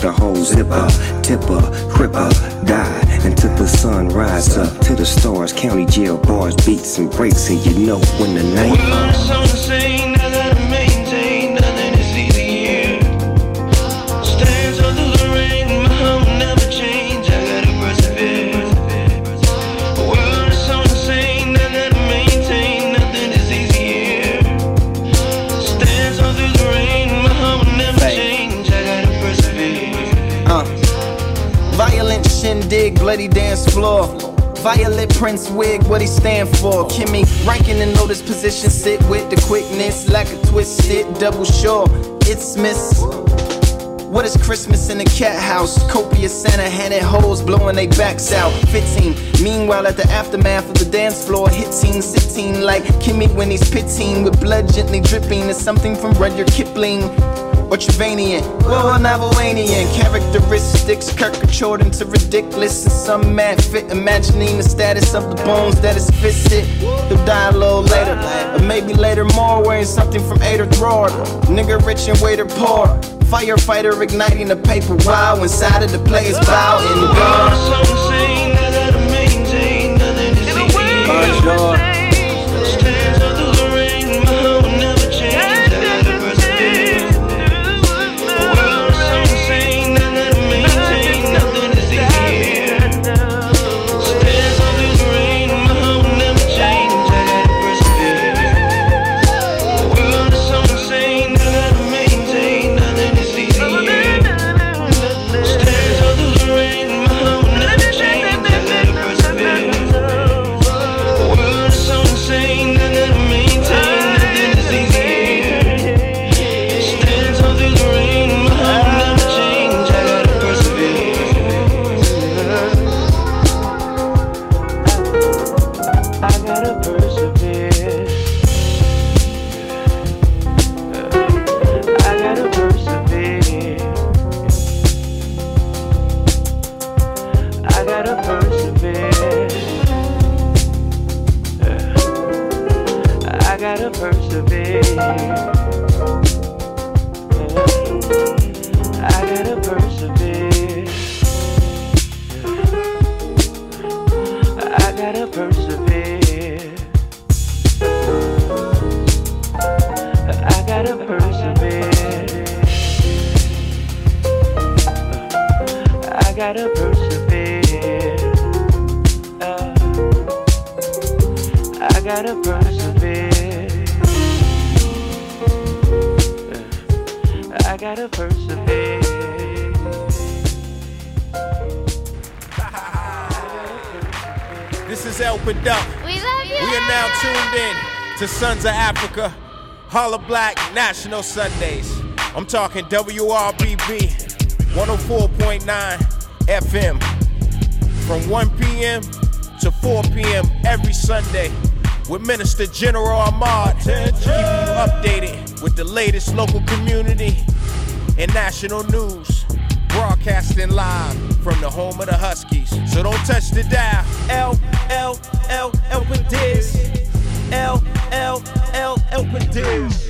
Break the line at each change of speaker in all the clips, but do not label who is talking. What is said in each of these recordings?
the
whole zipper, tipper, cripper, die until the sun rise up to the stars. County jail bars, beats and breaks,
Prince wig, what he stand for? Kimmy ranking in lotus position, sit with the quickness, like a twisted double shore. It's Miss. What is Christmas in the cat house? Copious Santa handed hoes blowing they backs out. 15. Meanwhile, at the aftermath of the dance floor, hitting, sitting like Kimmy when he's pitting with blood gently dripping. It's something from Rudyard Kipling or Trevanian. Well, Navalian characteristics caricatured into ridiculous and some mad fit. Imagining the status of the bones that is fisted. They'll die a little later, or maybe later more, wearing something from Ader Throat. Nigga rich and waiter poor. Firefighter igniting the paper wow inside of the players bow and
World
gone.
is
Black National Sundays. I'm talking WRBB 104.9 FM from 1 p.m. to 4 p.m. every Sunday with Minister General Ahmad. Keep you updated with the latest local community and national news. Broadcasting live from the home of the Huskies. So don't touch the dial. L, L, L, L, Padiz. L, L, L, L, Padiz.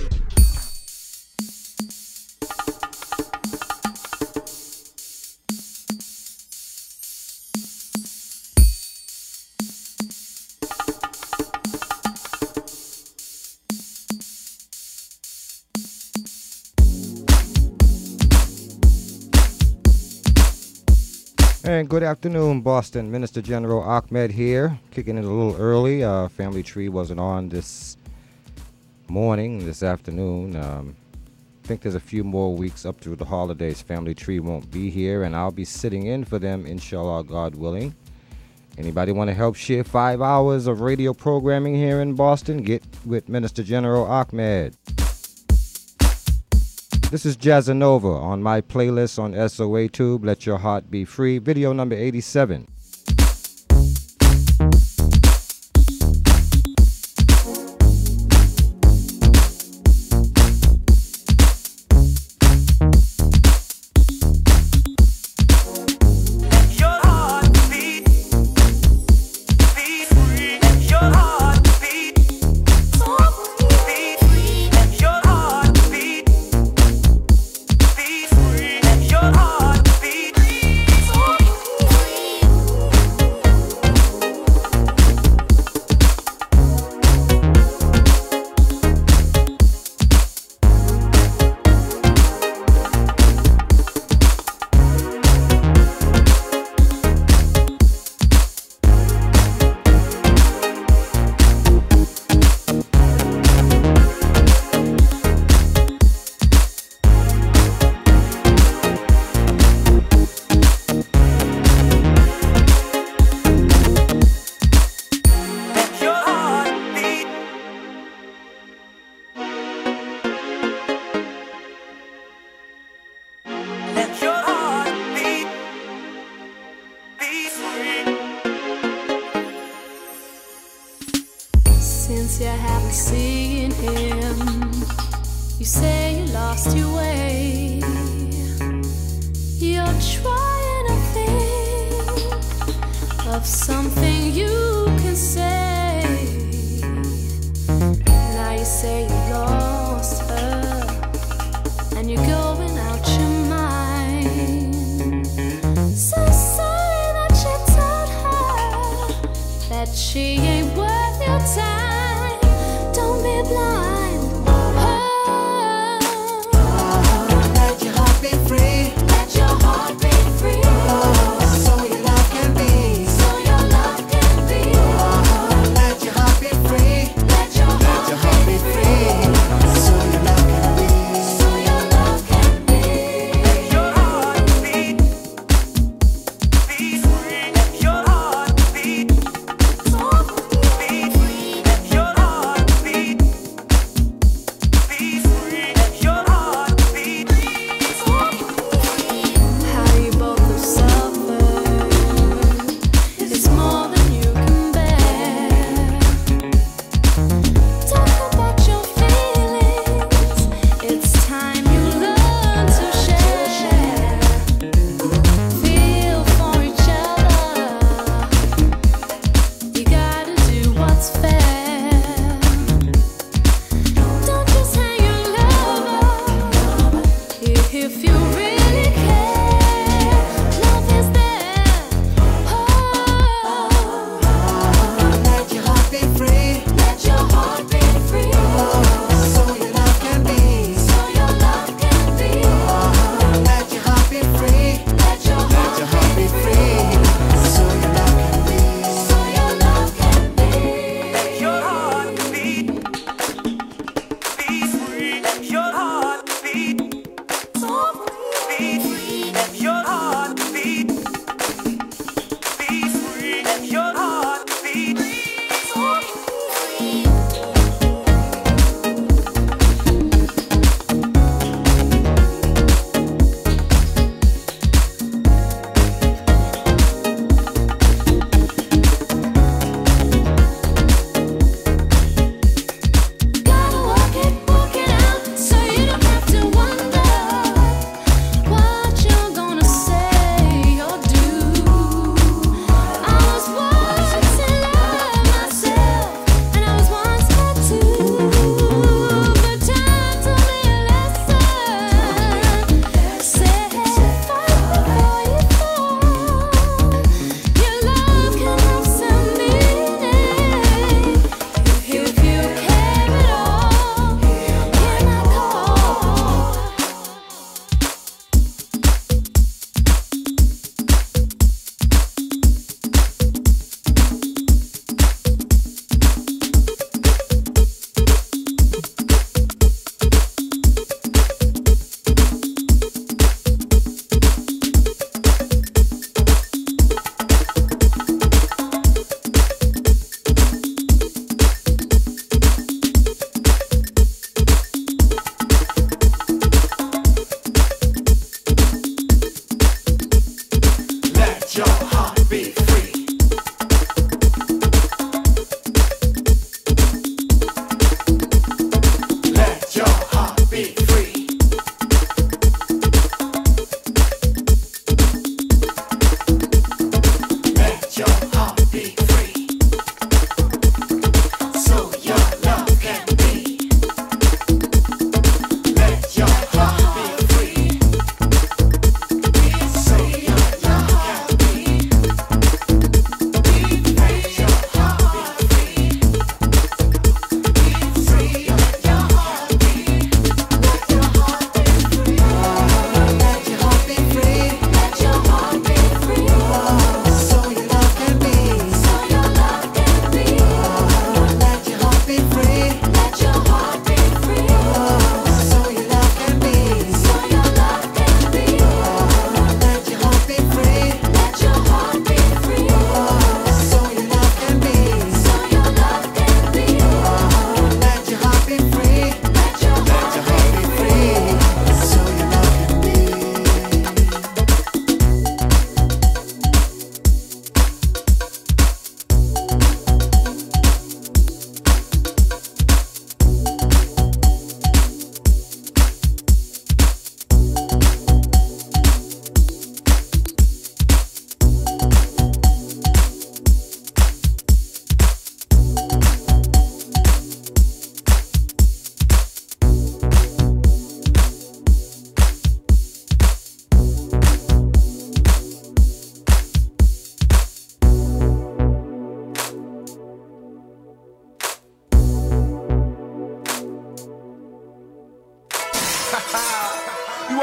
Good afternoon, Boston. Minister General Ahmad here, kicking it a little early. Uh, family Tree wasn't on this morning, this afternoon. Um, I think there's a few more weeks up through the holidays. Family Tree won't be here, and I'll be sitting in for them, inshallah, God willing. Anybody want to help share five hours of radio programming here in Boston? Get with Minister General Ahmad. This is Jazzanova on my playlist on SOA Tube. Let Your Heart Be Free, video number 87.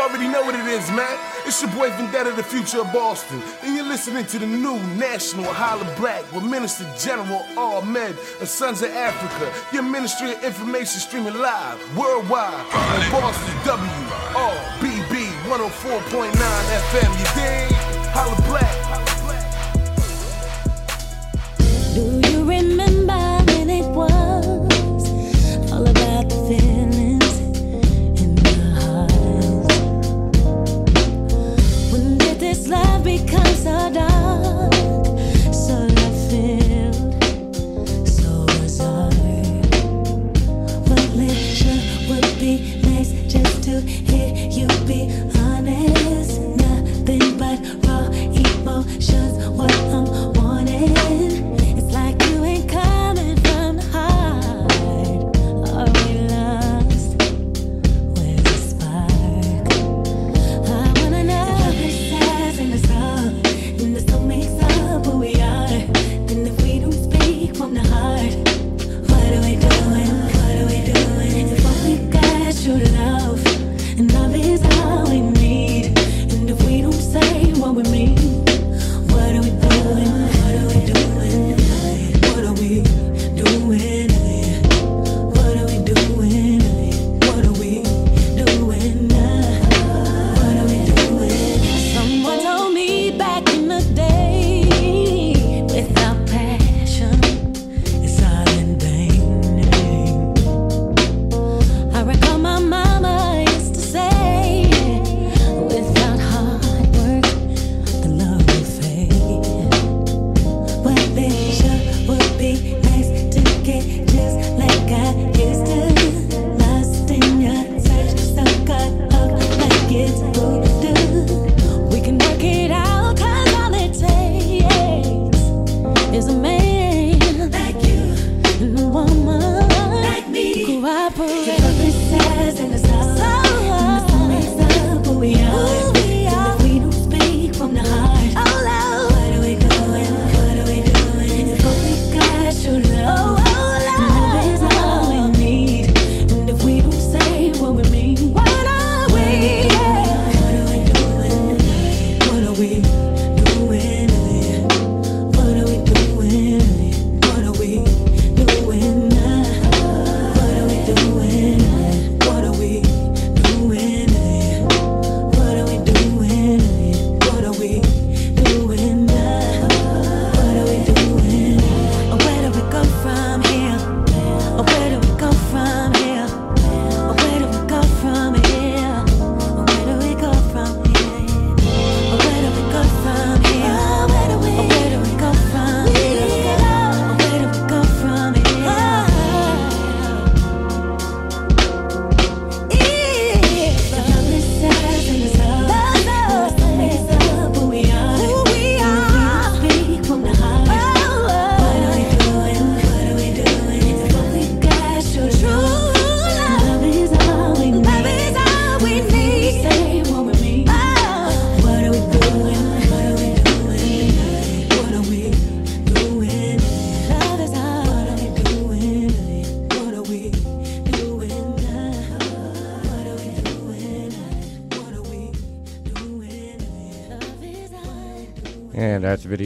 already know what it is, man. It's your boy Vendetta, the future of Boston. And you're listening to the new National Holla Black with Minister General Ahmad of Sons of Afrika. Your Ministry of Information streaming live worldwide on Boston WRBB 104.9 FM. You dig? Holla Black.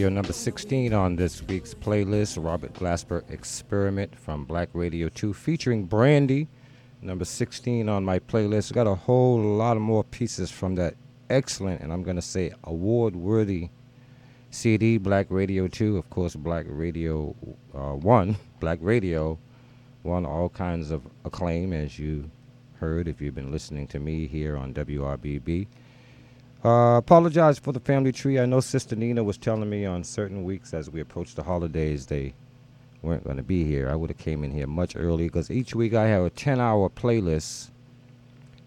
Radio number 16 on this week's playlist, Robert Glasper Experiment from Black Radio 2 featuring Brandy. Number 16 on my playlist. Got a whole lot of more pieces from that excellent and I'm going to say award worthy CD, Black Radio 2. Of course, Black Radio uh, 1. Black Radio won all kinds of acclaim, as you heard if you've been listening to me here on WRBB. Uh, apologize for the family tree. I know Sister Nina was telling me on certain weeks as we approached the holidays they weren't going to be here. I would have came in here much earlier because each week I have a 10-hour playlist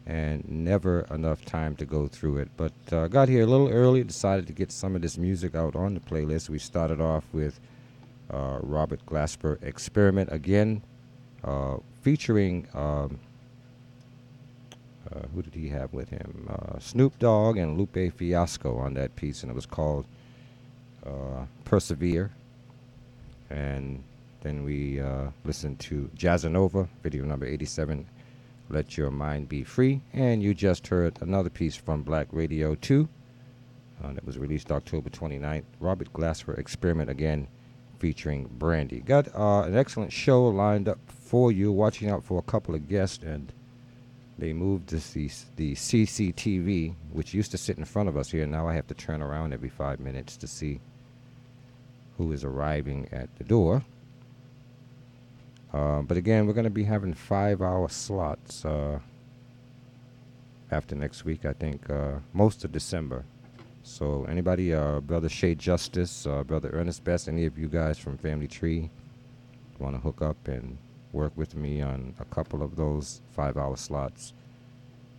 and never enough time to go through it. But uh, got here a little early, decided to get some of this music out on the playlist. We started off with uh, Robert Glasper Experiment again, uh, featuring um, uh, who did he have with him? Uh, Snoop Dogg and Lupe Fiasco on that piece, and it was called uh, Persevere. And then we listened to Jazzanova, video number 87, Let Your Mind Be Free. And you just heard another piece from Black Radio 2 uh, that was released October 29th. Robert Glasper Experiment again featuring Brandy. Got uh, an excellent show lined up for you. Watching out for a couple of guests and they moved the, the CCTV, which used to sit in front of us here. Now I have to turn around every five minutes to see who is arriving at the door. Uh, but again, we're going to be having five hour slots uh, after next week, I think, uh, most of December. So, anybody, uh, Brother Shay Justice, uh, Brother Ernest Best, any of you guys from Family Tree want to hook up and work with me on a couple of those five hour slots,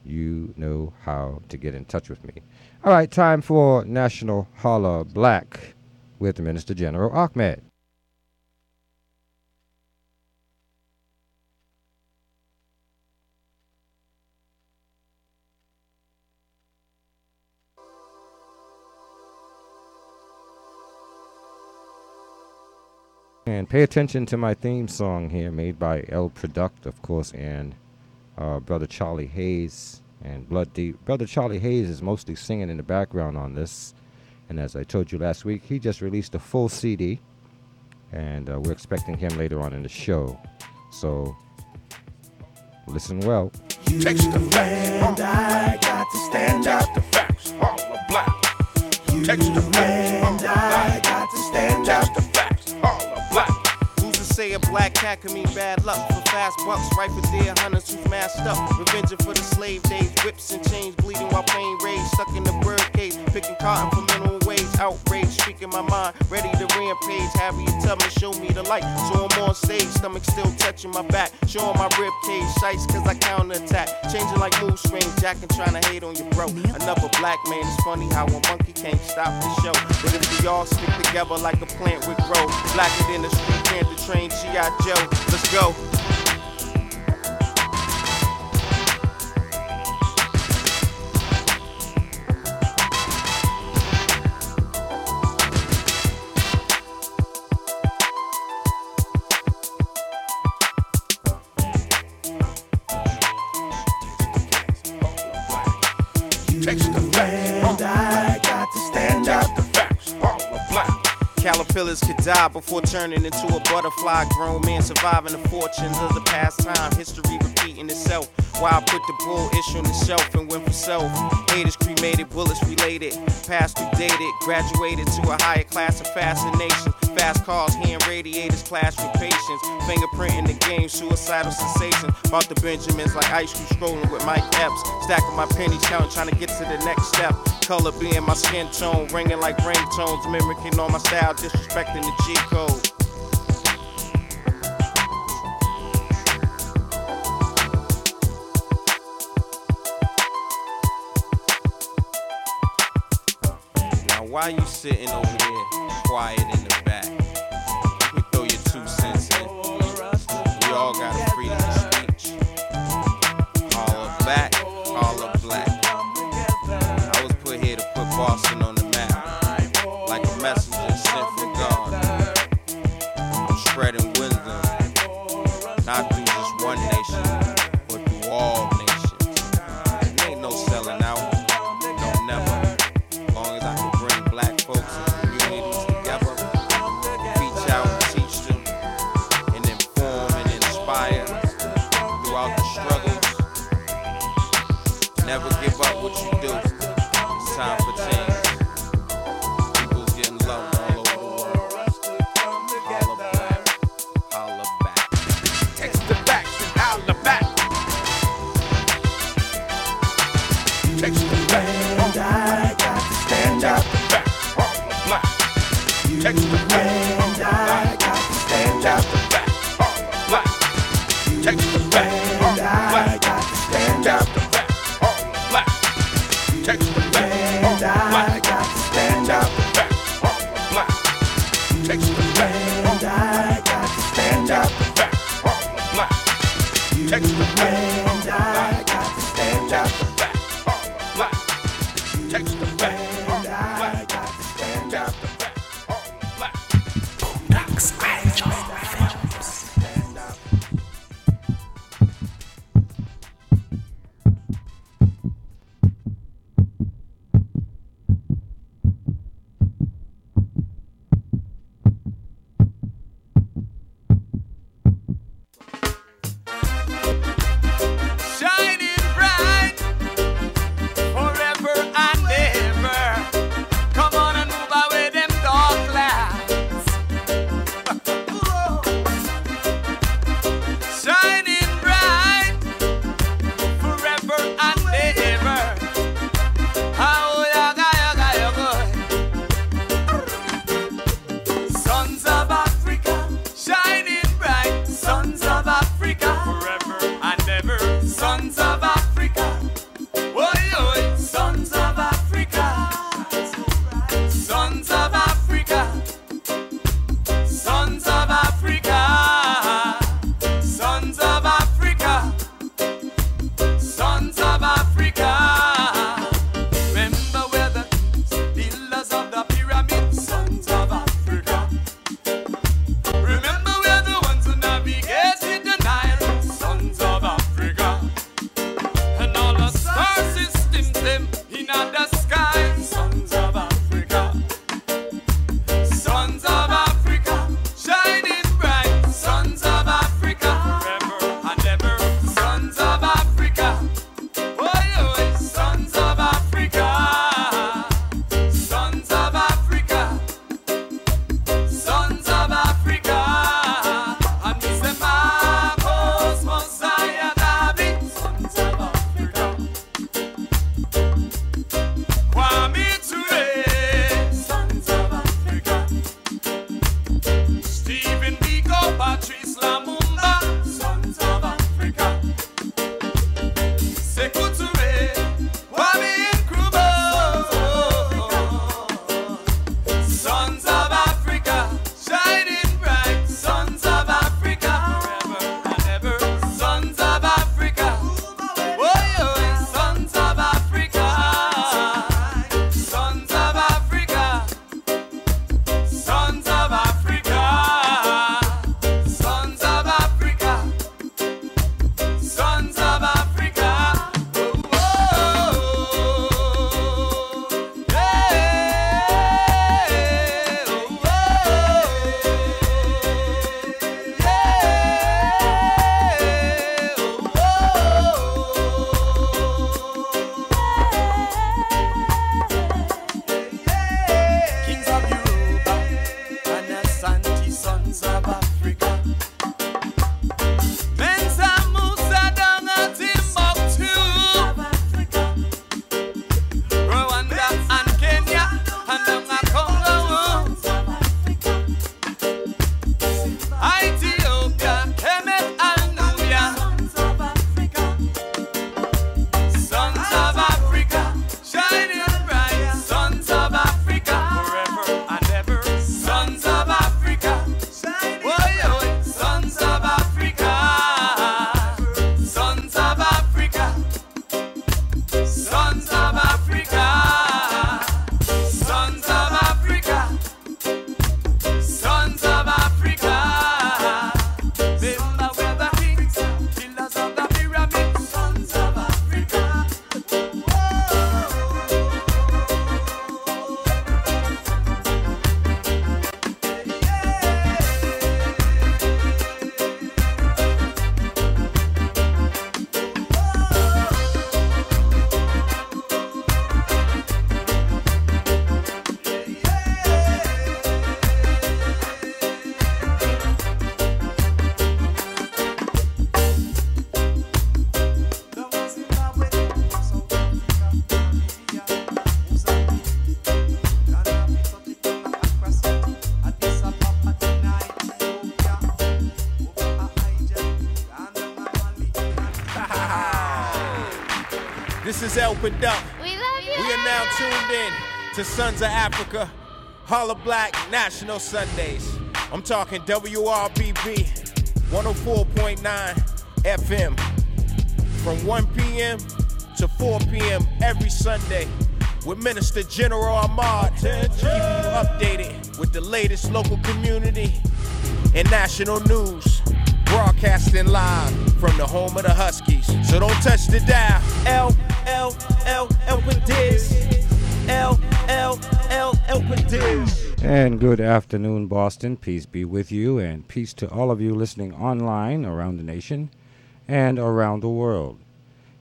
you know how to get in touch with me. All right, time for National Holla Black with Minister General Ahmad. And pay attention to my theme song here, made by El Product, of course, and uh, Brother Charlie Hayes and Blood Deep. Brother Charlie Hayes is mostly singing in the background on this. And as I told you last week, he just released a full CD, and uh, we're expecting him later on in the show. So listen well.
Text the facts. And I got to stand up. the facts. Holla black. Text the facts.
A black cat can mean bad luck. For fast bucks, right for deer hunters who've masked up, revenging for the slave days, whips and chains bleeding while playing rage, stuck in the bird cage, picking cotton for minimum wage, outrage, speaking my mind, ready to rampage. Harriet Tubman, show me the light, so I'm on stage, stomach still touching my back, showing my rib cage, shites cause I counterattack, changing like mood swings, jacking trying to hate on your bro. Another black man, it's funny how a monkey can't stop the show, but if we all stick together like a plant would grow, blacker than the street panther train, G.I. Joe, let's go. Could die before turning into a butterfly. Grown man surviving the fortunes of the past time. History repeating itself. Why I put the bull issue on the shelf and went for self. Haters cremated, bullets related. Past through dated, graduated to a higher class of fascination. Fast cars, hand radiators, clash with patience. Fingerprint in the game, suicidal sensation. About the Benjamins like ice cream strolling with Mike Epps. Stacking my pennies, counting, trying to get to the next step. Color being my skin tone, ringing like ringtones, mimicking all my style, disrespecting the G code. Now, why you sitting over here, quiet in the back? Sons of Afrika, Holla Black National Sundays. I'm talking WRBB 104.9 FM from 1 p.m. to 4 p.m. every Sunday with Minister General Ahmad. Keep you updated with the latest local community and national news. Broadcasting live from the home of the Huskies. So don't touch the dial. L, L, L, L, L, Padiz.
And good afternoon, Boston. Peace be with you, and peace to all of you listening online around the nation and around the world.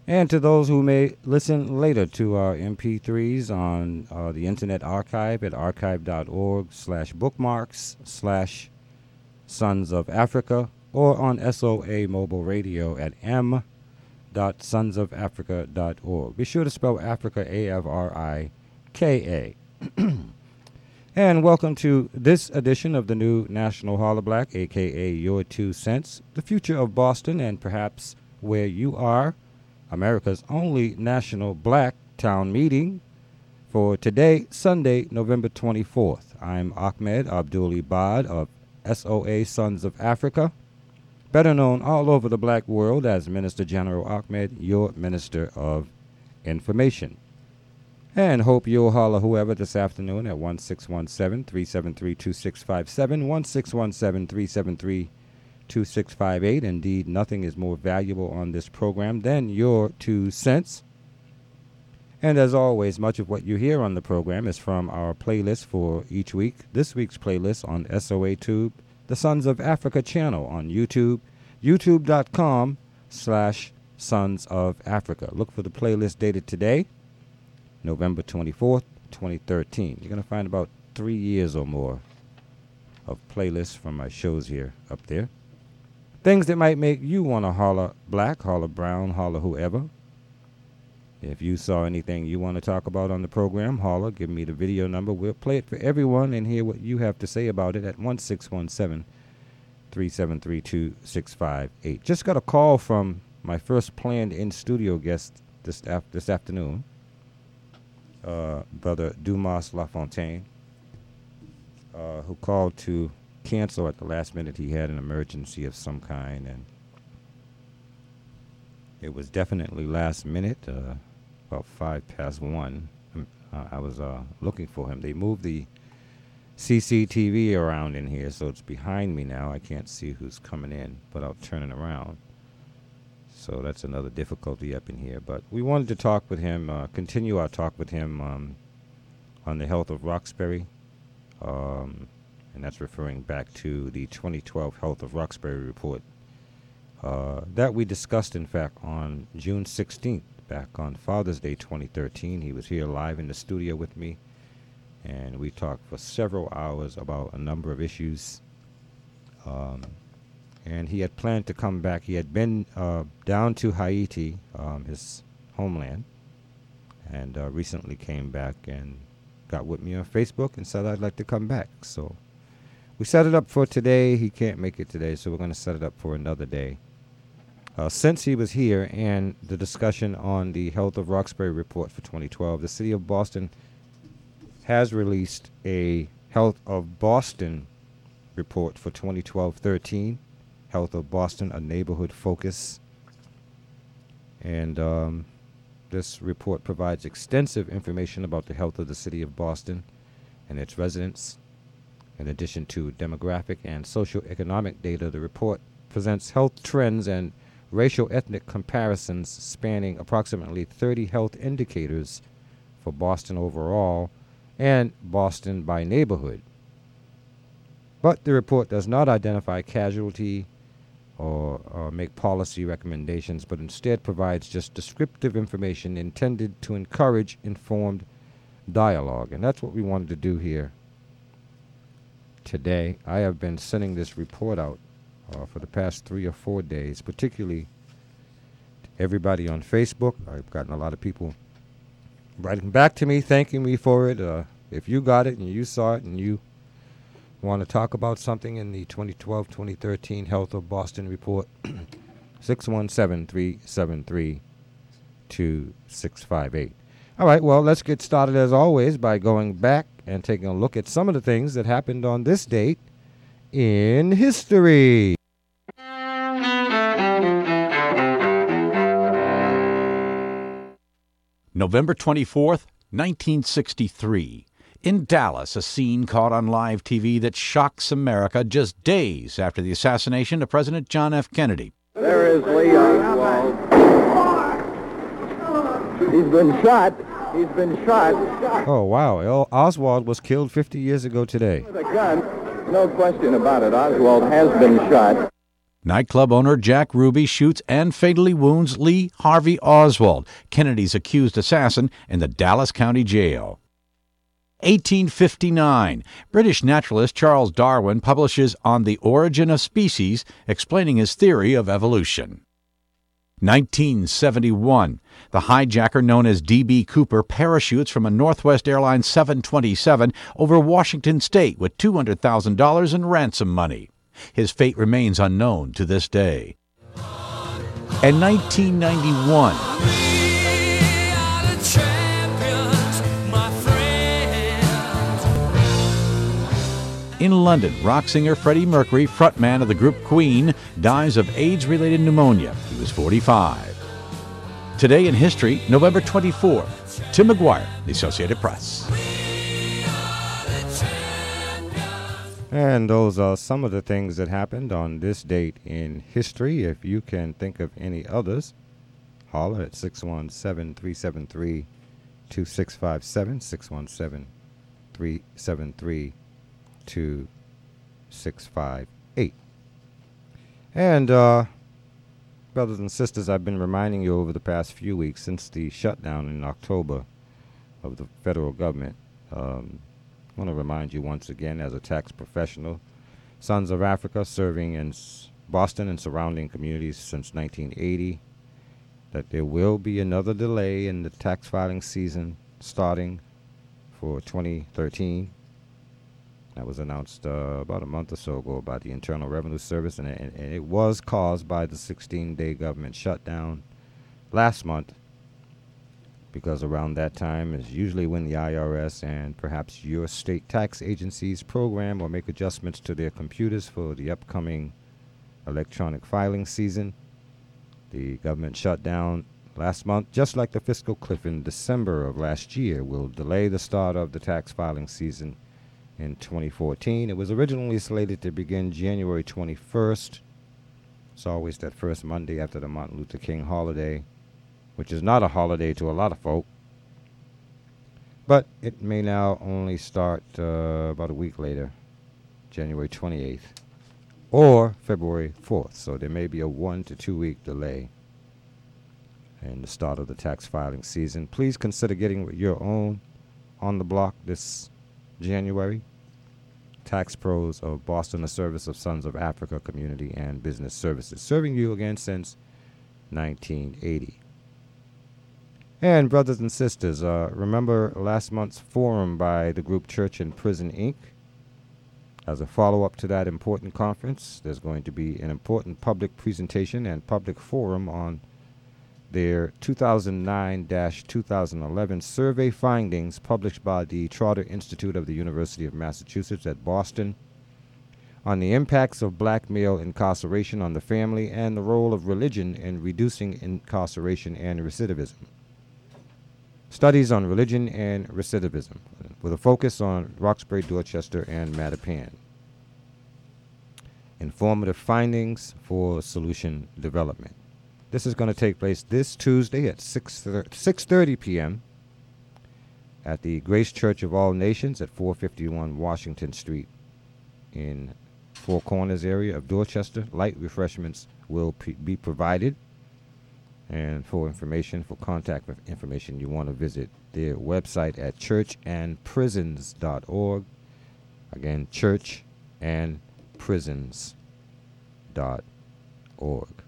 And to those who may listen later to our MP3s on uh, the Internet Archive at archive.org slash bookmarks slash Sons of Afrika or on SOA Mobile Radio at m.sonsofafrika.org. Be sure to spell Africa A-F-R-I-K-A. And welcome to this edition of the new National Holler Black, aka Your Two Cents, the future of Boston, and perhaps where you are, America's only national black town meeting for today, Sunday, November 24th. I'm Ahmad Abdul Ibad of SOA Sons of Afrika, better known all over the black world as Minister General Ahmad, your Minister of Information. And hope you'll holler whoever this afternoon at 1617 373 2657, 1617 373 2658. Indeed, nothing is more valuable on this program than your two cents. And as always, much of what you hear on the program is from our playlist for each week. This week's playlist on SOA Tube, the Sons of Afrika channel on YouTube, youtube.com slash Sons of Afrika. Look for the playlist dated today. November 24th, 2013. You're going to find about three years or more of playlists from my shows here up there. Things that might make you want to holler black, holler brown, holler whoever. If you saw anything you want to talk about on the program, holler, give me the video number. We'll play it for everyone and hear what you have to say about it at 1617 373 2658. Just got a call from my first planned in studio guest this, af- this afternoon uh, Brother Dumas LaFontaine, uh, who called to cancel at the last minute. He had an emergency of some kind, and it was definitely last minute, uh, about five past one. Um, uh, I was uh, looking for him. They moved the CCTV around in here, so it's behind me now. I can't see who's coming in but I'm turning around. So that's another difficulty up in here. But we wanted to talk with him, uh, continue our talk with him um, on the health of Roxbury. Um, and that's referring back to the 2012 Health of Roxbury report uh, that we discussed, in fact, on June 16th, back on Father's Day 2013. He was here live in the studio with me, and we talked for several hours about a number of issues. Um, and he had planned to come back. He had been uh, down to Haiti, um, his homeland, and uh, recently came back and got with me on Facebook and said I'd like to come back. So we set it up for today. He can't make it today, so we're going to set it up for another day. Uh, since he was here and the discussion on the Health of Roxbury report for 2012, the city of Boston has released a Health of Boston report for 2012 13. Health of Boston, a neighborhood focus. And um, this report provides extensive information about the health of the city of Boston and its residents. In addition to demographic and socioeconomic data, the report presents health trends and racial ethnic comparisons spanning approximately 30 health indicators for Boston overall and Boston by neighborhood. But the report does not identify casualty or, or make policy recommendations, but instead provides just descriptive information intended to encourage informed dialogue. And that's what we wanted to do here today. I have been sending this report out uh, for the past three or four days, particularly to everybody on Facebook. I've gotten a lot of people writing back to me, thanking me for it. Uh, if you got it and you saw it and you want to talk about something in the 2012 2013 Health of Boston report, 617 373 2658. All right, well, let's get started as always by going back and taking a look at some of the things that happened on this date in history.
November 24th, 1963. In Dallas, a scene caught on live TV that shocks America just days after the assassination of President John F. Kennedy.
There is Lee Oswald. He's been shot. He's been shot
Oh, wow. El- Oswald was killed 50 years ago today.
with a gun. No question about it. Oswald has been shot.
Nightclub owner Jack Ruby shoots and fatally wounds Lee Harvey Oswald, Kennedy's accused assassin, in the Dallas County Jail. 1859. British naturalist Charles Darwin publishes On the Origin of Species, explaining his theory of evolution. 1971. The hijacker known as D.B. Cooper parachutes from a Northwest Airlines 727 over Washington state with $200,000 in ransom money. His fate remains unknown to this day. And 1991. In London, rock singer Freddie Mercury, frontman of the group Queen, dies of AIDS related pneumonia. He was 45. Today in history, November 24th, Tim McGuire, The Associated Press.
And those are some of the things that happened on this date in history. If you can think of any others, holler at 617 373 2657. 617 373 2658. And, uh, brothers and sisters, I've been reminding you over the past few weeks since the shutdown in October of the federal government. Um, I want to remind you once again, as a tax professional, Sons of Afrika serving in Boston and surrounding communities since 1980, that there will be another delay in the tax filing season starting for 2013. That was announced uh, about a month or so ago by the Internal Revenue Service, and it, and it was caused by the 16 day government shutdown last month because around that time is usually when the IRS and perhaps your state tax agencies program or make adjustments to their computers for the upcoming electronic filing season. The government shutdown last month, just like the fiscal cliff in December of last year, will delay the start of the tax filing season in 2014. It was originally slated to begin January 21st. It's always that first Monday after the Martin Luther King holiday which is not a holiday to a lot of folk. But it may now only start uh, about a week later, January 28th, or February 4th. So there may be a one to two week delay in the start of the tax filing season. Please consider getting your own on the block this January. Tax Pros of Boston, the Service of Sons of Afrika Community and Business Services, serving you again since 1980. And brothers and sisters, uh, remember last month's forum by the group Church and Prison Inc. As a follow-up to that important conference, there's going to be an important public presentation and public forum on their 2009-2011 survey findings published by the Trotter Institute of the University of Massachusetts at Boston on the impacts of black male incarceration on the family and the role of religion in reducing incarceration and recidivism. Studies on religion and recidivism, with a focus on Roxbury, Dorchester, and Mattapan. Informative findings for solution development. This is going to take place this Tuesday at 6 6:30 p.m. at the Grace Church of All Nations at 451 Washington Street in Four Corners area of Dorchester. Light refreshments will be provided. And for information, for contact information, you want to visit their website at churchandprisons.org. Again, churchandprisons.org.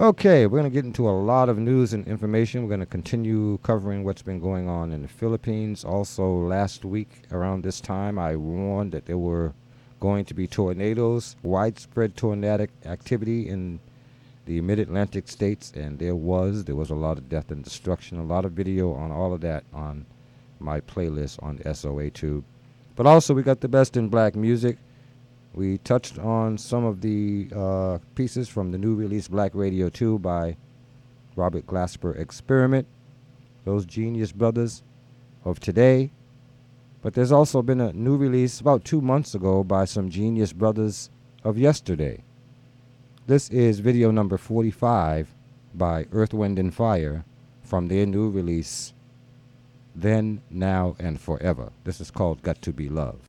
Okay, we're going to get into a lot of news and information. We're going to continue covering what's been going on in the Philippines. Also, last week around this time, I warned that there were going to be tornadoes, widespread tornadic activity in
the mid-Atlantic states, and there was there was a lot of death and destruction. A lot of video on all of that on my playlist on SOA2. But also we got the best in black music. We touched on some of the uh, pieces from the new release Black Radio 2 by Robert Glasper Experiment, those genius brothers of today. But there's also been a new release about two months ago by some genius brothers of yesterday. This is video number 45 by Earth, Wind, and Fire from their new release, Then, Now, and Forever. This is called Got to Be Love.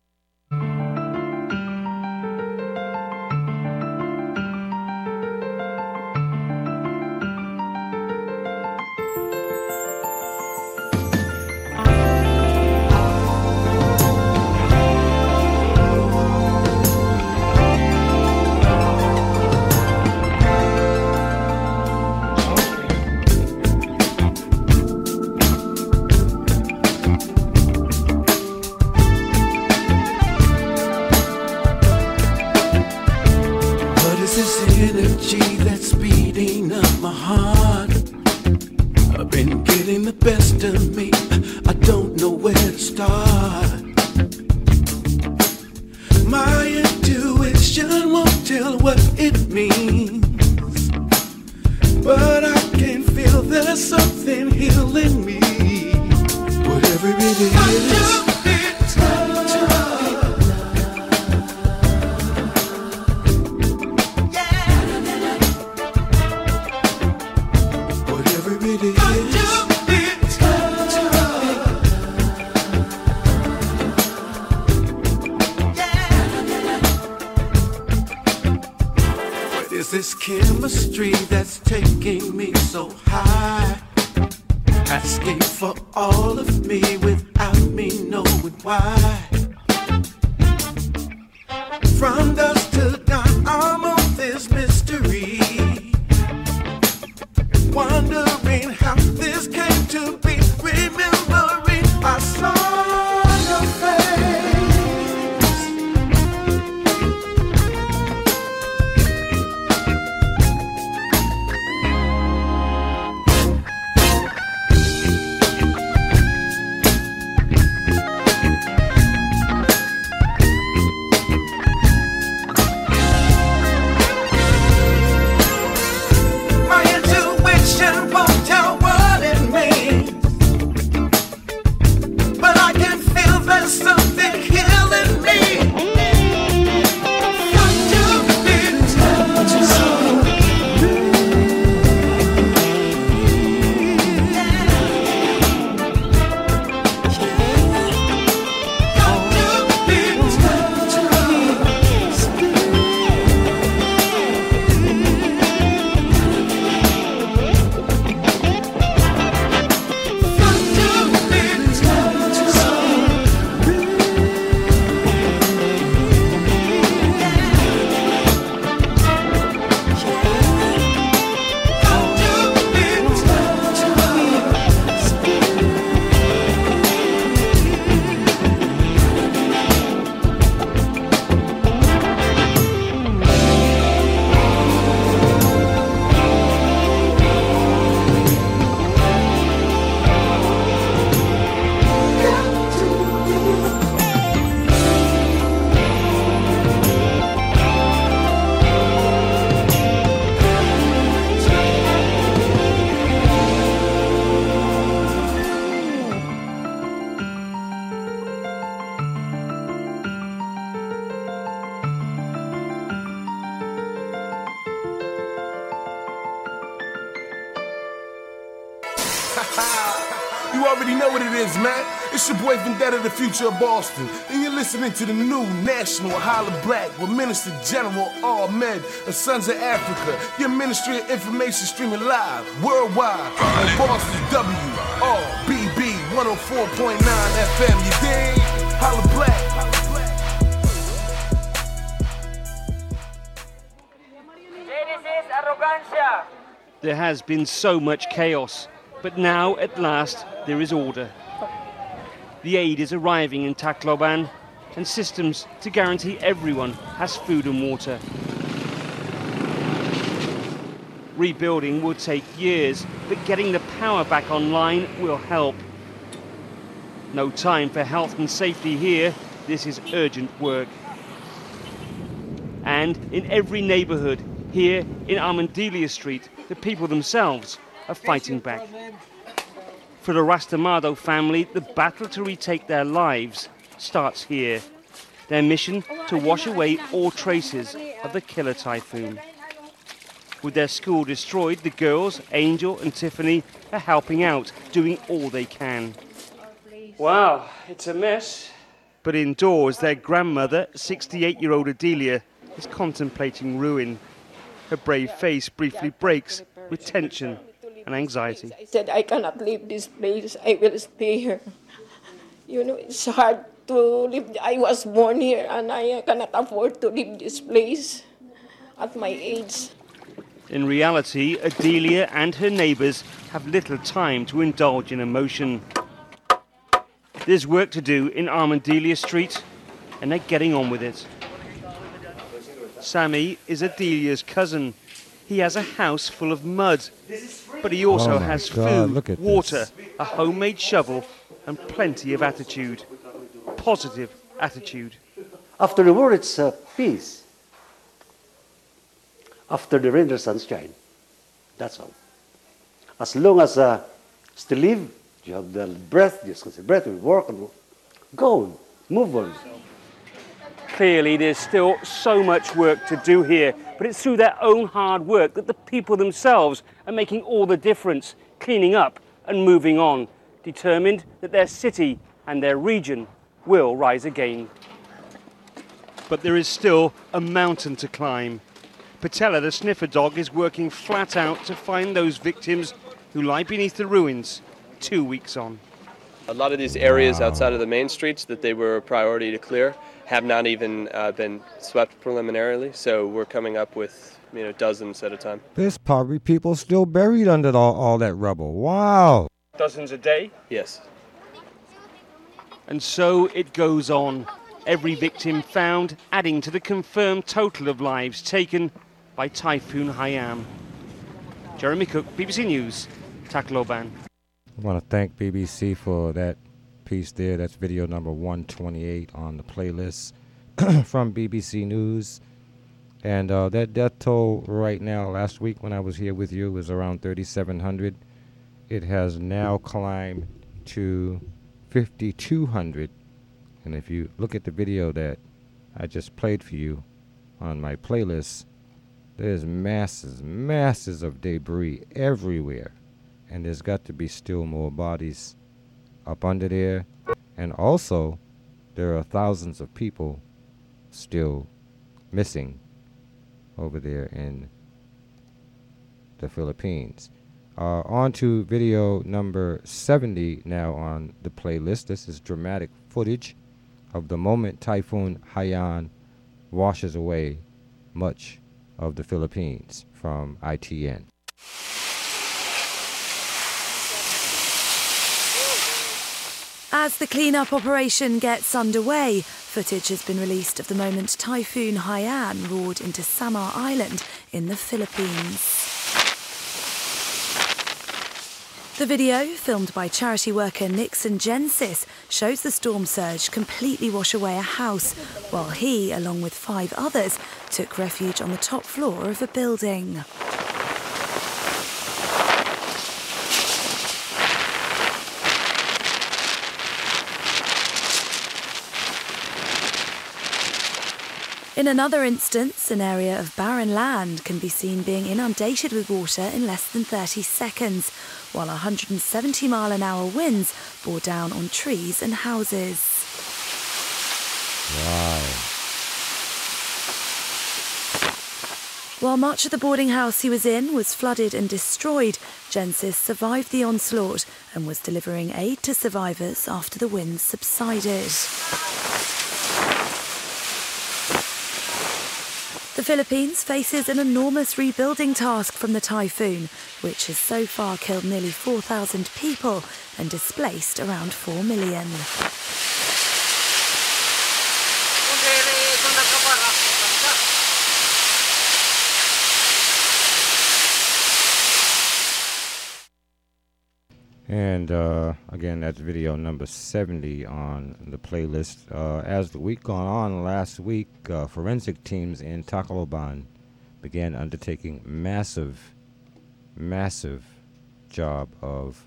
Future of Boston. And you're listening to the new National Holla Black with Minister General Ahmad of Sons of Afrika. Your Ministry of Information streaming live worldwide on Boston WRBB 104.9 FM. You dig? Holla Black.
There has been so much chaos, but now at last there is order. The aid is arriving in Tacloban and systems to guarantee everyone has food and water. Rebuilding will take years, but getting the power back online will help. No time for health and safety here. This is urgent work. And in every neighbourhood here in Armandelia Street, the people themselves are fighting back. For the Rastamado family, the battle to retake their lives starts here. Their mission to wash away all traces of the killer typhoon. With their school destroyed, the girls, Angel and Tiffany, are helping out, doing all they can. Wow, it's a mess. But indoors, their grandmother, 68 year old Adelia, is contemplating ruin. Her brave face briefly breaks with tension and anxiety.
I said, I cannot leave this place. I will stay here. You know, it's hard to live. I was born here and I cannot afford to leave this place at my age.
In reality, Adelia and her neighbours have little time to indulge in emotion. There's work to do in Armandelia Street, and they're getting on with it. Sammy is Adelia's cousin. He has a house full of mud, but he also
Oh
has
God,
food,
look at
water, a homemade shovel, and plenty of attitude. Positive attitude.
After the war, it's uh, peace. After the rain, there's sunshine. That's all. As long as uh, still live, you have the breath, just the breath, we work and go on, move on.
Clearly, there's still so much work to do here, but it's through their own hard work that the people themselves are making all the difference, cleaning up and moving on, determined that their city and their region will rise again. But there is still a mountain to climb. Patella, the sniffer dog, is working flat out to find those victims who lie beneath the ruins two weeks on.
A lot of these areas outside of the main streets that they were a priority to clear have not even uh, been swept preliminarily. So we're coming up with you know dozens at a time.
There's probably people still buried under all, all that rubble. Wow.
Dozens a day?
Yes.
And so it goes on. Every victim found, adding to the confirmed total of lives taken by Typhoon Haiyan. Jeremy Cook, BBC News, Tacloban.
I want to thank BBC for that piece there. That's video number 128 on the playlist from BBC News. And uh, that death toll right now, last week when I was here with you, was around 3,700. It has now climbed to 5,200. And if you look at the video that I just played for you on my playlist, there's masses, masses of debris everywhere. And there's got to be still more bodies up under there. And also, there are thousands of people still missing over there in the Philippines. Uh, on to video number 70 now on the playlist. This is dramatic footage of the moment Typhoon Haiyan washes away much of the Philippines from ITN.
As the cleanup operation gets underway, footage has been released of the moment Typhoon Haiyan roared into Samar Island in the Philippines. The video, filmed by charity worker Nixon Gensis, shows the storm surge completely wash away a house, while he, along with five others, took refuge on the top floor of a building. In another instance, an area of barren land can be seen being inundated with water in less than 30 seconds, while 170 mile an hour winds bore down on trees and houses.
Wow.
While much of the boarding house he was in was flooded and destroyed, Gensis survived the onslaught and was delivering aid to survivors after the winds subsided. The Philippines faces an enormous rebuilding task from the typhoon, which has so far killed nearly 4,000 people and displaced around 4 million.
And uh, again, that's video number 70 on the playlist. Uh, as the week gone on, last week, uh, forensic teams in Tacloban began undertaking massive, massive job of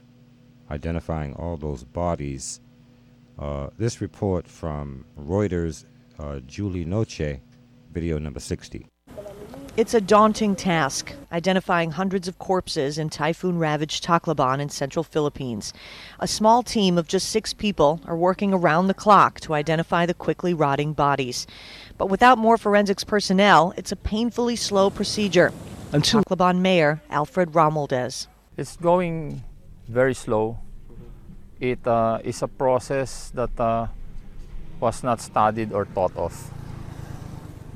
identifying all those bodies. Uh, this report from Reuters, uh, Julie Noche, video number 60.
It's a daunting task, identifying hundreds of corpses in typhoon ravaged Tacloban in central Philippines. A small team of just six people are working around the clock to identify the quickly rotting bodies. But without more forensics personnel, it's a painfully slow procedure.
Until
Tacloban Mayor Alfred Romualdez.
It's going very slow. It uh, is a process that uh, was not studied or thought of.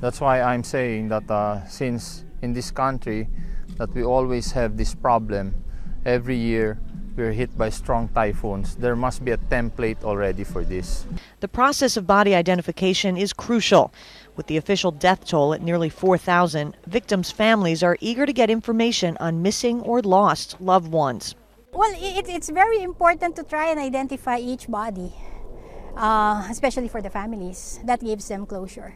That's why I'm saying that uh, since in this country that we always have this problem, every year we're hit by strong typhoons. There must be a template already for this.
The process of body identification is crucial. With the official death toll at nearly 4,000, victims' families are eager to get information on missing or lost loved ones.
Well, it, it's very important to try and identify each body, uh, especially for the families. That gives them closure.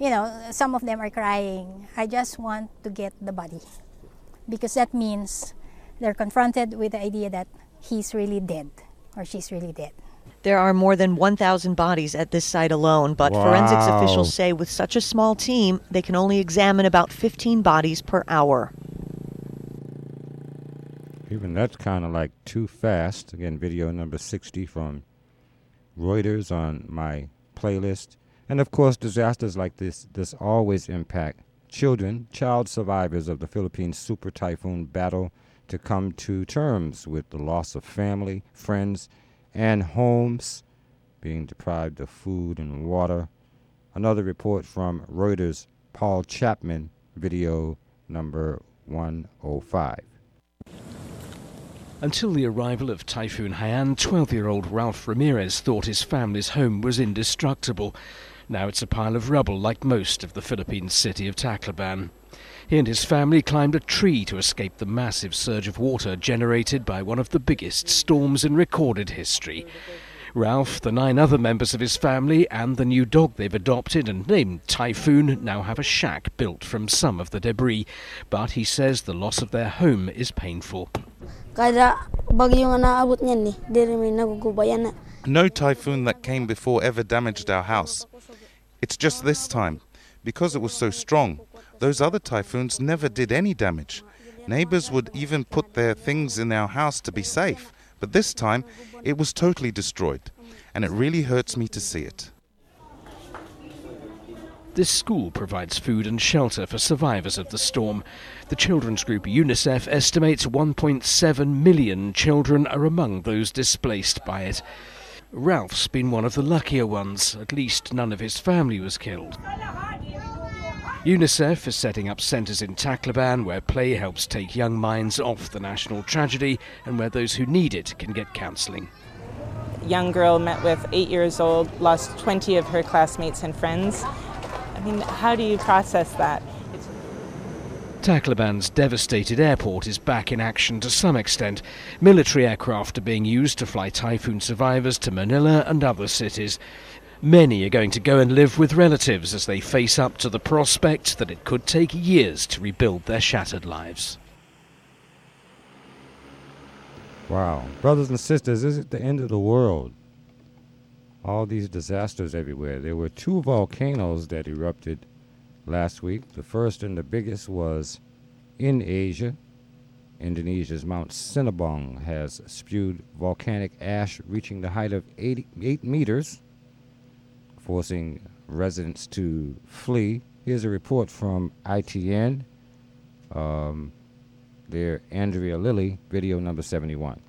You know, some of them are crying, I just want to get the body. Because that means they're confronted with the idea that he's really dead or she's really dead.
There are more than 1,000 bodies at this site alone, but forensics officials say with such a small team, they can only examine about 15 bodies per hour.
Even that's kind of like too fast. Again, video number 60 from Reuters on my playlist. And of course, disasters like this this always impact children, child survivors of the Philippines super typhoon battle to come to terms with the loss of family, friends, and homes, being deprived of food and water. Another report from Reuters, Paul Chapman, video number 105.
Until the arrival of Typhoon Haiyan, 12 year old Ralph Ramirez thought his family's home was indestructible. Now it's a pile of rubble like most of the Philippine city of Tacloban. He and his family climbed a tree to escape the massive surge of water generated by one of the biggest storms in recorded history. Ralph, the nine other members of his family, and the new dog they've adopted and named Typhoon now have a shack built from some of the debris. But he says the loss of their home is painful.
Kada bagyo nga naabot niyan ni, diri may nagugubayan na.
No typhoon that came before ever damaged our house. It's just this time. Because it was so strong, those other typhoons never did any damage. Neighbors would even put their things in our house to be safe. But this time, it was totally destroyed. And it really hurts me to see it.
This school provides food and shelter for survivors of the storm. The children's group UNICEF estimates 1.7 million children are among those displaced by it. Ralph's been one of the luckier ones, at least none of his family was killed. UNICEF is setting up centres in Tacloban where play helps take young minds off the national tragedy and where those who need it can get counselling.
young girl met with eight years old, lost 20 of her classmates and friends. I mean, how do you process that?
Tacloban's devastated airport is back in action to some extent. Military aircraft are being used to fly typhoon survivors to Manila and other cities. Many are going to go and live with relatives as they face up to the prospect that it could take years to rebuild their shattered lives.
Wow. Brothers and sisters, this is the end of the world. All these disasters everywhere. There were two volcanoes that erupted last week. The first and the biggest was in Asia. Indonesia's Mount Sinabung has spewed volcanic ash reaching the height of 88 meters, forcing residents to flee. Here's a report from ITN. Um, there, Andrea Lilly, video number 71.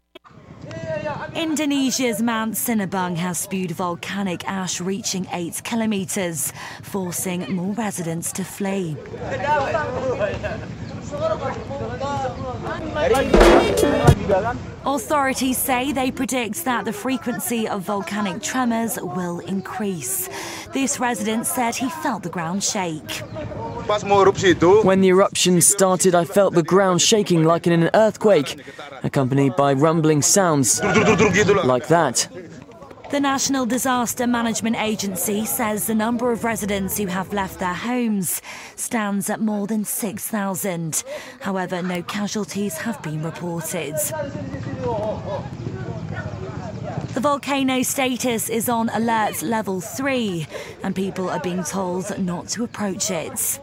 Indonesia's Mount Sinabung has spewed volcanic ash reaching 8 kilometres, forcing more residents to flee. Authorities say they predict that the frequency of volcanic tremors will increase. This resident said he felt the ground shake.
When the eruption started, I felt the ground shaking like in an earthquake, accompanied by rumbling sounds like that.
The National Disaster Management Agency says the number of residents who have left their homes stands at more than 6,000. However, no casualties have been reported. The volcano status is on alert level 3, and people are being told not to approach it.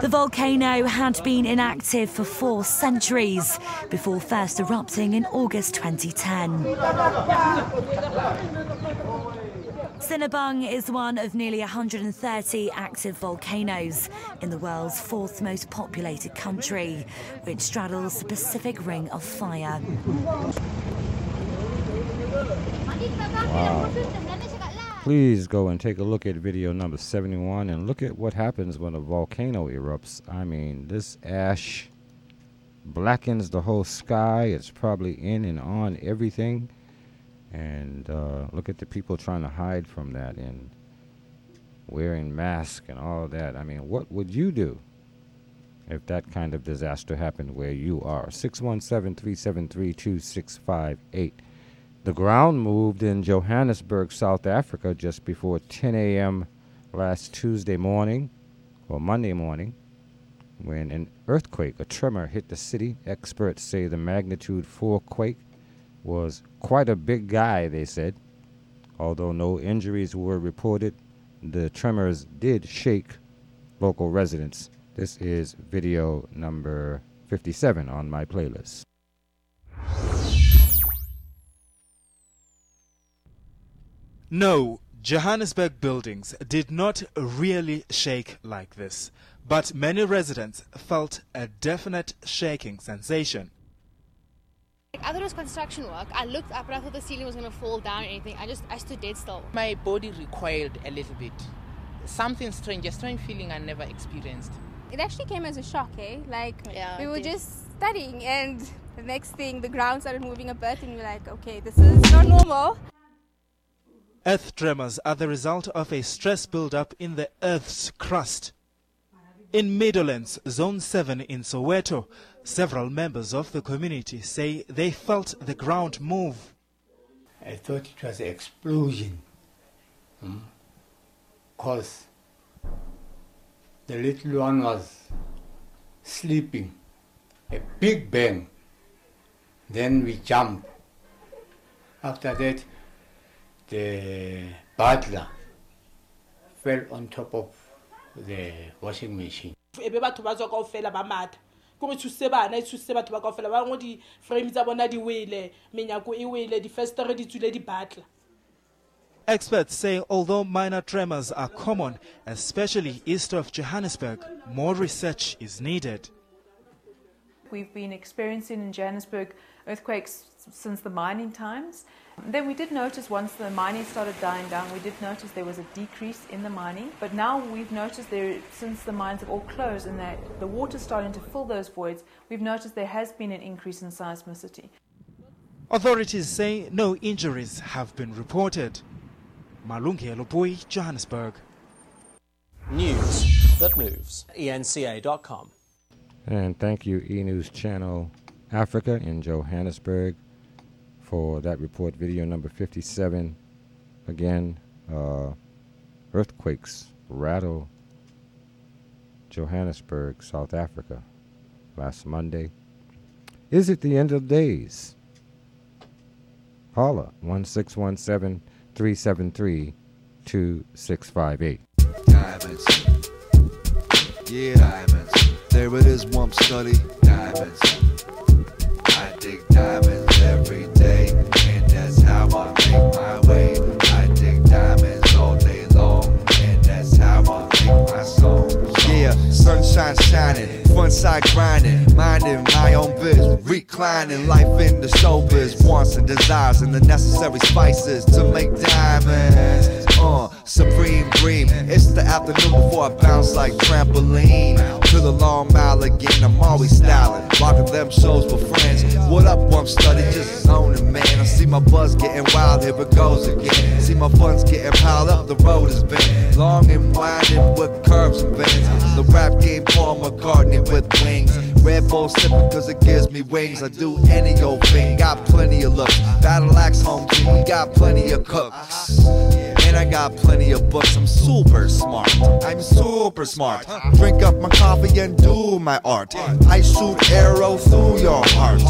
The volcano had been inactive for four centuries before first erupting in August 2010. Sinabung is one of nearly 130 active volcanoes in the world's fourth most populated country, which straddles the Pacific Ring of Fire.
Wow. Please go and take a look at video number 71 and look at what happens when a volcano erupts. I mean, this ash blackens the whole sky. It's probably in and on everything. And uh, look at the people trying to hide from that and wearing masks and all that. I mean, what would you do if that kind of disaster happened where you are? 617 373 2658. The ground moved in Johannesburg, South Africa, just before 10 a.m. last Tuesday morning or Monday morning when an earthquake, a tremor, hit the city. Experts say the magnitude 4 quake was quite a big guy, they said. Although no injuries were reported, the tremors did shake local residents. This is video number 57 on my playlist.
No, Johannesburg buildings did not really shake like this, but many residents felt a definite shaking sensation.
I thought it was construction work. I looked up and I thought the ceiling was going to fall down or anything. I just, I stood dead still.
My body recoiled a little bit. Something strange, a strange feeling I never experienced.
It actually came as a shock, eh? Like,
Yeah,
we were just studying and the next thing, the ground started moving a bit and we we're like, okay, this is not normal.
Earth tremors are the result of a stress buildup in the Earth's crust. In Meadowlands, Zone 7 in Soweto, several members of the community say they felt the ground move.
I thought it was an explosion. Hmm? Because the little one was sleeping. A big bang. Then we jumped. After that, the butler fell on top of the washing machine.
ebe batho ba tswa kaofela ba matha kore thusitse bana e thusitse batho ba kaofela ba bangwe di-frame tsa bona di wele menyako e wele difestere di tswile di batla
Experts say although minor tremors are common, especially east of Johannesburg, more research is needed.
We've been experiencing in Johannesburg earthquakes since the mining times. Then we did notice once the mining started dying down, we did notice there was a decrease in the mining. But now we've noticed there, since the mines have all closed and that the water's starting to fill those voids, we've noticed there has been an increase in seismicity.
Authorities say no injuries have been reported. Malungelo Boy, Johannesburg.
News that moves. ENCA.com.
And thank you, E News Channel Africa in Johannesburg, for that report. Video number 57. Again, uh, earthquakes rattle Johannesburg, South Africa, last Monday. Is it the end of days? Paula, 1617 373 2658.
Diamonds. Yeah, diamonds. There it is, Wump Study. Diamonds. I dig diamonds every day,
Sunshine shining, front side grinding, minding my own biz, reclining life in the showbiz, wants and desires and the necessary spices to make diamonds. Uh, supreme dream. It's the afternoon before I bounce like trampoline. To the long mile again, I'm always styling, rocking them shows with friends. What up, one study, just zoning, man. I see my buzz getting wild, here it goes again. See my funds getting piled up, the road has been long and winding with curves and bends. The rap game, Paul McCartney with wings. Red Bull sipping cause it gives me wings. I do any old thing, got plenty of looks. Battle axe home team, got plenty of cooks. And I got plenty of books, I'm super smart. I'm super smart. Drink up my coffee and do my art. I shoot arrows through your heart.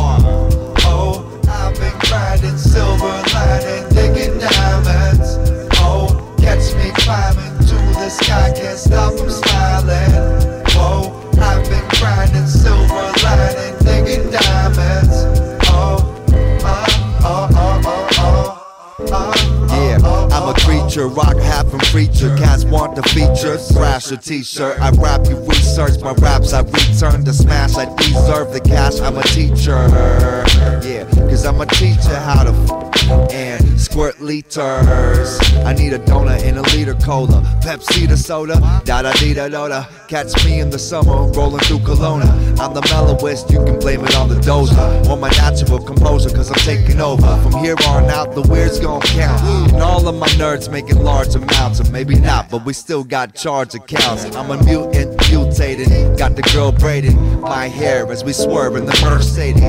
Oh, I've been grinding silver lining, digging diamonds. Oh, catch me climbing to the sky, can't stop from smiling. Whoa, I've been grinding silver lining, digging diamonds. Creature, rock half and preacher. Cats want the features, thrash a t-shirt. I rap, you research my raps. I return to smash. I deserve the cash. I'm a teacher. Yeah, cause I'm a teacher how to f- and squirt liters. I need a donut and a liter cola. Pepsi to soda, da da da da da. Catch me in the summer, rolling through Kelowna. I'm the mellowest, you can blame it on the dozer. Or my natural composure, cause I'm taking over. From here on out, the weird's gonna count. And all of my nerds making large amounts, or maybe not, but we still got charge accounts. I'm a mutant, mutated. Got the girl braiding my hair as we swerve in the Mercedes.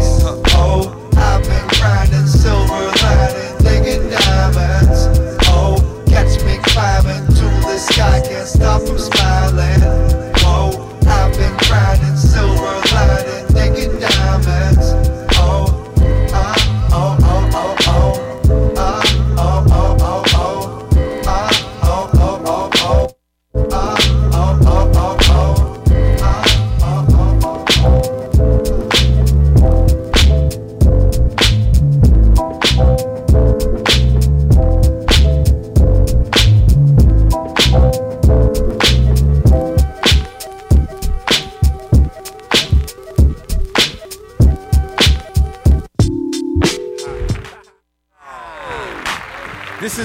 Oh, I've been grinding silver lining, digging diamonds. Oh, catch me climbing to the sky, can't stop from smiling. Oh, I've been grinding silver lining,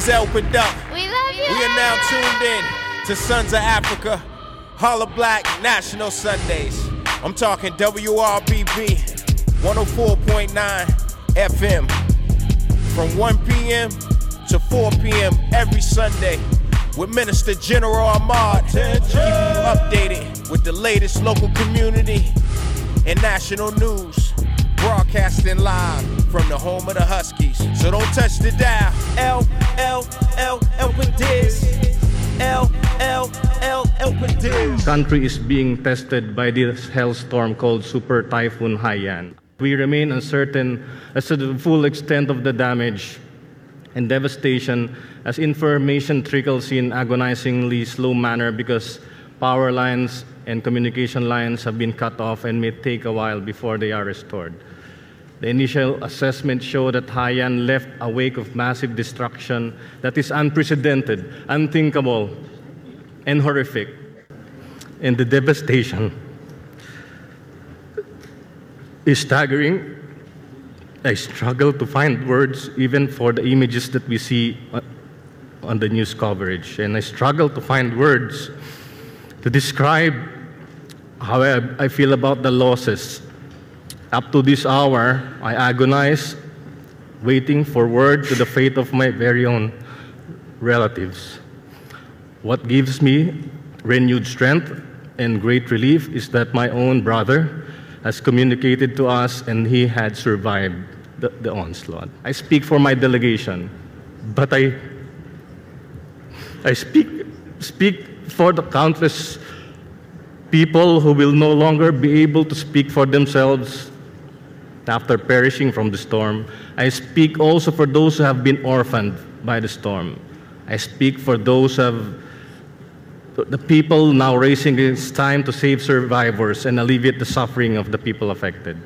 is El Duck.
We love you.
We are now tuned in to Sons of Afrika, Holla Black National Sundays. I'm talking WRBB 104.9 FM from 1 p.m. to 4 p.m. every Sunday with Minister General Ahmad. Keep you updated with the latest local community and national news. Broadcasting live from the home of the Huskies. So don't touch the dial. L, L, L, L, Padiz. L, L, L, L, Padiz.
country is being tested by this hailstorm called Super Typhoon Haiyan. We remain uncertain as to the full extent of the damage and devastation as information trickles in agonizingly slow manner because power lines and communication lines have been cut off and may take a while before they are restored. The initial assessment showed that Haiyan left a wake of massive destruction that is unprecedented, unthinkable, and horrific. And the devastation is staggering. I struggle to find words even for the images that we see on the news coverage. And I struggle to find words to describe how I feel about the losses. Up to this hour, I agonize, waiting for word to the fate of my very own relatives. What gives me renewed strength and great relief is that my own brother has communicated to us and he had survived the, the onslaught. I speak for my delegation, but I, I speak, speak for the countless people who will no longer be able to speak for themselves after perishing from the storm. I speak also for those who have been orphaned by the storm. I speak for those who have the people now raising it's time to save survivors and alleviate the suffering of the people affected.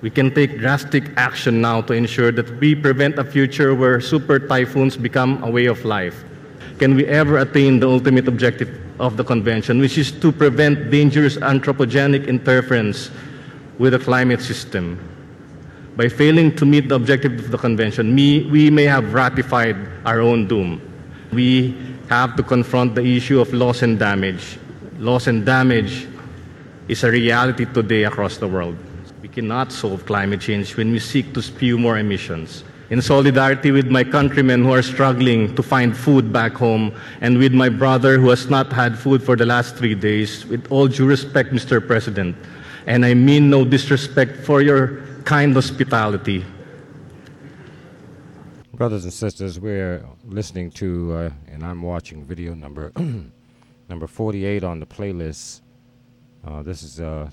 We can take drastic action now to ensure that we prevent a future where super typhoons become a way of life. Can we ever attain the ultimate objective of the convention, which is to prevent dangerous anthropogenic interference with the climate system? By failing to meet the objective of the convention, me, we may have ratified our own doom. We have to confront the issue of loss and damage. Loss and damage is a reality today across the world. We cannot solve climate change when we seek to spew more emissions. in solidarity with my countrymen who are struggling to find food back home, and with my brother who has not had food for the last three days, with all due respect, Mr. President, and I mean no disrespect for your kind hospitality.
Brothers and sisters, we're listening to, uh, and I'm watching video number number 48 on the playlist. Uh, this is uh,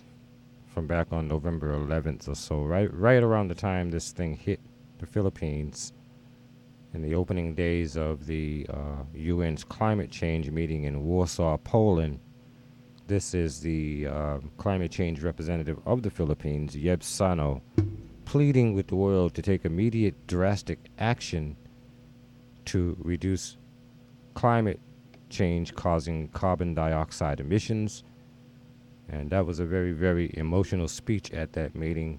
from back on November 11th or so, right, right around the time this thing hit the Philippines in the opening days of the UN's uh, climate change meeting in Warsaw, Poland. This is the uh, climate change representative of the Philippines, Yeb Sano, pleading with the world to take immediate drastic action to reduce climate change causing carbon dioxide emissions. And that was a very, very emotional speech at that meeting.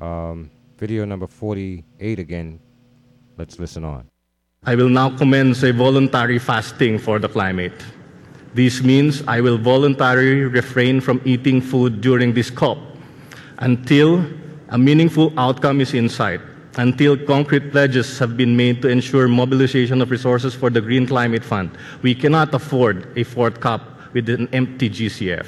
Um, Video number 48 again. Let's listen on.
I will now commence a voluntary fasting for the climate. This means I will voluntarily refrain from eating food during this COP until a meaningful outcome is in sight, until concrete pledges have been made to ensure mobilization of resources for the Green Climate Fund. We cannot afford a fourth COP with an empty GCF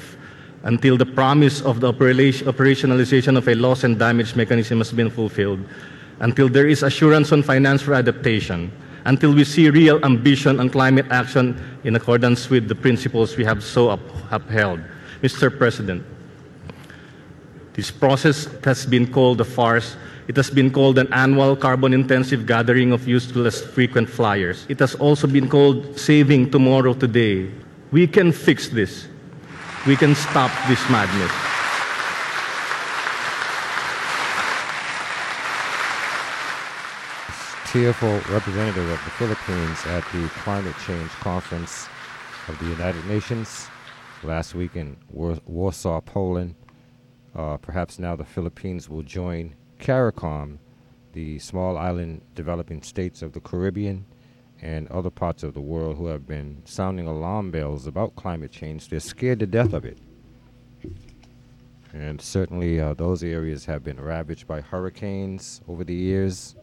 until the promise of the operationalization of a loss and damage mechanism has been fulfilled, until there is assurance on finance for adaptation, until we see real ambition on climate action in accordance with the principles we have so up upheld. Mr. President, this process has been called a farce. It has been called an annual carbon intensive gathering of useless frequent flyers. It has also been called saving tomorrow today. We can fix this we can stop this madness.
Tearful representative of the Philippines at the Climate Change Conference of the United Nations last week in Warsaw, Poland. Uh, perhaps now the Philippines will join CARICOM, the small island developing states of the Caribbean, and other parts of the world who have been sounding alarm bells about climate change. They're scared to death of it. And certainly, uh, those areas have been ravaged by hurricanes over the years,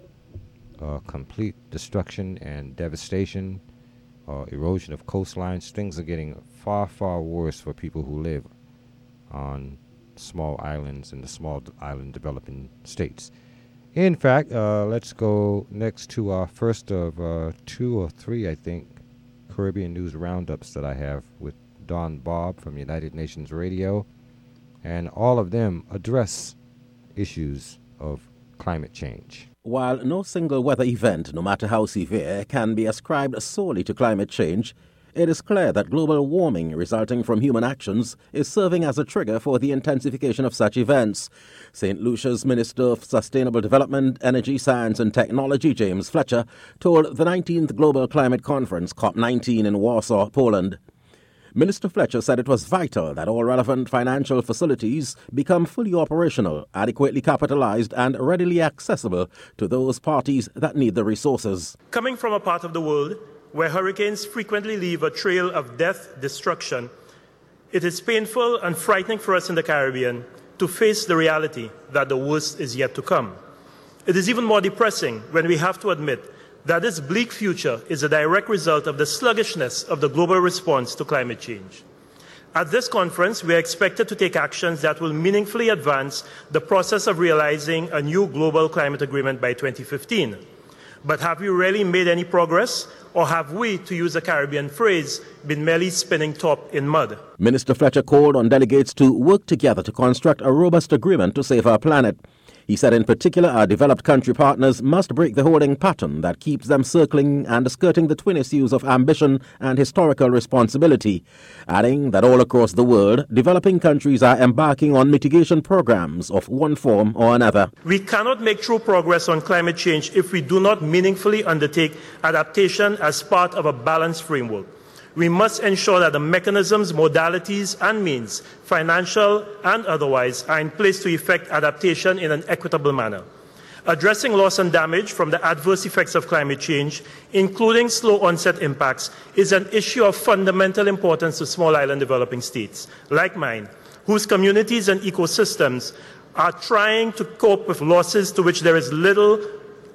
uh, complete destruction and devastation, uh, erosion of coastlines. Things are getting far, far worse for people who live on small islands in the small island developing states. In fact, uh, let's go next to our first of uh, two or three, I think, Caribbean news roundups that I have with Donn Bobb from United Nations Radio. And all of them address issues of climate change.
While no single weather event, no matter how severe, can be ascribed solely to climate change, it is clear that global warming resulting from human actions is serving as a trigger for the intensification of such events. St. Lucia's Minister of Sustainable Development, Energy, Science and Technology, James Fletcher, told the 19th Global Climate Conference, COP19, in Warsaw, Poland. Minister Fletcher said it was vital that all relevant financial facilities become fully operational, adequately capitalized, and readily accessible to those parties that need the resources.
Coming from a part of the world where hurricanes frequently leave a trail of death, destruction, it is painful and frightening for us in the Caribbean to face the reality that the worst is yet to come. It is even more depressing when we have to admit that this bleak future is a direct result of the sluggishness of the global response to climate change. At this conference, we are expected to take actions that will meaningfully advance the process of realizing a new global climate agreement by 2015. But have we really made any progress? Or have we, to use a Caribbean phrase, been merely spinning top in mud?
Minister Fletcher called on delegates to work together to construct a robust agreement to save our planet. He said, in particular, our developed country partners must break the holding pattern that keeps them circling and skirting the twin issues of ambition and historical responsibility, adding that all across the world, developing countries are embarking on mitigation programs of one form or another.
We cannot make true progress on climate change if we do not meaningfully undertake adaptation as part of a balanced framework we must ensure that the mechanisms, modalities, and means, financial and otherwise, are in place to effect adaptation in an equitable manner. Addressing loss and damage from the adverse effects of climate change, including slow onset impacts, is an issue of fundamental importance to small island developing states, like mine, whose communities and ecosystems are trying to cope with losses to which there is little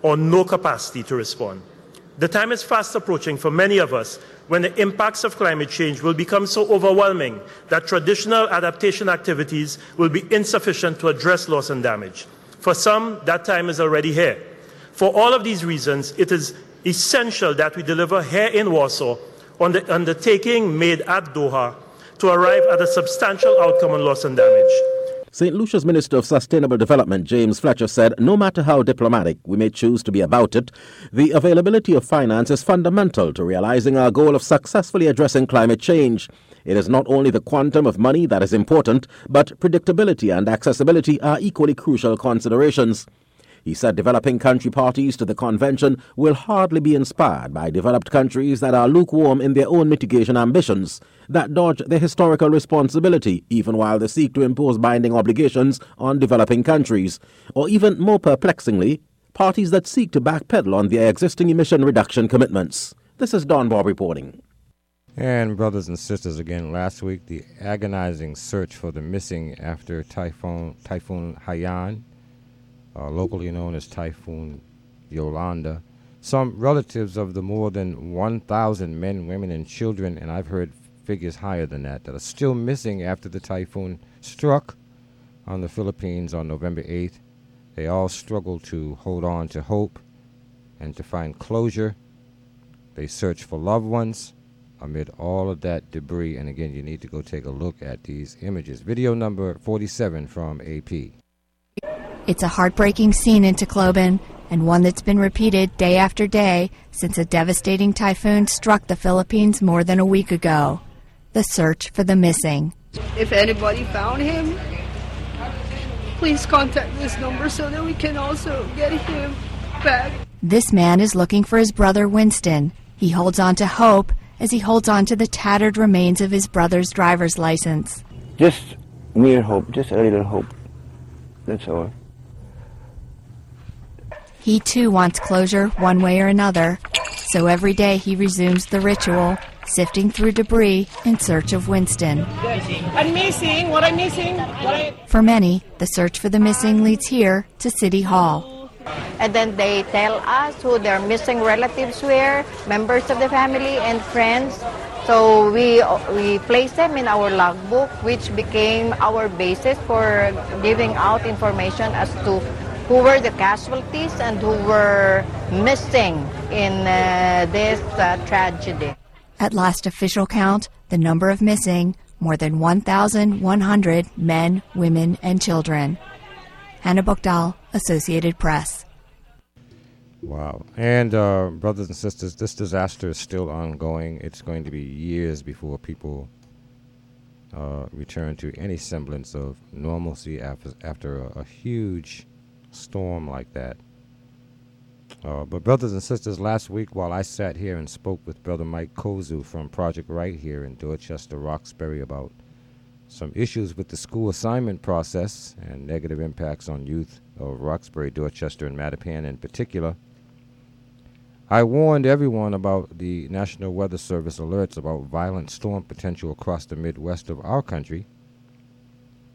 or no capacity to respond. The time is fast approaching for many of us when the impacts of climate change will become so overwhelming that traditional adaptation activities will be insufficient to address loss and damage. For some, that time is already here. For all of these reasons, it is essential that we deliver here in Warsaw on the undertaking made at Doha to arrive at a substantial outcome on loss and damage.
St. Lucia's Minister of Sustainable Development, James Fletcher, said no matter how diplomatic we may choose to be about it, the availability of finance is fundamental to realizing our goal of successfully addressing climate change. It is not only the quantum of money that is important, but predictability and accessibility are equally crucial considerations. He said developing country parties to the convention will hardly be inspired by developed countries that are lukewarm in their own mitigation ambitions, that dodge their historical responsibility even while they seek to impose binding obligations on developing countries, or even more perplexingly, parties that seek to backpedal on their existing emission reduction commitments. This is Donn Bobb reporting.
And brothers and sisters, again, last week the agonizing search for the missing after Typhoon Typhoon Haiyan uh, locally known as Typhoon Yolanda. Some relatives of the more than 1,000 men, women, and children, and I've heard figures higher than that, that are still missing after the typhoon struck on the Philippines on November 8th. They all struggle to hold on to hope and to find closure. They search for loved ones amid all of that debris. And again, you need to go take a look at these images. Video number 47 from AP.
It's a heartbreaking scene in Tacloban and one that's been repeated day after day since a devastating typhoon struck the Philippines more than a week ago. The search for the missing.
If anybody found him, please contact this number so that we can also get him back.
This man is looking for his brother Winston. He holds on to hope as he holds on to the tattered remains of his brother's driver's license.
Just mere hope, just a little hope. That's all.
He too wants closure one way or another, so every day he resumes the ritual, sifting through debris in search of Winston.
I'm missing. What I'm missing? What I...
For many, the search for the missing leads here to City Hall.
And then they tell us who their missing relatives were, members of the family and friends. So we we place them in our logbook, which became our basis for giving out information as to who were the casualties and who were missing in uh, this uh, tragedy.
At last official count, the number of missing more than 1,100 men, women, and children. Hannah Bogdal, Associated Press.
Wow. And, uh, brothers and sisters, this disaster is still ongoing. It's going to be years before people uh, return to any semblance of normalcy after, after a, a huge storm like that. Uh, but, brothers and sisters, last week while I sat here and spoke with Brother Mike Kozu from Project Right here in Dorchester, Roxbury about some issues with the school assignment process and negative impacts on youth of Roxbury, Dorchester, and Mattapan in particular, I warned everyone about the National Weather Service alerts about violent storm potential across the Midwest of our country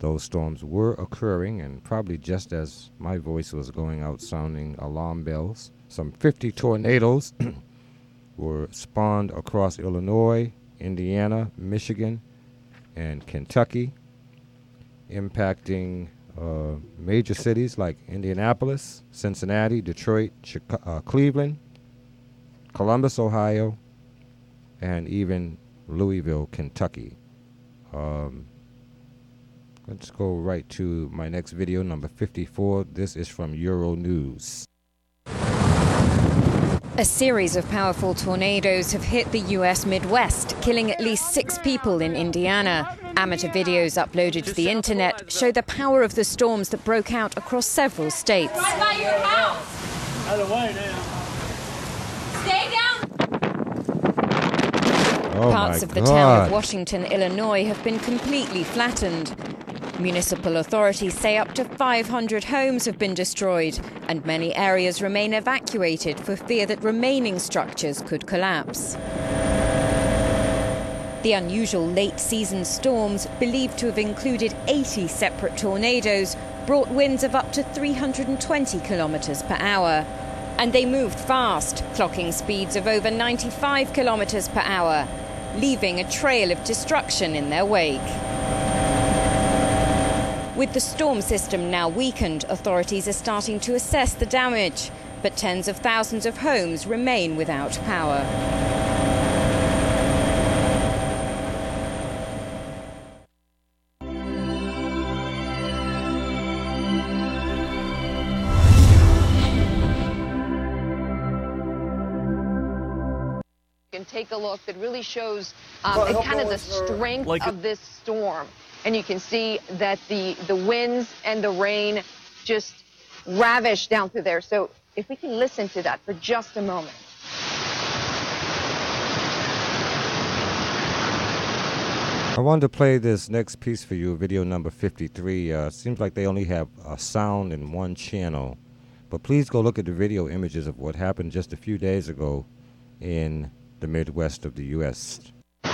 those storms were occurring, and probably just as my voice was going out sounding alarm bells, some 50 tornadoes were spawned across Illinois, Indiana, Michigan, and Kentucky, impacting uh, major cities like Indianapolis, Cincinnati, Detroit, Chicago, uh, Cleveland, Columbus, Ohio, and even Louisville, Kentucky. Um, Let's go right to my next video, number 54. This is from Euro News.
A series of powerful tornadoes have hit the U.S. Midwest, killing at least six people in Indiana. Amateur videos uploaded to the internet show the power of the storms that broke out across several states.
Right by your house. Out of the way now.
Stay down.
Oh
Parts of the
God.
town of Washington, Illinois have been completely flattened. Municipal authorities say up to 500 homes have been destroyed, and many areas remain evacuated for fear that remaining structures could collapse. The unusual late season storms, believed to have included 80 separate tornadoes, brought winds of up to 320 kilometres per hour. And they moved fast, clocking speeds of over 95 kilometers per hour, leaving a trail of destruction in their wake. With the storm system now weakened, authorities are starting to assess the damage, but tens of thousands of homes remain without power.
Take a look that really shows um, kind of the strength
Like a-
of this storm. And you can see that the, the winds and the rain just ravish down through there. So if we can listen to that for just a moment.
I wanted to play this next piece for you, video number 53. Uh, seems like they only have a sound in one channel. But please go look at the video images of what happened just a few days ago in the Midwest of the U.S.
and,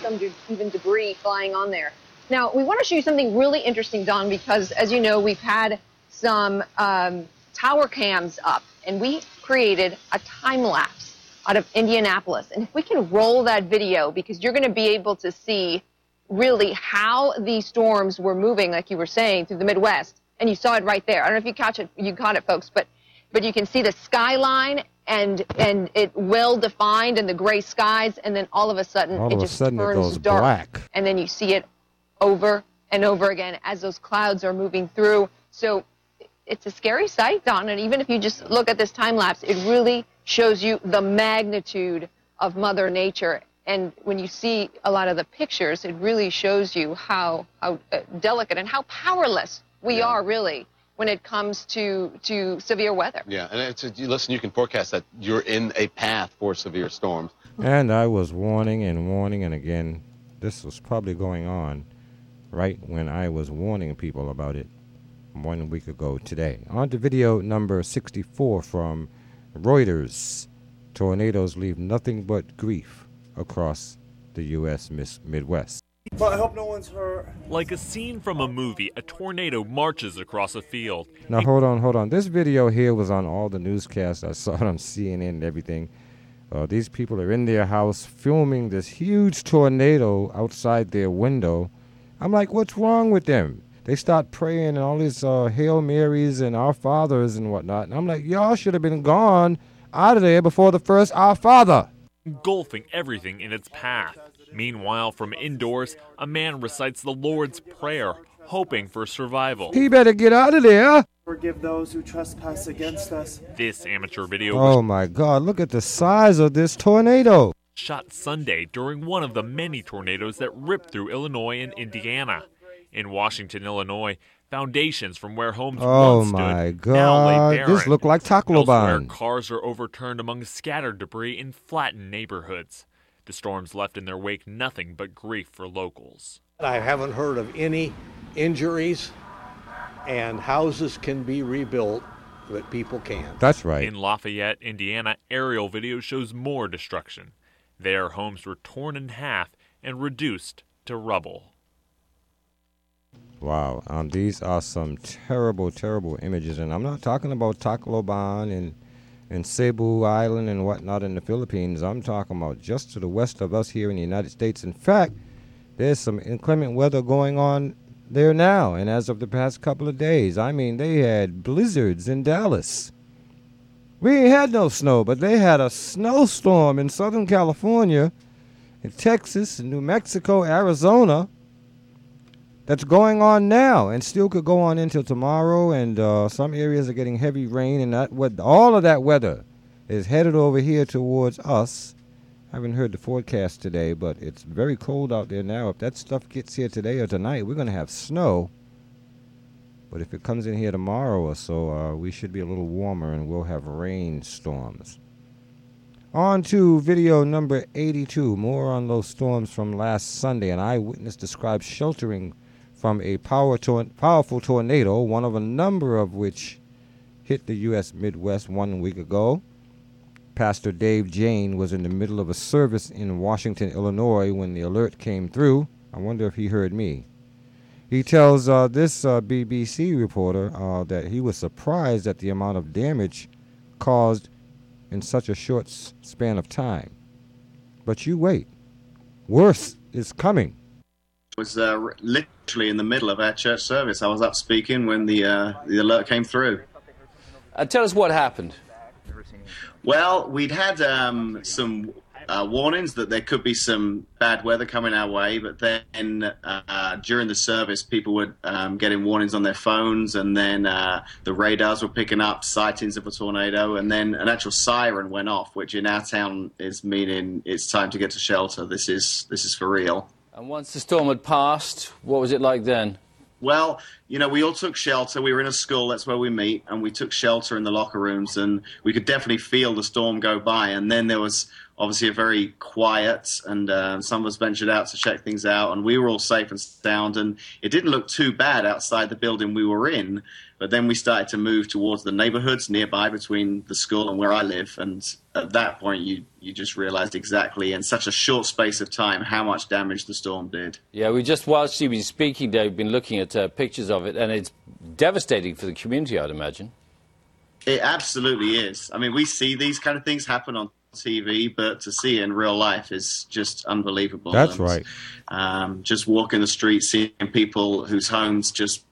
some de- even debris flying on there. Now, we want to show you something really interesting, Don, because as you know, we've had some um, tower cams up, and we created a time lapse out of Indianapolis. And if we can roll that video, because you're going to be able to see really how these storms were moving, like you were saying, through the Midwest. And you saw it right there. I don't know if you catch it, you caught it, folks, but but you can see the skyline and and it well defined and the gray skies, and then all of a sudden
All
it just
sudden it
turns
goes
dark,
black.
and then you see it over and over again as those clouds are moving through. So it's a scary sight, Don. And even if you just look at this time lapse, it really shows you the magnitude of Mother Nature. And when you see a lot of the pictures, it really shows you how how uh, delicate and how powerless we are really when it comes to to severe weather.
Yeah, and it's a, listen. You can forecast that you're in a path for severe storms.
And I was warning and warning, and again, this was probably going on right when I was warning people about it one week ago today. On to video number 64 from Reuters. Tornadoes leave nothing but grief across the U.S. Midwest.
But I hope no one's hurt.
Like a scene from a movie, a tornado marches across a field.
Now, hold on, hold on. This video here was on all the newscasts. I saw it on CNN and everything. Uh, these people are in their house filming this huge tornado outside their window. I'm like, what's wrong with them? They start praying and all these uh, Hail Marys and Our Fathers and whatnot. And I'm like, y'all should have been gone out of there before the first Our Father.
engulfing everything in its path. Meanwhile, from indoors, a man recites the Lord's Prayer, hoping for survival.
He better get out of there.
Forgive those who trespass against us.
This amateur video
Oh my God, look at the size of this tornado.
shot Sunday during one of the many tornadoes that ripped through Illinois and Indiana. In Washington, Illinois, foundations from where homes
Oh
once stood
my
now lay
God,
barren.
this looked like
Elsewhere,
Tacloban.
cars are overturned among scattered debris in flattened neighborhoods. The storms left in their wake nothing but grief for locals.
I haven't heard of any injuries, and houses can be rebuilt, but people can't.
That's right.
In Lafayette, Indiana, aerial video shows more destruction. There, homes were torn in half and reduced to rubble.
Wow, um, these are some terrible, terrible images, and I'm not talking about Tacloban and and Cebu Island and whatnot in the Philippines. I'm talking about just to the west of us here in the United States. In fact, there's some inclement weather going on there now, and as of the past couple of days, I mean, they had blizzards in Dallas. We ain't had no snow, but they had a snowstorm in Southern California, in Texas, in New Mexico, Arizona that's going on now and still could go on until tomorrow. And uh, some areas are getting heavy rain, and that what all of that weather is headed over here towards us. I haven't heard the forecast today, but it's very cold out there now. If that stuff gets here today or tonight, we're going to have snow. But if it comes in here tomorrow or so, uh, we should be a little warmer and we'll have rainstorms. On to video number 82. More on those storms from last Sunday. An eyewitness describes sheltering from a power tor- powerful tornado, one of a number of which hit the U.S. Midwest one week ago. Pastor Dave Jane was in the middle of a service in Washington, Illinois when the alert came through. I wonder if he heard me. He tells uh, this uh, BBC reporter uh, that he was surprised at the amount of damage caused in such a short span of time. But you wait. Worse is coming.
was uh, literally in the middle of our church service. I was up speaking when the uh, the alert came through.
Uh, tell us what happened.
Well, we'd had um, some uh, warnings that there could be some bad weather coming our way, but then uh, during the service, people were um, getting warnings on their phones, and then uh, the radars were picking up sightings of a tornado, and then an actual siren went off, which in our town is meaning it's time to get to shelter. This is this is for real.
And once the storm had passed, what was it like then?
Well, you know, we all took shelter. We were in a school, that's where we meet, and we took shelter in the locker rooms, and we could definitely feel the storm go by. And then there was obviously a very quiet, and uh, some of us ventured out to check things out, and we were all safe and sound. And it didn't look too bad outside the building we were in, but then we started to move towards the neighborhoods nearby between the school and where I live. And at that point, you, you just realized exactly in such a short space of time how much damage the storm did.
Yeah, we just, whilst you've been speaking, Dave, been looking at uh, pictures of it, and it's devastating for the community, I'd imagine.
It absolutely is. I mean, we see these kind of things happen on TV, but to see it in real life is just unbelievable.
That's
And,
right.
Um, just walking the streets, seeing people whose homes just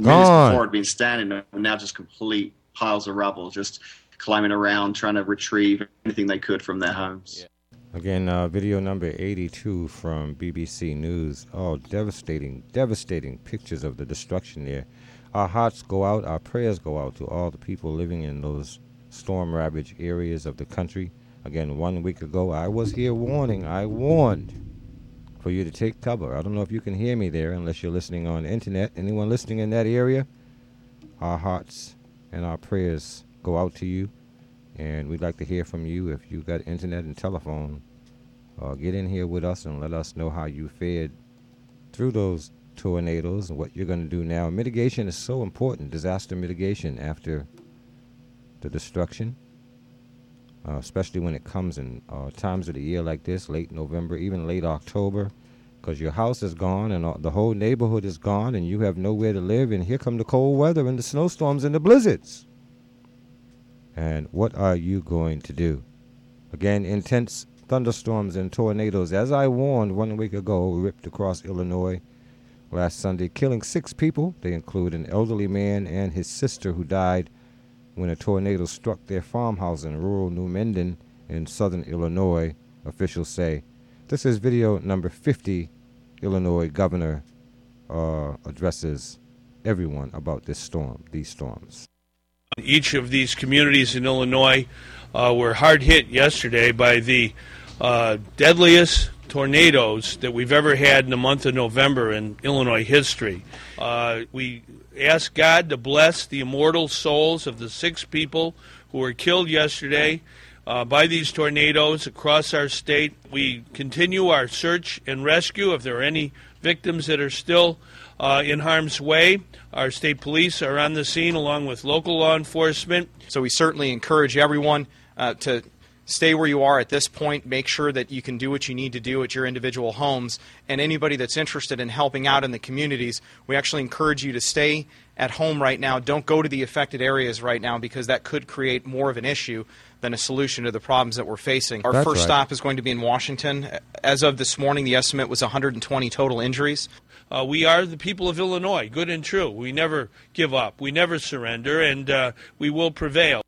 Gone.
minutes before had been standing, there, now just complete piles of rubble, just climbing around trying to retrieve anything they could from their homes.
Again, uh, video number 82 from BBC News. Oh, devastating, devastating pictures of the destruction there. Our hearts go out, our prayers go out to all the people living in those storm ravaged areas of the country. Again, one week ago, I was here warning, I warned for you to take cover. I don't know if you can hear me there unless you're listening on the internet. Anyone listening in that area? Our hearts and our prayers go out to you. And we'd like to hear from you if you've got internet and telephone. Uh, get in here with us and let us know how you fared through those tornadoes and what you're going to do now. Mitigation is so important, disaster mitigation after the destruction, uh, especially when it comes in uh, times of the year like this, late November, even late October, because your house is gone and uh, the whole neighborhood is gone and you have nowhere to live, and here come the cold weather and the snowstorms and the blizzards. And what are you going to do? Again, intense thunderstorms and tornadoes, as I warned one week ago, ripped across Illinois last Sunday, killing six people. They include an elderly man and his sister who died when a tornado struck their farmhouse in rural New Minden in southern Illinois, officials say. This is video number 50. Illinois governor uh, addresses everyone about this storm, these storms.
Each of these communities in Illinois uh, were hard hit yesterday by the uh, deadliest tornadoes that we've ever had in the month of November in Illinois history. Uh, we ask God to bless the immortal souls of the six people who were killed yesterday uh, by these tornadoes across our state. We continue our search and rescue if there are any victims that are still uh, in harm's way. Our state police are on the scene along with local law enforcement.
So we certainly encourage everyone uh, to stay where you are at this point. Make sure that you can do what you need to do at your individual homes. And anybody that's interested in helping out in the communities, we actually encourage you to stay at home right now. Don't go to the affected areas right now because that could create more of an issue than a solution to the problems that we're facing. Our
That's
first
right.
stop is going to be in Washington. As of this morning, the estimate was 120 total injuries.
Uh, we are the people of Illinois, good and true. We never give up, we never surrender, and uh, we will prevail.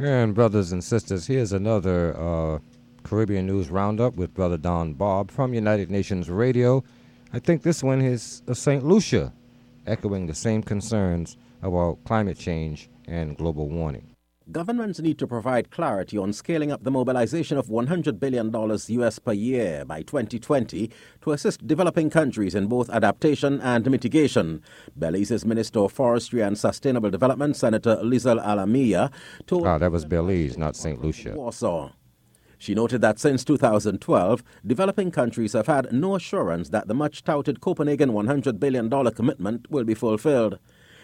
And brothers and sisters, here's another uh, Caribbean News Roundup with Brother Donn Bobb from United Nations Radio. I think this one is St. Lucia, echoing the same concerns about climate change and global warming.
Governments need to provide clarity on scaling up the mobilization of $100 billion US per year by 2020 to assist developing countries in both adaptation and mitigation. Belize's Minister of Forestry and Sustainable Development, Senator Lisel Alamilla, told
Ah, that was Belize, not St. Lucia.
Warsaw. She noted that since 2012, developing countries have had no assurance that the much touted Copenhagen $100 billion commitment will be fulfilled.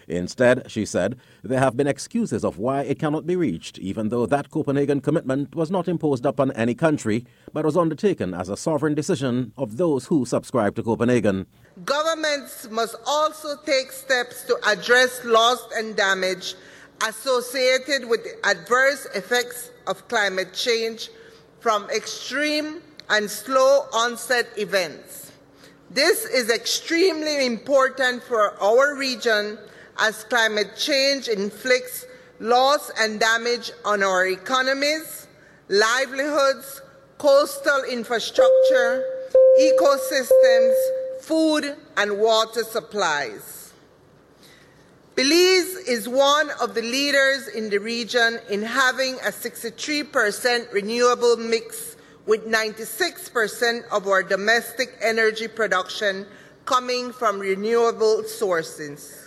Instead, she said, there have been excuses of why it cannot be reached, even though that Copenhagen commitment was not imposed upon any country, but was undertaken as a sovereign decision of those who subscribe to Copenhagen.
Governments must also take steps to address loss and damage associated with the adverse effects of climate change from extreme and slow onset events. This is extremely important for our region as climate change inflicts loss and damage on our economies, livelihoods, coastal infrastructure, ecosystems, food, and water supplies. Belize is one of the leaders in the region in having a 63% renewable mix with 96% of our domestic energy production coming from renewable sources.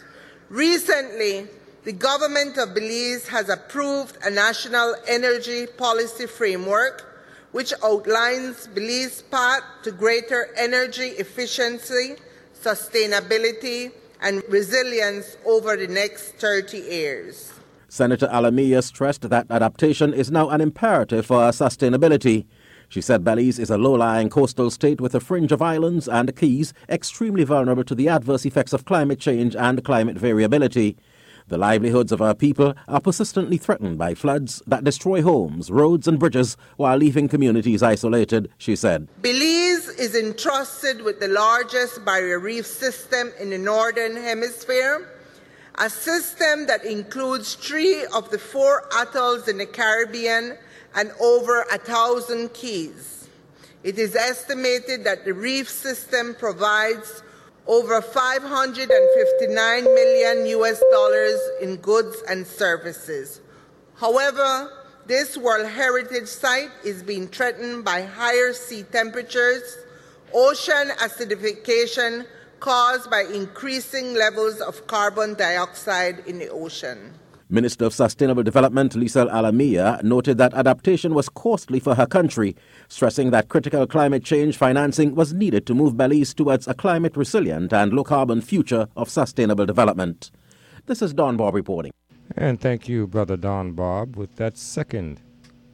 Recently, the government of Belize has approved a national energy policy framework which outlines Belize's path to greater energy efficiency, sustainability, and resilience over the next 30 years.
Senator Alamilla stressed that adaptation is now an imperative for our sustainability. She said Belize is a low lying coastal state with a fringe of islands and keys extremely vulnerable to the adverse effects of climate change and climate variability. The livelihoods of our people are persistently threatened by floods that destroy homes, roads, and bridges while leaving communities isolated, she said.
Belize is entrusted with the largest barrier reef system in the Northern Hemisphere, a system that includes three of the four atolls in the Caribbean and over a thousand keys. It is estimated that the reef system provides over 559 million US dollars in goods and services. However, this World Heritage Site is being threatened by higher sea temperatures, ocean acidification caused by increasing levels of carbon dioxide in the ocean.
Minister of Sustainable Development Lisel Alamilla noted that adaptation was costly for her country, stressing that critical climate change financing was needed to move Belize towards a climate resilient and low carbon future of sustainable development. This is Donn Bobb reporting.
And thank you, Brother Donn Bobb, with that second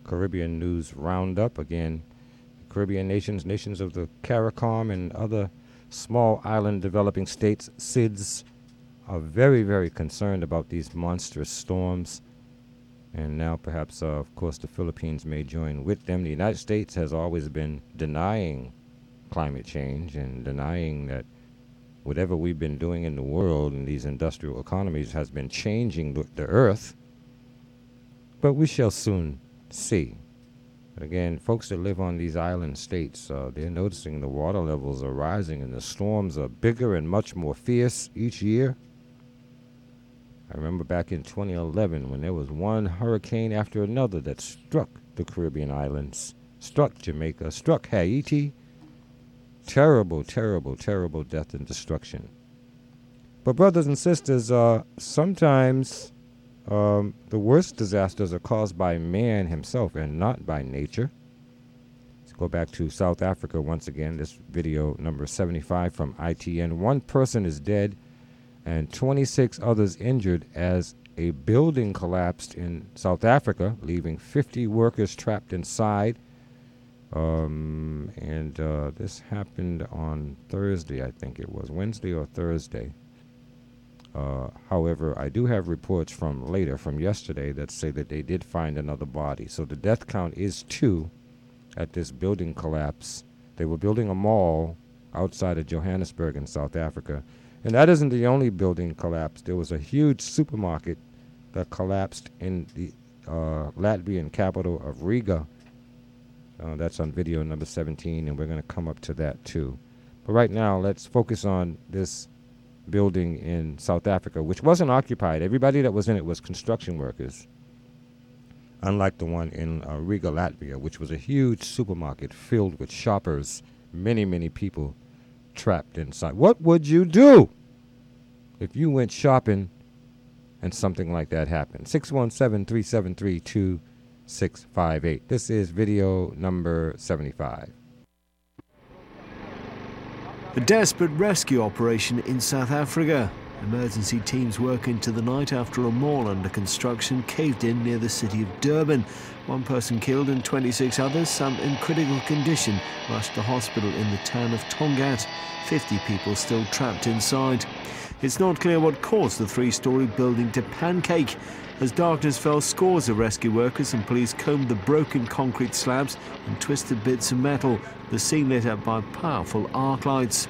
Caribbean News Roundup. Again, Caribbean nations, nations of the CARICOM, and other small island developing states, SIDS, are very, very concerned about these monstrous storms. And now, perhaps, uh, of course, the Philippines may join with them. The United States has always been denying climate change and denying that whatever we've been doing in the world in these industrial economies has been changing the, the earth. But we shall soon see. Again, folks that live on these island states, uh, they're noticing the water levels are rising and the storms are bigger and much more fierce each year. I remember back in 2011 when there was one hurricane after another that struck the Caribbean islands, struck Jamaica, struck Haiti. Terrible, terrible, terrible death and destruction. But, brothers and sisters, uh, sometimes um, the worst disasters are caused by man himself and not by nature. Let's go back to South Africa once again. This video number 75 from ITN. One person is dead and 26 others injured as a building collapsed in South Africa, leaving 50 workers trapped inside. Um, and uh, this happened on Thursday, I think it was, Wednesday or Thursday. Uh, however, I do have reports from later, from yesterday, that say that they did find another body. So the death count is two at this building collapse. They were building a mall outside of Johannesburg in South Africa and that isn't the only building collapse. There was a huge supermarket that collapsed in the uh, Latvian capital of Riga. Uh, that's on video number 17, and we're going to come up to that too. But right now, let's focus on this building in South Africa, which wasn't occupied. Everybody that was in it was construction workers, unlike the one in uh, Riga, Latvia, which was a huge supermarket filled with shoppers, many, many people trapped inside. What would you do if you went shopping and something like that happened? 617 373 2658. This is video number 75.
A desperate rescue operation in South Africa.
Emergency teams work into the night after a mall under construction caved in near the city of Durban. One person killed and 26 others, some in critical condition, rushed to hospital in the town of Tongaat. 50 people still trapped inside. It's not clear what caused the three story building to pancake. As darkness fell, scores of rescue workers and police combed the broken concrete slabs and twisted bits of metal, the scene lit up by powerful arc lights.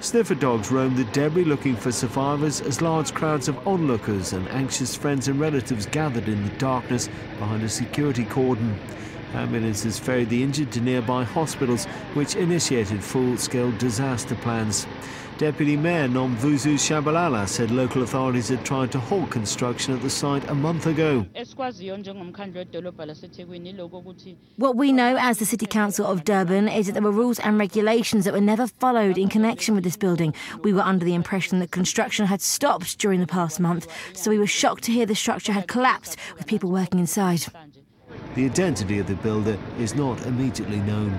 Sniffer dogs roamed the debris looking for survivors as large crowds of onlookers and anxious friends and relatives gathered in the darkness behind a security cordon. Ambulances ferried the injured to nearby hospitals, which initiated full scale disaster plans. Deputy Mayor Nomvuzo Shabalala said local authorities had tried to halt construction at the site a month ago.
What we know as the City Council of Durban is that there were rules and regulations that were never followed in connection with this building. We were under the impression that construction had stopped during the past month, so we were shocked to hear the structure had collapsed with people working inside.
The identity of the builder is not immediately known.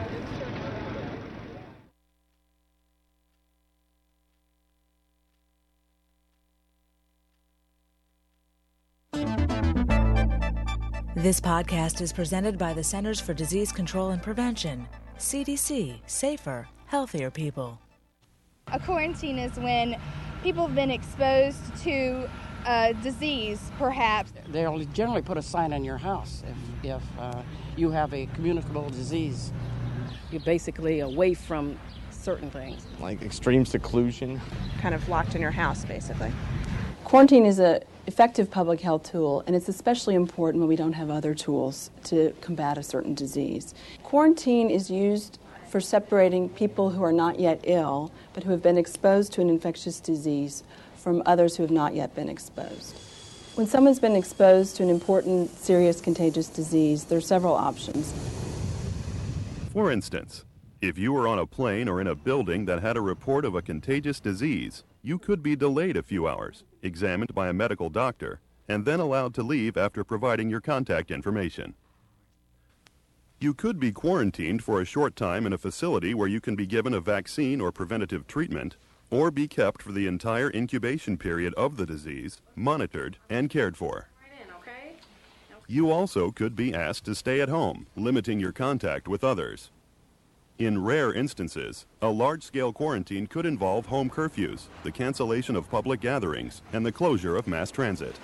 This podcast is presented by the Centers for Disease Control and Prevention, CDC, Safer, Healthier People.
A quarantine is when people have been exposed to a disease, perhaps.
They'll generally put a sign on your house if, if uh, you have a communicable disease. You're basically away from certain things.
Like extreme seclusion.
Kind of locked in your house, basically.
Quarantine is an effective public health tool, and it's especially important when we don't have other tools to combat a certain disease. Quarantine is used for separating people who are not yet ill, but who have been exposed to an infectious disease from others who have not yet been exposed. When someone's been exposed to an important, serious, contagious disease, there are several options.
For instance, if you were on a plane or in a building that had a report of a contagious disease, you could be delayed a few hours, examined by a medical doctor, and then allowed to leave after providing your contact information. You could be quarantined for a short time in a facility where you can be given a vaccine or preventative treatment, or be kept for the entire incubation period of the disease, monitored and cared for. You also could be asked to stay at home, limiting your contact with others. In rare instances, a large-scale quarantine could involve home curfews, the cancellation of public gatherings, and the closure of mass transit.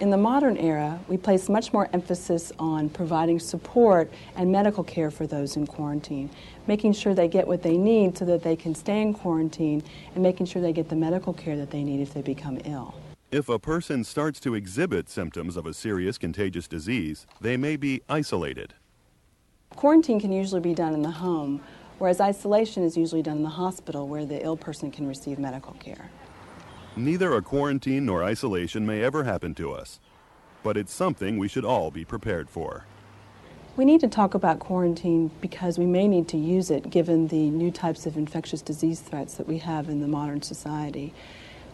In the modern era, we place much more emphasis on providing support and medical care for those in quarantine, making sure they get what they need so that they can stay in quarantine, and making sure they get the medical care that they need if they become ill.
If a person starts to exhibit symptoms of a serious contagious disease, they may be isolated.
Quarantine can usually be done in the home, whereas isolation is usually done in the hospital where the ill person can receive medical care.
Neither a quarantine nor isolation may ever happen to us, but it's something we should all be prepared for.
We need to talk about quarantine because we may need to use it given the new types of infectious disease threats that we have in the modern society.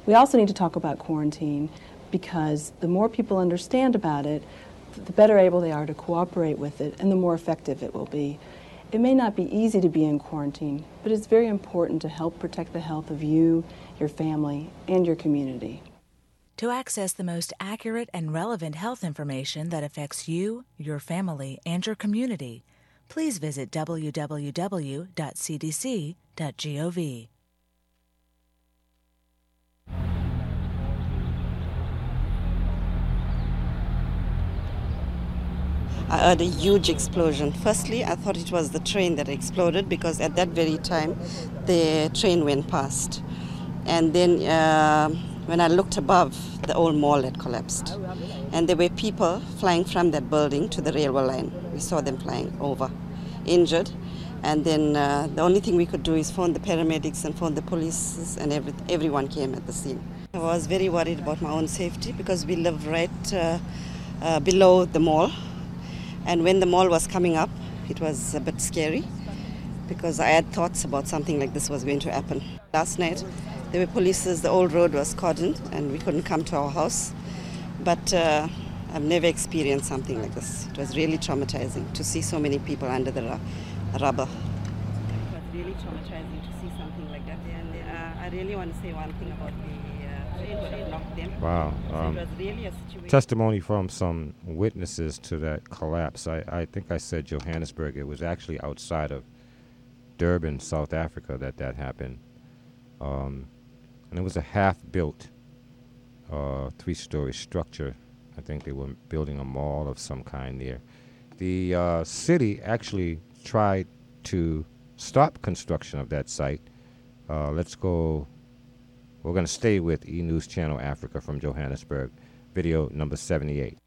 We also need to talk about quarantine because the more people understand about it, the better able they are to cooperate with it and the more effective it will be. It may not be easy to be in quarantine, but it's very important to help protect the health of you, your family, and your community.
To access the most accurate and relevant health information that affects you, your family, and your community, please visit www.cdc.gov.
I heard a huge explosion. Firstly, I thought it was the train that exploded because at that very time the train went past. And then uh, when I looked above, the old mall had collapsed. And there were people flying from that building to the railway line. We saw them flying over, injured. And then uh, the only thing we could do is phone the paramedics and phone the police, and every, everyone came at the scene. I was very worried about my own safety because we live right uh, uh, below the mall. And when the mall was coming up, it was a bit scary because I had thoughts about something like this was going to happen. Last night, there were polices, the old road was cordoned, and we couldn't come to our house. But uh, I've never experienced something like this. It was really traumatizing to see so many people under the ru- rubber. It was really traumatizing to see something like that. And uh, I really want to say one thing about the
Wow. Um, testimony from some witnesses to that collapse. I, I think I said Johannesburg. It was actually outside of Durban, South Africa, that that happened. Um, and it was a half built uh, three story structure. I think they were building a mall of some kind there. The uh, city actually tried to stop construction of that site. Uh, let's go. We're going to stay with E News Channel Africa from Johannesburg, video number 78.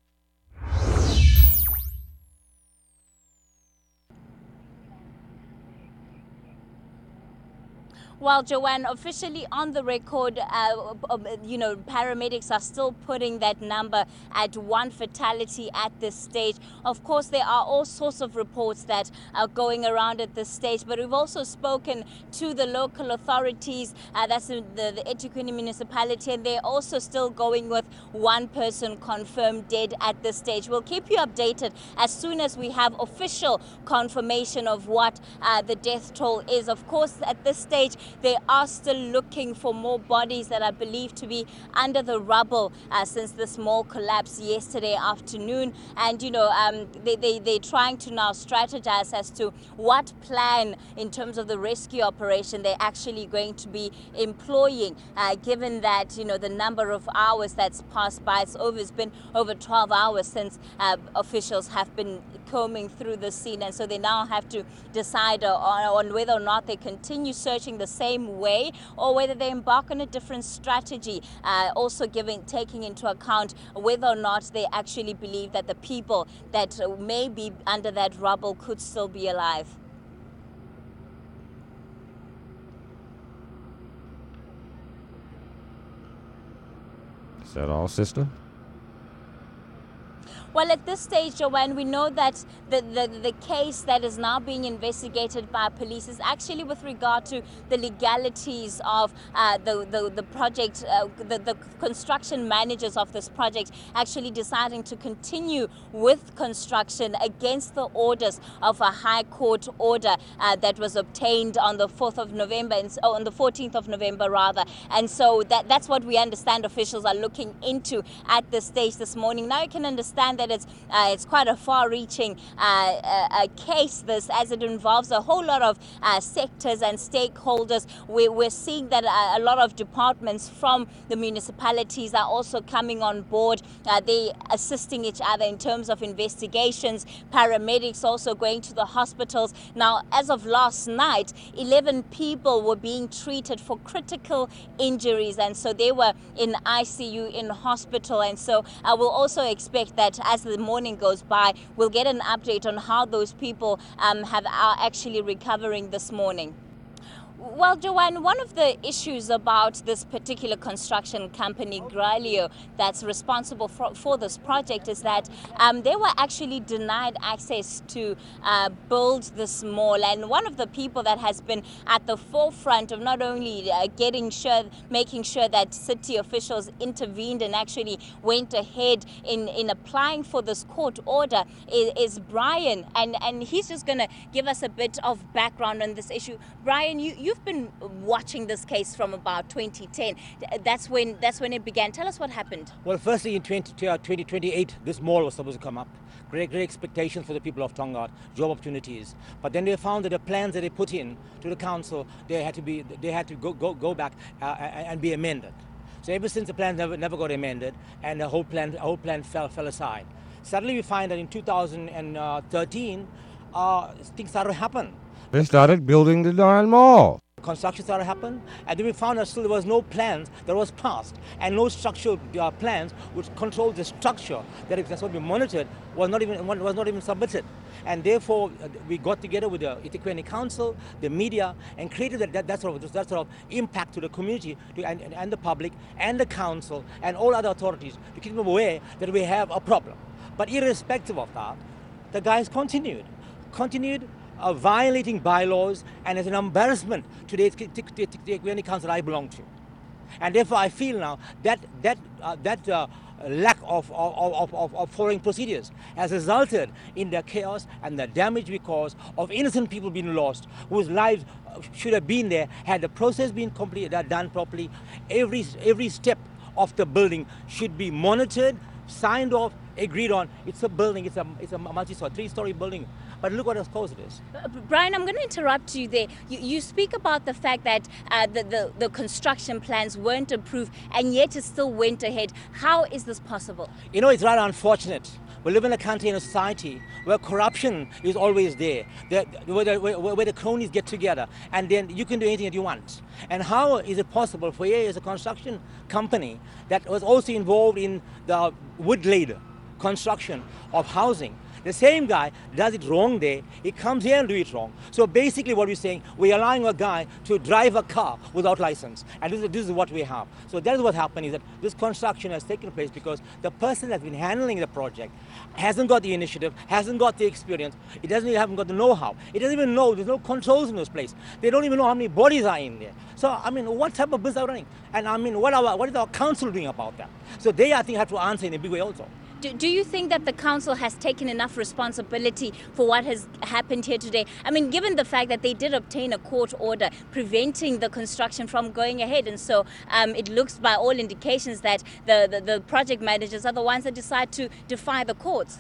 While Joanne, officially on the record, uh, you know, paramedics are still putting that number at one fatality at this stage. Of course, there are all sorts of reports that are going around at this stage, but we've also spoken to the local authorities, uh, that's the, the eThekwini municipality, and they're also still going with one person confirmed dead at this stage. We'll keep you updated as soon as we have official confirmation of what uh, the death toll is. Of course, at this stage, they are still looking for more bodies that are believed to be under the rubble uh, since the small collapse yesterday afternoon. And, you know, um, they, they, they're trying to now strategize as to what plan in terms of the rescue operation they're actually going to be employing, uh, given that, you know, the number of hours that's passed by. It's over, it's been over 12 hours since uh, officials have been combing through the scene. And so they now have to decide on, on whether or not they continue searching the same way or whether they embark on a different strategy. Uh, also giving taking into account whether or not they actually believe that the people that may be under that rubble could still be alive.
Is that all, sister?
Well, at this stage, Joanne, we know that the, the, the case that is now being investigated by police is actually with regard to the legalities of uh, the, the, the project, uh, the, the construction managers of this project actually deciding to continue with construction against the orders of a High Court order uh, that was obtained on the 4th of November, and, oh, on the 14th of November, rather. And so that, that's what we understand officials are looking into at this stage this morning. Now you can understand that it's uh, it's quite a far-reaching uh, case. This as it involves a whole lot of uh, sectors and stakeholders. We, we're seeing that a, a, lot of departments from the municipalities are also coming on board. Uh, they assisting each other in terms of investigations. Paramedics also going to the hospitals. Now, as of last night, 11 people were being treated for critical injuries, and so they were in ICU in hospital. And so I will also expect that as the morning goes by, we'll get an update on how those people um, have are actually recovering this morning. Well, Joanne, one of the issues about this particular construction company, Gralio, that's responsible for, for this project is that um, they were actually denied access to uh, build this mall. And one of the people that has been at the forefront of not only uh, getting sure, making sure that city officials intervened and actually went ahead in, in applying for this court order is, is Brian. And, and he's just going to give us a bit of background on this issue. Brian, you, you've been watching this case from about 2010. That's when that's when it began. Tell us what happened.
Well, firstly, in 20, 2028, this mall was supposed to come up. Great, great expectations for the people of Tongaat, job opportunities. But then they found that the plans that they put in to the council, they had to be, they had to go go, go back uh, and be amended. So ever since the plan never, never got amended, and the whole plan, the whole plan fell, fell aside. Suddenly we find that in 2013, uh, things started to happen.
They started building the darn mall.
Construction started to happen, and then we found that still there was no plans that was passed, and no structural uh, plans which control the structure that is going to be monitored was not even was not even submitted, and therefore uh, we got together with the eThekwini Council, the media, and created that, that, that, sort of that sort of impact to the community to, and, and the public and the council and all other authorities to keep them aware that we have a problem. But irrespective of that, the guys continued, continued uh, violating bylaws and as an embarrassment to the eThekwini Council I belong to. And therefore, I feel now that that uh, that uh, lack of, of, of, of, following procedures has resulted in the chaos and the damage cause of innocent people being lost, whose lives should have been there had the process been completed, done properly. Every every step of the building should be monitored, signed off, agreed on. It's a building, it's a, it's a multi-story, three-story building. But look what its cost it is.
Uh, Brian, I'm going to interrupt you there. You, you speak about the fact that uh, the, the, the construction plans weren't approved and yet it still went ahead. How is this possible?
You know, it's rather unfortunate. We live in a country and a society where corruption is always there, where, the, where, where, the cronies get together, and then you can do anything that you want. And how is it possible for a as a construction company that was also involved in the wood laid construction of housing the same guy does it wrong there, he comes here and do it wrong. So basically what we're saying, we're allowing a guy to drive a car without license. And this is, this is what we have. So that is what happened is that this construction has taken place because the person that's been handling the project hasn't got the initiative, hasn't got the experience, it doesn't even haven't got the know-how. It doesn't even know, there's no controls in this place. They don't even know how many bodies are in there. So, I mean, what type of business are running? And I mean, what, are, what is our council doing about that? So they, I think, have to answer in a big way also.
Do, do you think that the council has taken enough responsibility for what has happened here today? I mean, given the fact that they did obtain a court order preventing the construction from going ahead, and so um, it looks by all indications that the, the, the, project managers are the ones that decide to defy the courts.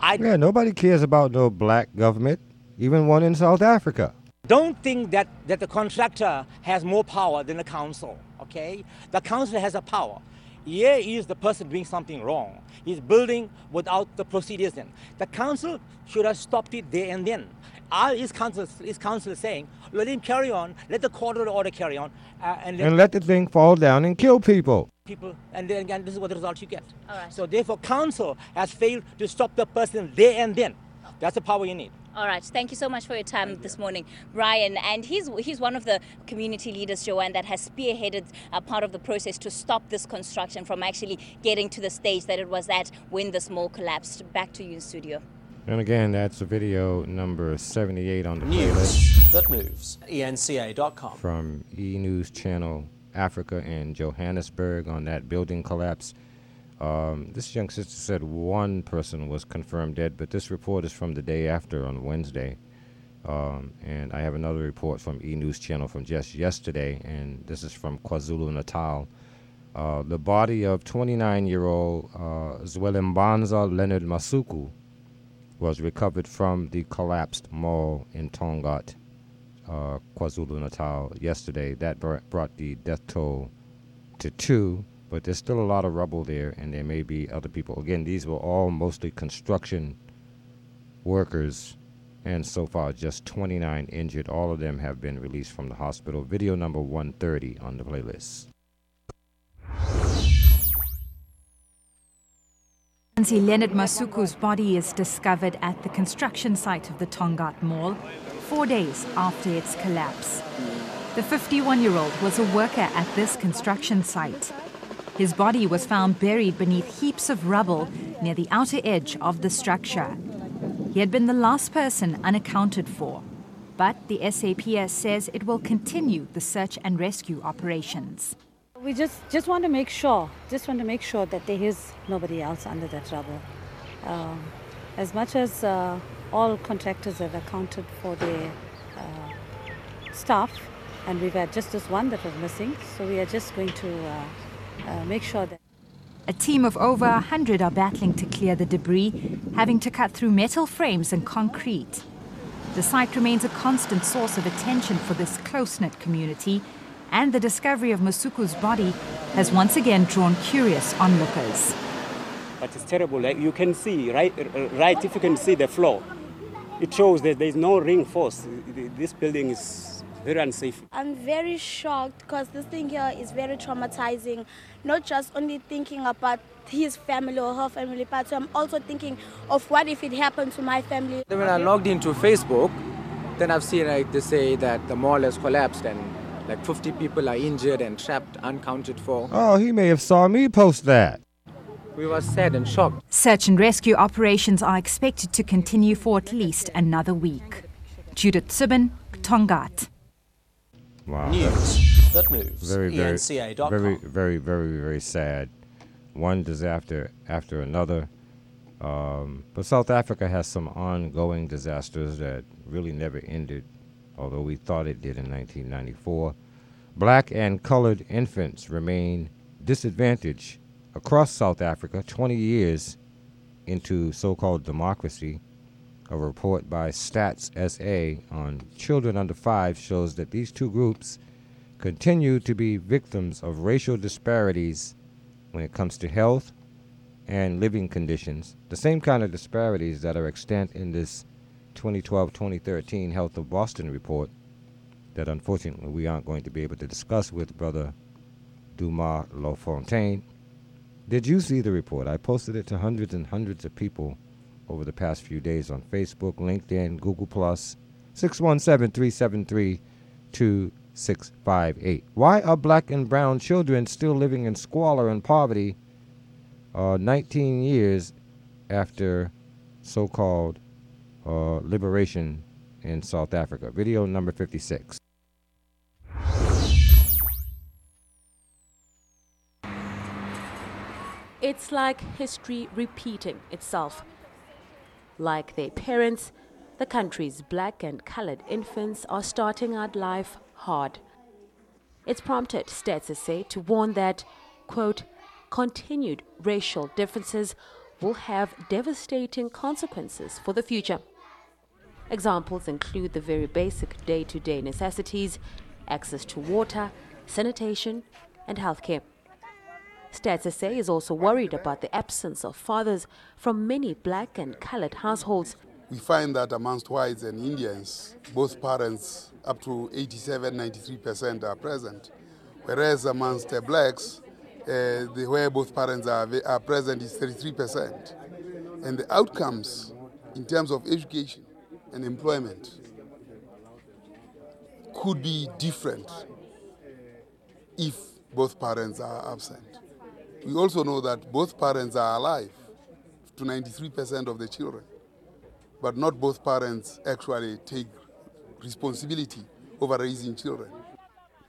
I yeah, nobody cares about no black government, even one in South Africa.
Don't think that, that the contractor has more power than the council, okay? The council has a power. Here is the person doing something wrong. He's building without the procedures then. The council should have stopped it there and then. All his council, his council is saying, let him carry on, let the court order carry on.
Uh, and, let, and let the thing fall down and kill people.
People, and then again, this is what the result you get. So therefore, council has failed to stop the person there and then. That's the power you need.
All right. Thank you so much for your time Thank this you. morning, Brian. And he's he's one of the community leaders, Joanne, that has spearheaded a part of the process to stop this construction from actually getting to the stage that it was at when this mall collapsed. Back to you in studio.
And again, that's video number 78 on the
News
playlist.
that moves. ENCA.com.
From E News Channel Africa in Johannesburg on that building collapse. Um, this young sister said one person was confirmed dead, but this report is from the day after on Wednesday. Um, and I have another report from E News Channel from just yesterday, and this is from KwaZulu Natal. Uh, the body of 29 year old uh, Zwelembanza Leonard Masuku was recovered from the collapsed mall in Tongaat, uh, KwaZulu Natal, yesterday. That brought the death toll to two but there's still a lot of rubble there, and there may be other people. Again, these were all mostly construction workers, and so far just 29 injured. All of them have been released from the hospital. Video number 130 on the playlist.
Nancy Leonard Masuku's body is discovered at the construction site of the Tongaat Mall four days after its collapse. The 51 year old was a worker at this construction site. His body was found buried beneath heaps of rubble near the outer edge of the structure. He had been the last person unaccounted for, but the SAPS says it will continue the search and rescue operations.
We just, just want to make sure, just want to make sure that there is nobody else under that rubble. Um, as much as uh, all contractors have accounted for their uh, staff, and we've had just this one that was missing, so we are just going to uh, Uh, make sure that.
A team of over 100 are battling to clear the debris, having to cut through metal frames and concrete. The site remains a constant source of attention for this close knit community, and the discovery of Masuku's body has once again drawn curious onlookers.
But it's terrible. Like you can see, right, right, if you can see the floor, it shows that there's no ring force. This building is very unsafe.
I'm very shocked because this thing here is very traumatizing. Not just only thinking about his family or her family, but I'm also thinking of what if it happened to my family.
When I logged into Facebook, then I've seen like they say that the mall has collapsed and like 50 people are injured and trapped, uncounted for.
Oh, he may have saw me post that.
We were sad and shocked.
Search and rescue operations are expected to continue for at least another week. Judith Subin, Tongaat.
Wow.
News that moves.
Very, very, very, very, very, very sad. One disaster after another. Um, but South Africa has some ongoing disasters that really never ended, although we thought it did in 1994. Black and colored infants remain disadvantaged across South Africa 20 years into so called democracy. A report by Stats SA on children under five shows that these two groups continue to be victims of racial disparities when it comes to health and living conditions, the same kind of disparities that are extant in this 2012 2013 Health of Boston report that unfortunately we aren't going to be able to discuss with Brother Dumas Lafontaine. Did you see the report? I posted it to hundreds and hundreds of people over the past few days on Facebook, LinkedIn, Google Plus, 617 373 2658. Why are black and brown children still living in squalor and poverty uh, 19 years after so called uh, liberation in South Africa? Video number 56.
It's like history repeating itself. Like their parents, the country's black and colored infants are starting out life hard. It's prompted Stats SA to warn that, quote, continued racial differences will have devastating consequences for the future. Examples include the very basic day to day necessities, access to water, sanitation, and healthcare. Stats SA is also worried about the absence of fathers from many black and colored households.
We find that amongst whites and Indians, both parents, up to 87 93% are present. Whereas amongst uh, blacks, uh, the, where both parents are, are present is 33%. And the outcomes in terms of education and employment could be different if both parents are absent. We also know that both parents are alive to 93% of the children, but not both parents actually take responsibility over raising children.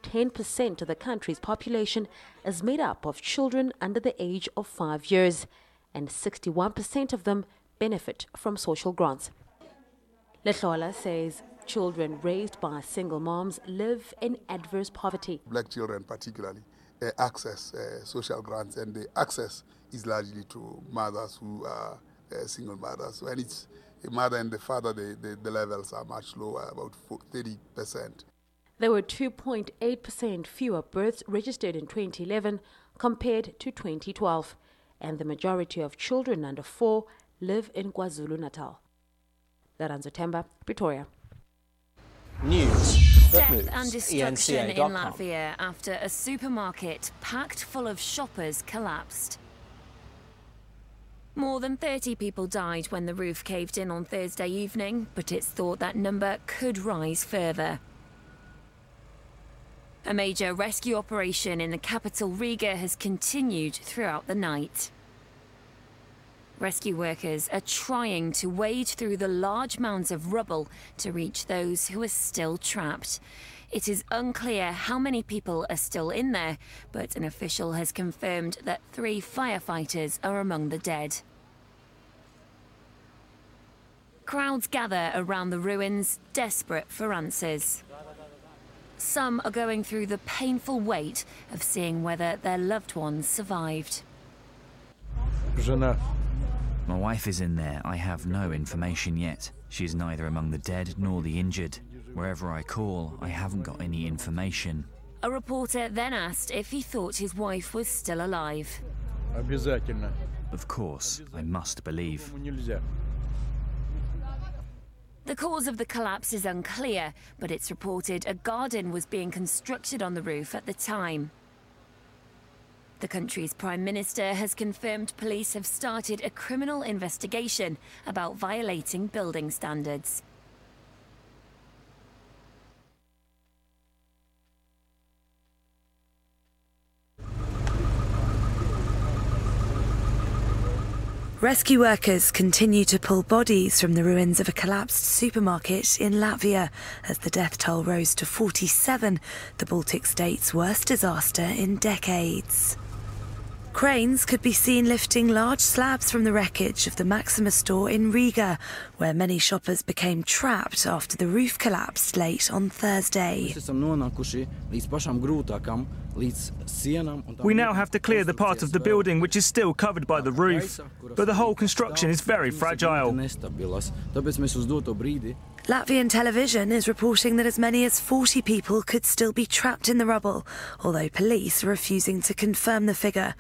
10% of the country's population is made up of children under the age of five years, and 61% of them benefit from social grants. Lehohla says children raised by single moms live in adverse poverty.
Black children, particularly, uh, access uh, social grants, and the access is largely to mothers who are uh, single mothers. When it's a mother and the father, the, the, the levels are much lower, about 30%.
There were 2.8% fewer births registered in 2011 compared to 2012, and the majority of children under four live in KwaZulu Natal. Laranzo Temba, Pretoria.
News.
Death and destruction in Latvia after a supermarket packed full of shoppers collapsed. More than 30 people died when the roof caved in on Thursday evening, but it's thought that number could rise further. A major rescue operation in the capital Riga has continued throughout the night. Rescue workers are trying to wade through the large mounds of rubble to reach those who are still trapped. It is unclear how many people are still in there, but an official has confirmed that three firefighters are among the dead. Crowds gather around the ruins, desperate for answers. Some are going through the painful weight of seeing whether their loved ones survived.
My wife is in there. I have no information yet. She is neither among the dead nor the injured. Wherever I call, I haven't got any information.
A reporter then asked if he thought his wife was still alive.
Of course, I must believe.
The cause of the collapse is unclear, but it's reported a garden was being constructed on the roof at the time. The country's Prime Minister has confirmed police have started a criminal investigation about violating building standards.
Rescue workers continue to pull bodies from the ruins of a collapsed supermarket in Latvia as the death toll rose to 47, the Baltic state's worst disaster in decades. Cranes could be seen lifting large slabs from the wreckage of the Maxima store in Riga, where many shoppers became trapped after the roof collapsed late on Thursday.
Esam nonākuši līdz pašām grūtākām,
We now have to clear the part of the building which is still covered by the roof, but the whole construction is very fragile.
Latvian television is reporting that as many as 40 people could still be trapped in the rubble, although police are refusing to confirm the figure.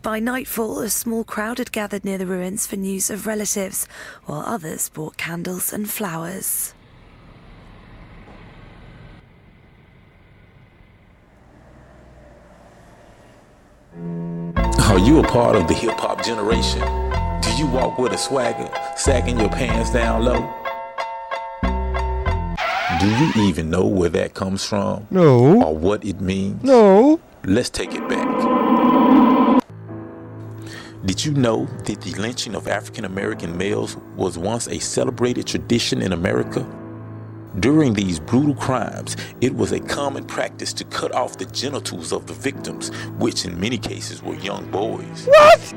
By nightfall, a small crowd had gathered near the ruins for news of relatives, while others brought candles and flowers.
Are you a part of the hip hop generation? Do you walk with a swagger, sagging your pants down low? Do you even know where that comes from?
No.
Or what it means?
No.
Let's take it back. Did you know that the lynching of African American males was once a celebrated tradition in America? During these brutal crimes, it was a common practice to cut off the genitals of the victims, which in many cases were young boys.
What?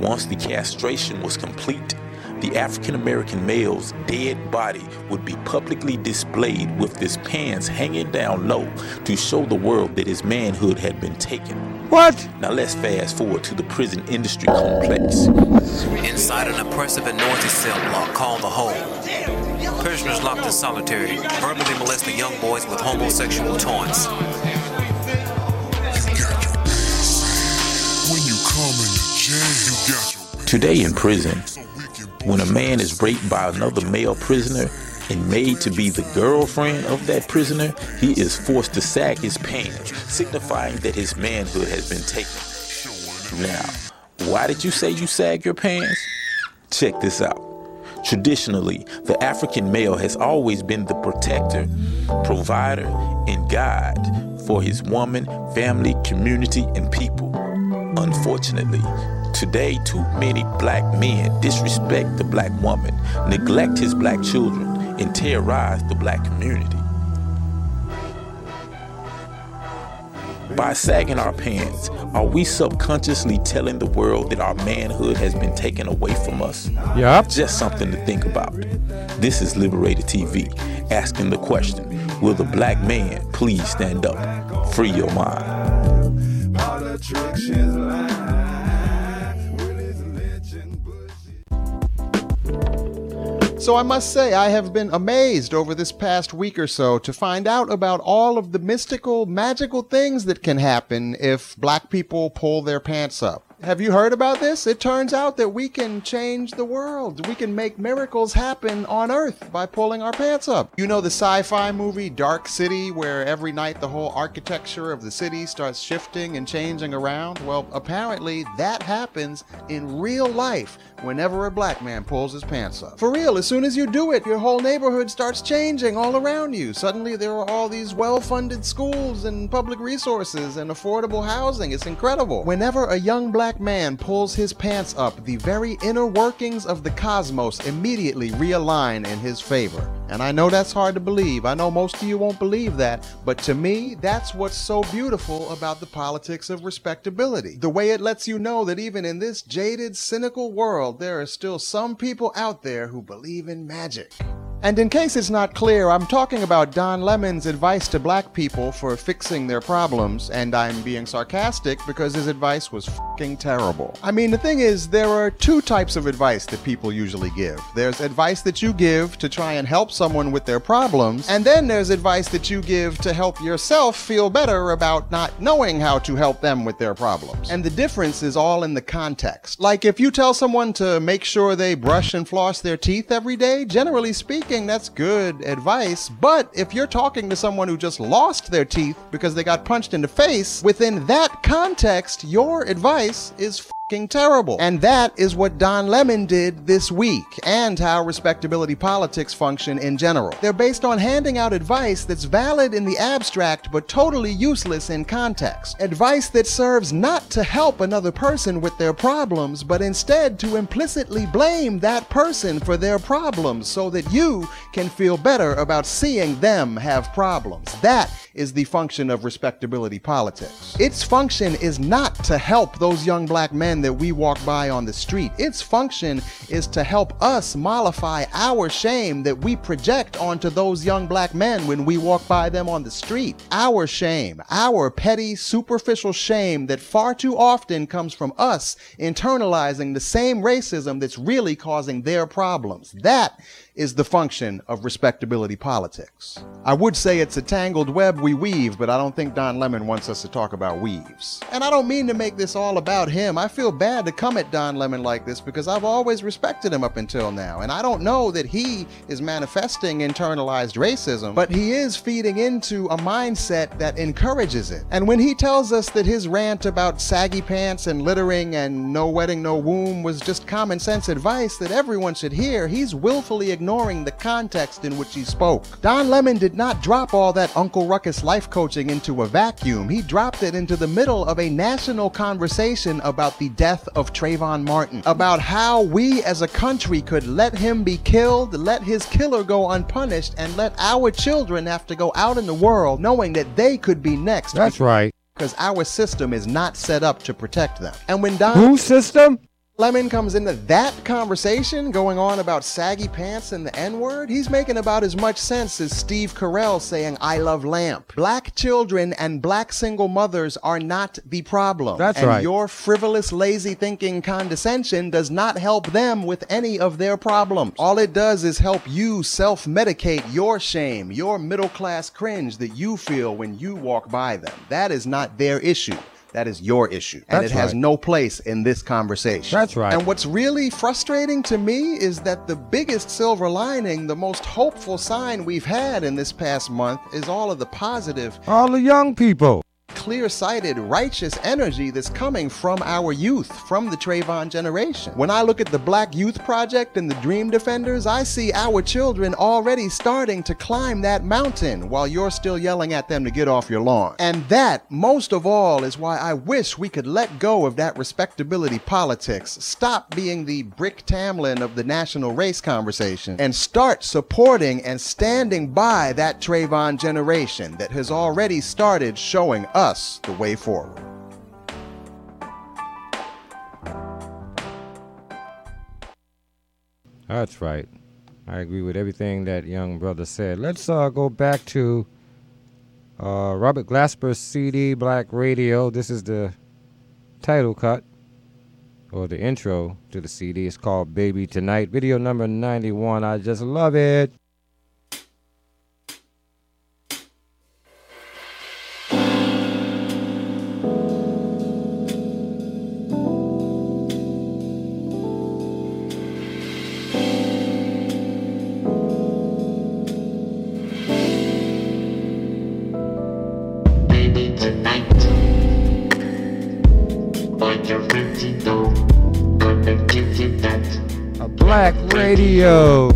Once the castration was complete, the African American male's dead body would be publicly displayed with his pants hanging down low to show the world that his manhood had been taken.
What?
Now let's fast forward to the prison industry complex.
Inside an oppressive and noisy cell block called the Hole, prisoners locked in solitary verbally molest the young boys with homosexual taunts.
Today in prison, when a man is raped by another male prisoner and made to be the girlfriend of that prisoner, he is forced to sag his pants, signifying that his manhood has been taken. Now, why did you say you sag your pants? Check this out. Traditionally, the African male has always been the protector, provider, and guide for his woman, family, community, and people. Unfortunately, today too many black men disrespect the black woman, neglect his black children, and terrorize the black community. By sagging our pants, are we subconsciously telling the world that our manhood has been taken away from us?
Yep.
Just something to think about. This is Liberated TV, asking the question Will the black man please stand up? Free your mind.
So I must say, I have been amazed over this past week or so to find out about all of the mystical, magical things that can happen if black people pull their pants up. Have you heard about this? It turns out that we can change the world. We can make miracles happen on Earth by pulling our pants up. You know the sci fi movie Dark City, where every night the whole architecture of the city starts shifting and changing around? Well, apparently that happens in real life whenever a black man pulls his pants up. For real, as soon as you do it, your whole neighborhood starts changing all around you. Suddenly there are all these well funded schools and public resources and affordable housing. It's incredible. Whenever a young black man pulls his pants up, the very inner workings of the cosmos immediately realign in his favor. And I know that's hard to believe. I know most of you won't believe that. But to me, that's what's so beautiful about the politics of respectability. The way it lets you know that even in this jaded, cynical world, there are still some people out there who believe in magic. And in case it's not clear, I'm talking about Don Lemon's advice to black people for fixing their problems, and I'm being sarcastic because his advice was fucking terrible. I mean, the thing is, there are two types of advice that people usually give. There's advice that you give to try and help someone with their problems, and then there's advice that you give to help yourself feel better about not knowing how to help them with their problems. And the difference is all in the context. Like if you tell someone to make sure they brush and floss their teeth every day, generally speaking, that's good advice. But if you're talking to someone who just lost their teeth because they got punched in the face, within that context, your advice is terrible. And that is what Don Lemon did this week, and how respectability politics function in general. They're based on handing out advice that's valid in the abstract but totally useless in context. Advice that serves not to help another person with their problems, but instead to implicitly blame that person for their problems so that you can feel better about seeing them have problems. That is the function of respectability politics. Its function is not to help those young black men that we walk by on the street. Its function is to help us mollify our shame that we project onto those young black men when we walk by them on the street. Our shame, our petty, superficial shame that far too often comes from us internalizing the same racism that's really causing their problems. That is the function of respectability politics. I would say it's a tangled web we weave, but I don't think Don Lemon wants us to talk about weaves. And I don't mean to make this all about him. I feel bad to come at Don Lemon like this because I've always respected him up until now. And I don't know that he is manifesting internalized racism, but he is feeding into a mindset that encourages it. And when he tells us that his rant about saggy pants and littering and no wedding, no womb was just common sense advice that everyone should hear, he's willfully ignoring the context in which he spoke. Don Lemon did not drop all that Uncle Ruckus life coaching into a vacuum. He dropped it into the middle of a national conversation about the death of Trayvon Martin, about how we as a country could let him be killed, let his killer go unpunished, and let our children have to go out in the world knowing that they could be next.
That's right.
Because our system is not set up to protect them. And when Don
Whose system?
Lemon comes into that conversation going on about saggy pants and the N word, he's making about as much sense as Steve Carell saying, I love lamp. Black children and black single mothers are not the problem.
That's
and
right.
Your frivolous, lazy thinking condescension does not help them with any of their problems. All it does is help you self medicate your shame, your middle class cringe that you feel when you walk by them. That is not their issue. That is your issue. And
That's
it has
right.
no place in this conversation.
That's right.
And what's really frustrating to me is that the biggest silver lining, the most hopeful sign we've had in this past month is all of the positive,
All the young people.
Clear sighted, righteous energy that's coming from our youth, from the Trayvon generation. When I look at the Black Youth Project and the Dream Defenders, I see our children already starting to climb that mountain while you're still yelling at them to get off your lawn. And that, most of all, is why I wish we could let go of that respectability politics, stop being the Brick Tamland of the national race conversation, and start supporting and standing by that Trayvon generation that has already started showing us the way forward.
That's right. I agree with everything that young brother said. Let's uh, go back to uh, Robert Glasper's CD, Black Radio. This is the title cut or the intro to the CD. It's called Baby Tonight. Video number 91. I just love it. Radio.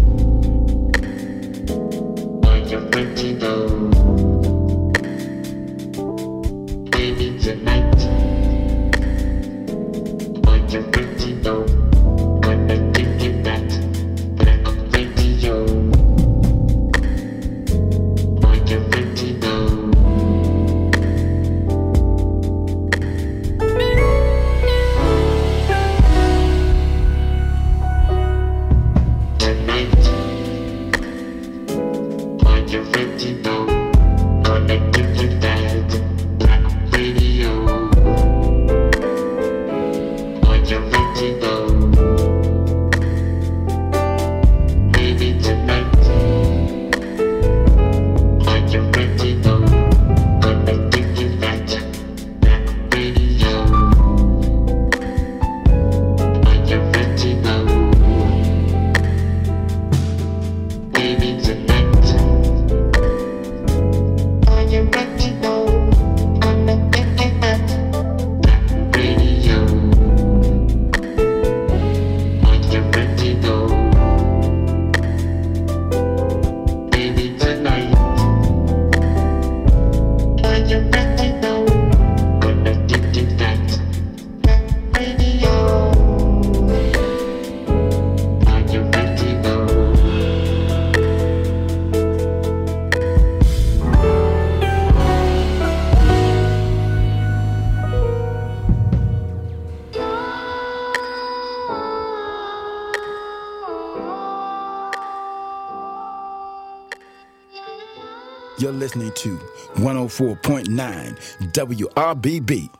WRBB,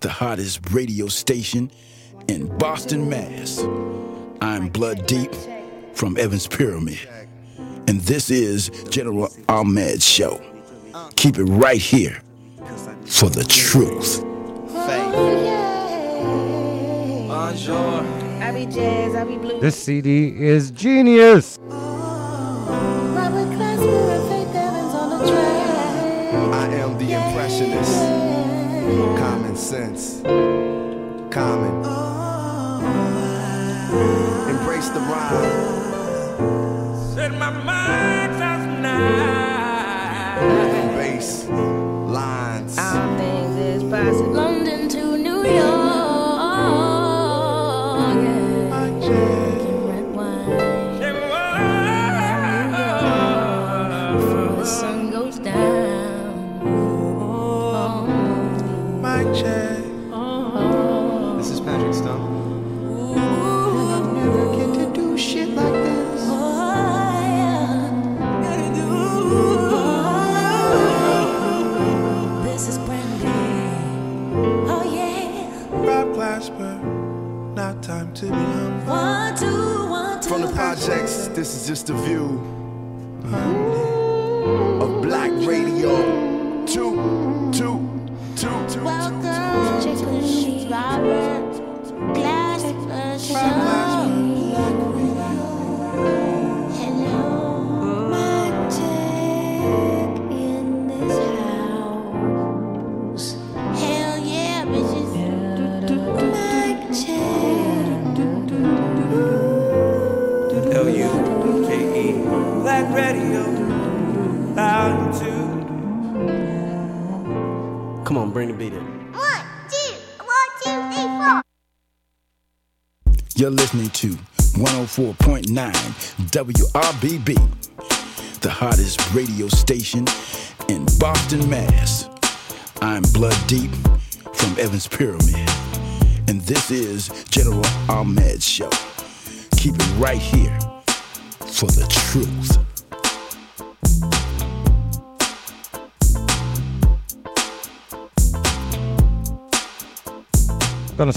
the hottest radio station in Boston, Mass. I'm Blood Deep from Evans Pyramid, and this is General Ahmad's show. Keep it right here for the truth.
This CD is genius.
sense. Common. Embrace the rhyme.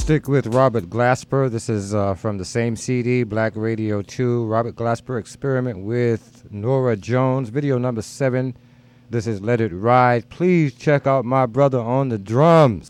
stick with Robert Glasper. This is uh, from the same CD, Black Radio 2. Robert Glasper experiment with Norah Jones, video number seven. This is Let It Ride. Please check out my brother on the drums.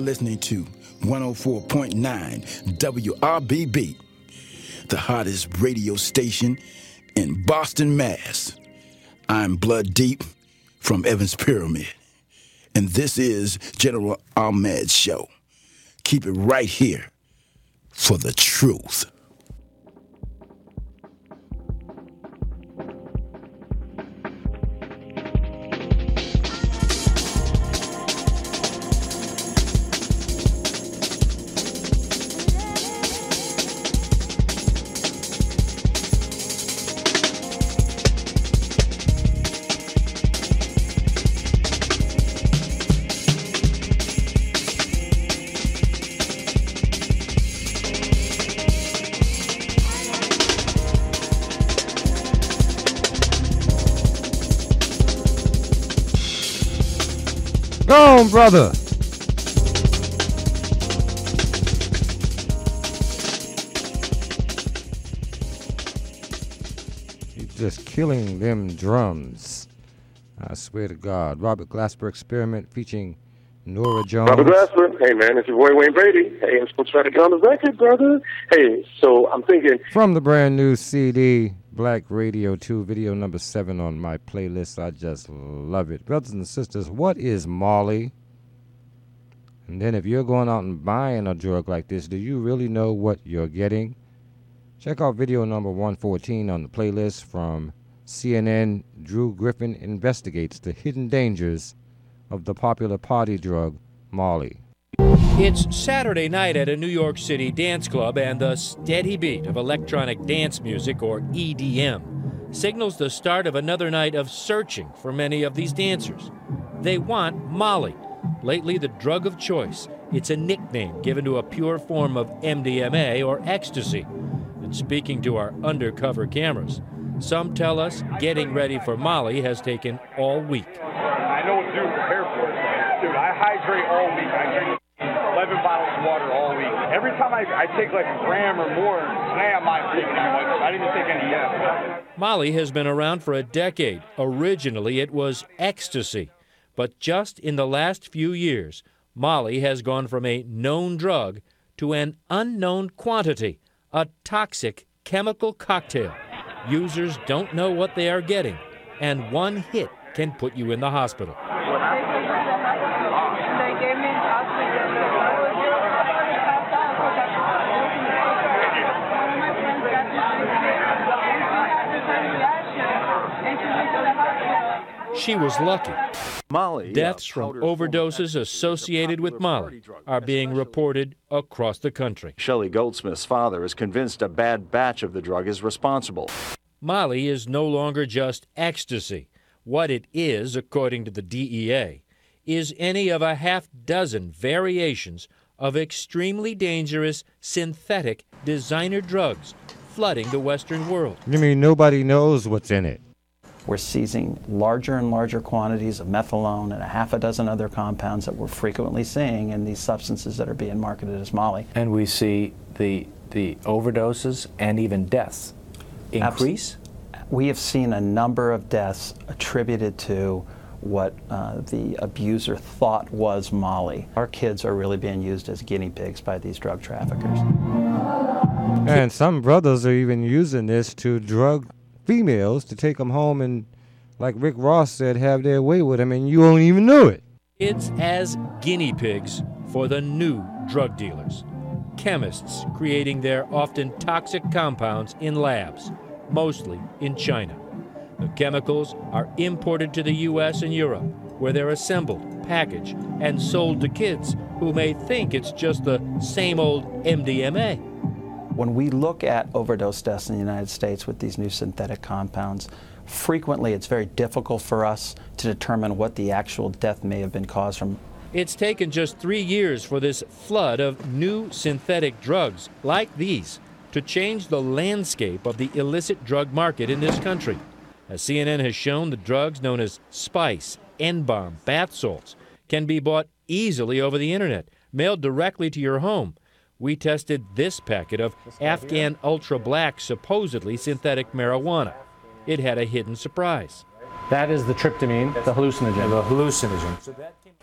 Listening to 104.9 WRBB, the hottest radio station in Boston, Mass. I'm Blood Deep from Evans Pyramid, and this is General Ahmad's show. Keep it right here for the truth.
Brother. He's just killing them drums. I swear to God. Robert Glasper experiment featuring Norah Jones.
Robert Glasper. Hey, man, it's your boy Wayne Brady. Hey, I'm supposed to try to get on the record, brother. Hey, so I'm thinking.
From the brand new CD, Black Radio 2, video number 7 on my playlist. I just love it. Brothers and sisters, what is Molly? Then if you're going out and buying a drug like this, do you really know what you're getting? Check out video number 114 on the playlist from CNN. Drew Griffin investigates the hidden dangers of the popular party drug Molly.
It's Saturday night at a New York City dance club, and the steady beat of electronic dance music, or EDM, signals the start of another night of searching for many of these dancers. They want Molly, lately the drug of choice. It's a nickname given to a pure form of MDMA or ecstasy. And speaking to our undercover cameras, some tell us getting ready for Molly has taken all week.
I know what to do prepare for it. Dude, I hydrate all week. I drink 11 bottles of water all week. Every time I, I take like a gram or more, today I'm not taking any. Like, I didn't take any yet.
Molly has been around for a decade. Originally, it was ecstasy. But just in the last few years, Molly has gone from a known drug to an unknown quantity, a toxic chemical cocktail. Users don't know what they are getting, and one hit can put you in the hospital. She was lucky.
Molly.
Deaths from overdoses associated with Molly are being reported across the country.
Shelley Goldsmith's father is convinced a bad batch of the drug is responsible.
Molly is no longer just ecstasy. What it is, according to the DEA, is any of a half dozen variations of extremely dangerous synthetic designer drugs flooding the Western world.
You mean nobody knows what's in it?
We're seizing larger and larger quantities of methylone and a half a dozen other compounds that we're frequently seeing in these substances that are being marketed as Molly.
And we see the, the overdoses and even deaths increase?
We have seen a number of deaths attributed to what uh, the abuser thought was Molly. Our kids are really being used as guinea pigs by these drug traffickers.
And some brothers are even using this to drug females to take them home and, like Rick Ross said, have their way with them, and you won't even know it.
It's as guinea pigs for the new drug dealers. Chemists creating their often toxic compounds in labs, mostly in China. The chemicals are imported to the U.S. and Europe, where they're assembled, packaged, and sold to kids who may think it's just the same old MDMA.
When we look at overdose deaths in the United States with these new synthetic compounds, frequently it's very difficult for us to determine what the actual death may have been caused from.
It's taken just three years for this flood of new synthetic drugs like these to change the landscape of the illicit drug market in this country. As CNN has shown, the drugs known as spice, N-bomb, bath salts can be bought easily over the internet, mailed directly to your home. We tested this packet of Afghan Ultra Black, supposedly synthetic marijuana. It had a hidden surprise.
That is the tryptamine, the hallucinogen.
The hallucinogen.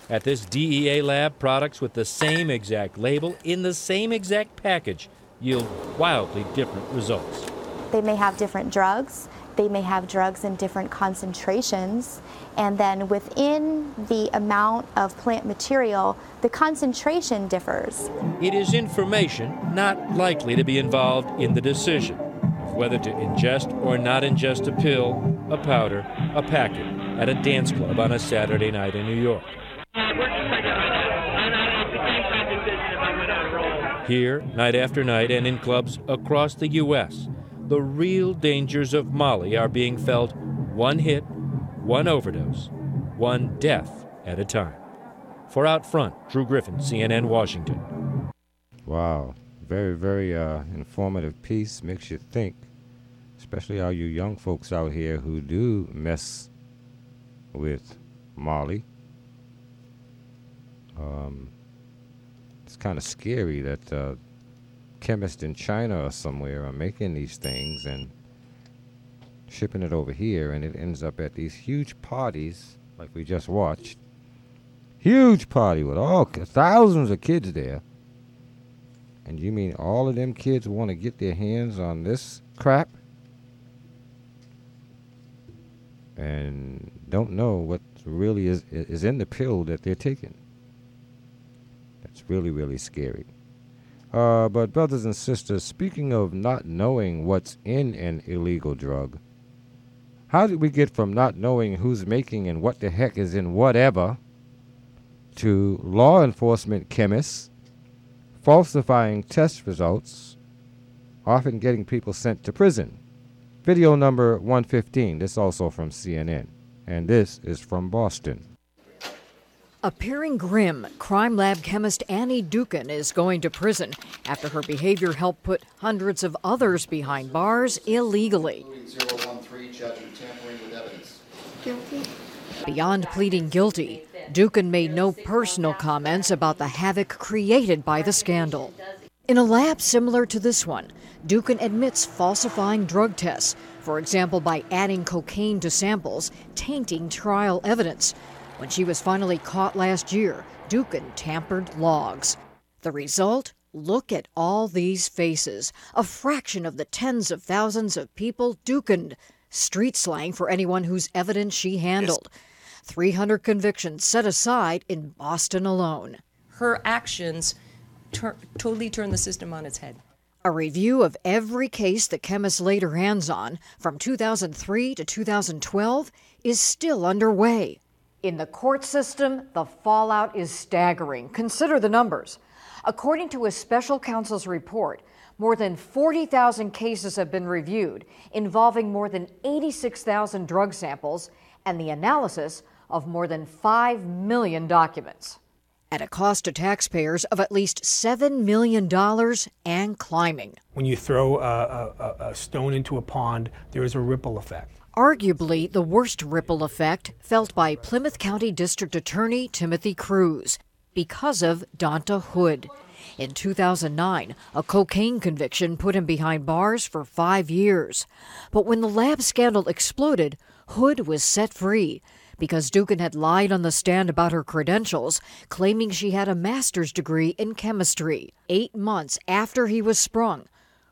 At this DEA lab, products with the same exact label in the same exact package yield wildly different results.
They may have different drugs. They may have drugs in different concentrations. And then within the amount of plant material, the concentration differs.
It is information not likely to be involved in the decision of whether to ingest or not ingest a pill, a powder, a packet at a dance club on a Saturday night in New York. Here, night after night, and in clubs across the U.S., the real dangers of Molly are being felt one hit, one overdose, one death at a time. For Out Front, Drew Griffin, CNN, Washington.
Wow. Very, very uh, informative piece. Makes you think, especially all you young folks out here who do mess with Molly. Um, it's kind of scary that uh, chemists in China or somewhere are making these things and shipping it over here, and it ends up at these huge parties like we just watched. Huge party with all thousands of kids there. And you mean all of them kids want to get their hands on this crap? And don't know what really is is in the pill that they're taking. That's really, really scary. Uh, but, brothers and sisters, speaking of not knowing what's in an illegal drug, how did we get from not knowing who's making and what the heck is in whatever to law enforcement chemists falsifying test results, often getting people sent to prison? Video number 115, this also from CNN, and this is from Boston.
Appearing grim, crime lab chemist Annie Dookhan is going to prison after her behavior helped put hundreds of others behind bars illegally.
Guilty.
Beyond pleading guilty, Dookhan made no personal comments about the havoc created by the scandal. In a lab similar to this one, Dookhan admits falsifying drug tests, for example, by adding cocaine to samples, tainting trial evidence. When she was finally caught last year, Dookhan tampered logs. The result? Look at all these faces. A fraction of the tens of thousands of people Dookhaned. Street slang for anyone whose evidence she handled. 300 convictions set aside in Boston alone.
Her actions tur- totally turned the system on its head.
A review of every case the chemist laid her hands on from 2003 to 2012 is still underway. In the court system, the fallout is staggering. Consider the numbers. According to a special counsel's report, more than 40,000 cases have been reviewed, involving more than 86,000 drug samples and the analysis of more than 5 million documents. At a cost to taxpayers of at least $7 million and climbing.
When you throw a, a, a stone into a pond, there is a ripple effect.
Arguably the worst ripple effect felt by Plymouth County District Attorney Timothy Cruz because of Donta Hood. In 2009, a cocaine conviction put him behind bars for five years. But when the lab scandal exploded, Hood was set free because Dookhan had lied on the stand about her credentials, claiming she had a master's degree in chemistry. Eight months after he was sprung,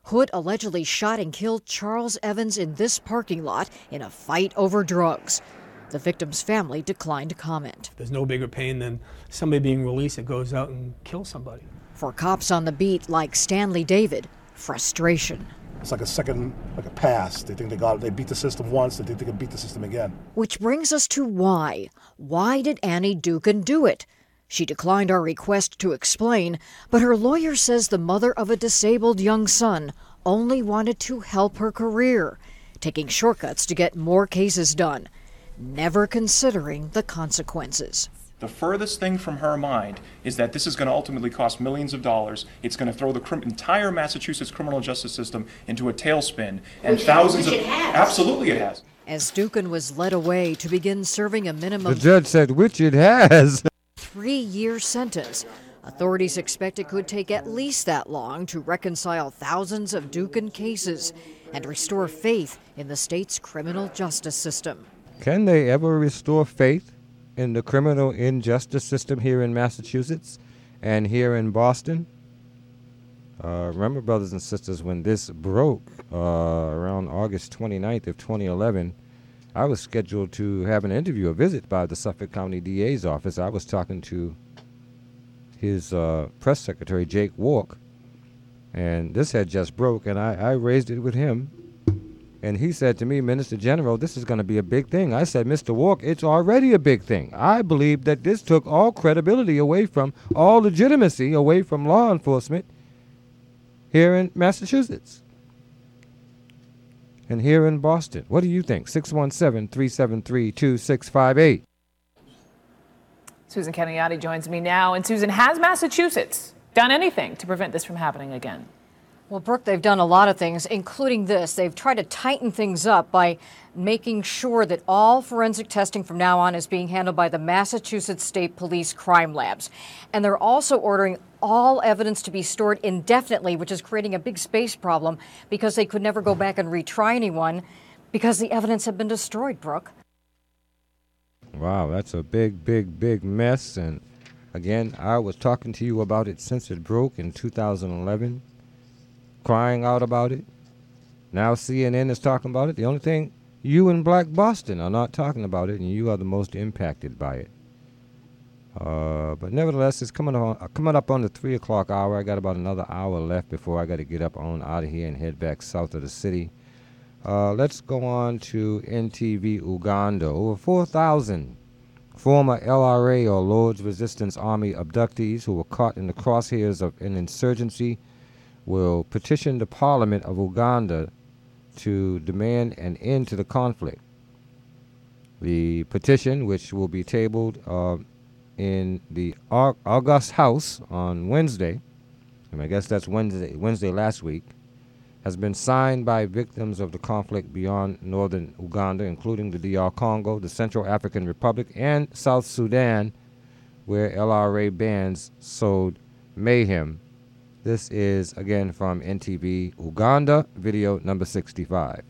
Hood allegedly shot and killed Charles Evans in this parking lot in a fight over drugs. The victim's family declined to comment.
There's no bigger pain than somebody being released that goes out and kills somebody.
For cops on the beat like Stanley David, frustration.
It's like a second, like a pass. They think they got, they beat the system once. They think they can beat the system again.
Which brings us to why. Why did Annie Dookhan do it? She declined our request to explain, but her lawyer says the mother of a disabled young son only wanted to help her career, taking shortcuts to get more cases done, never considering the consequences.
The furthest thing from her mind is that this is going to ultimately cost millions of dollars. It's going to throw the crim- entire Massachusetts criminal justice system into a tailspin, and
Which-
thousands
which
of
it has.
absolutely it has.
As Dookhan was led away to begin serving a minimum, The
judge said, which it has.
three year sentence. Authorities expect it could take at least that long to reconcile thousands of Dookhan cases and restore faith in the state's criminal justice system.
Can they ever restore faith in the criminal injustice system here in Massachusetts and here in Boston? Uh, remember, brothers and sisters, when this broke uh, around August 29th of 2011, I was scheduled to have an interview, a visit by the Suffolk County DA's office. I was talking to his uh, press secretary, Jake Wark, and this had just broke, and I, I raised it with him. And he said to me, Minister General, this is going to be a big thing. I said, Mr. Wark, it's already a big thing. I believe that this took all credibility away from, all legitimacy away from law enforcement here in Massachusetts and here in Boston. What do you think? 617 373 2658.
Susan Candiotti joins me now. And Susan, has Massachusetts done anything to prevent this from happening again?
Well, Brooke, they've done a lot of things, including this. They've tried to tighten things up by making sure that all forensic testing from now on is being handled by the Massachusetts State Police Crime Labs. And they're also ordering all evidence to be stored indefinitely, which is creating a big space problem because they could never go back and retry anyone because the evidence had been destroyed, Brooke.
Wow, that's a big, big, big mess. And again, I was talking to you about it since it broke in 2011, crying out about it. Now CNN is talking about it. The only thing you and Black Boston are not talking about it, and you are the most impacted by it. Uh, but nevertheless, it's coming on, uh, coming up on the three o'clock hour. I got about another hour left before I got to get up on out of here and head back south of the city. Uh, let's go on to NTV Uganda. Over 4,000 former LRA or Lord's Resistance Army abductees who were caught in the crosshairs of an insurgency will petition the Parliament of Uganda to demand an end to the conflict. The petition, which will be tabled uh, in the August House on Wednesday, and I guess that's Wednesday, Wednesday last week, has been signed by victims of the conflict beyond northern Uganda, including the DR Congo, the Central African Republic, and South Sudan, where LRA bands sowed mayhem. This is again from NTV Uganda, video number 65.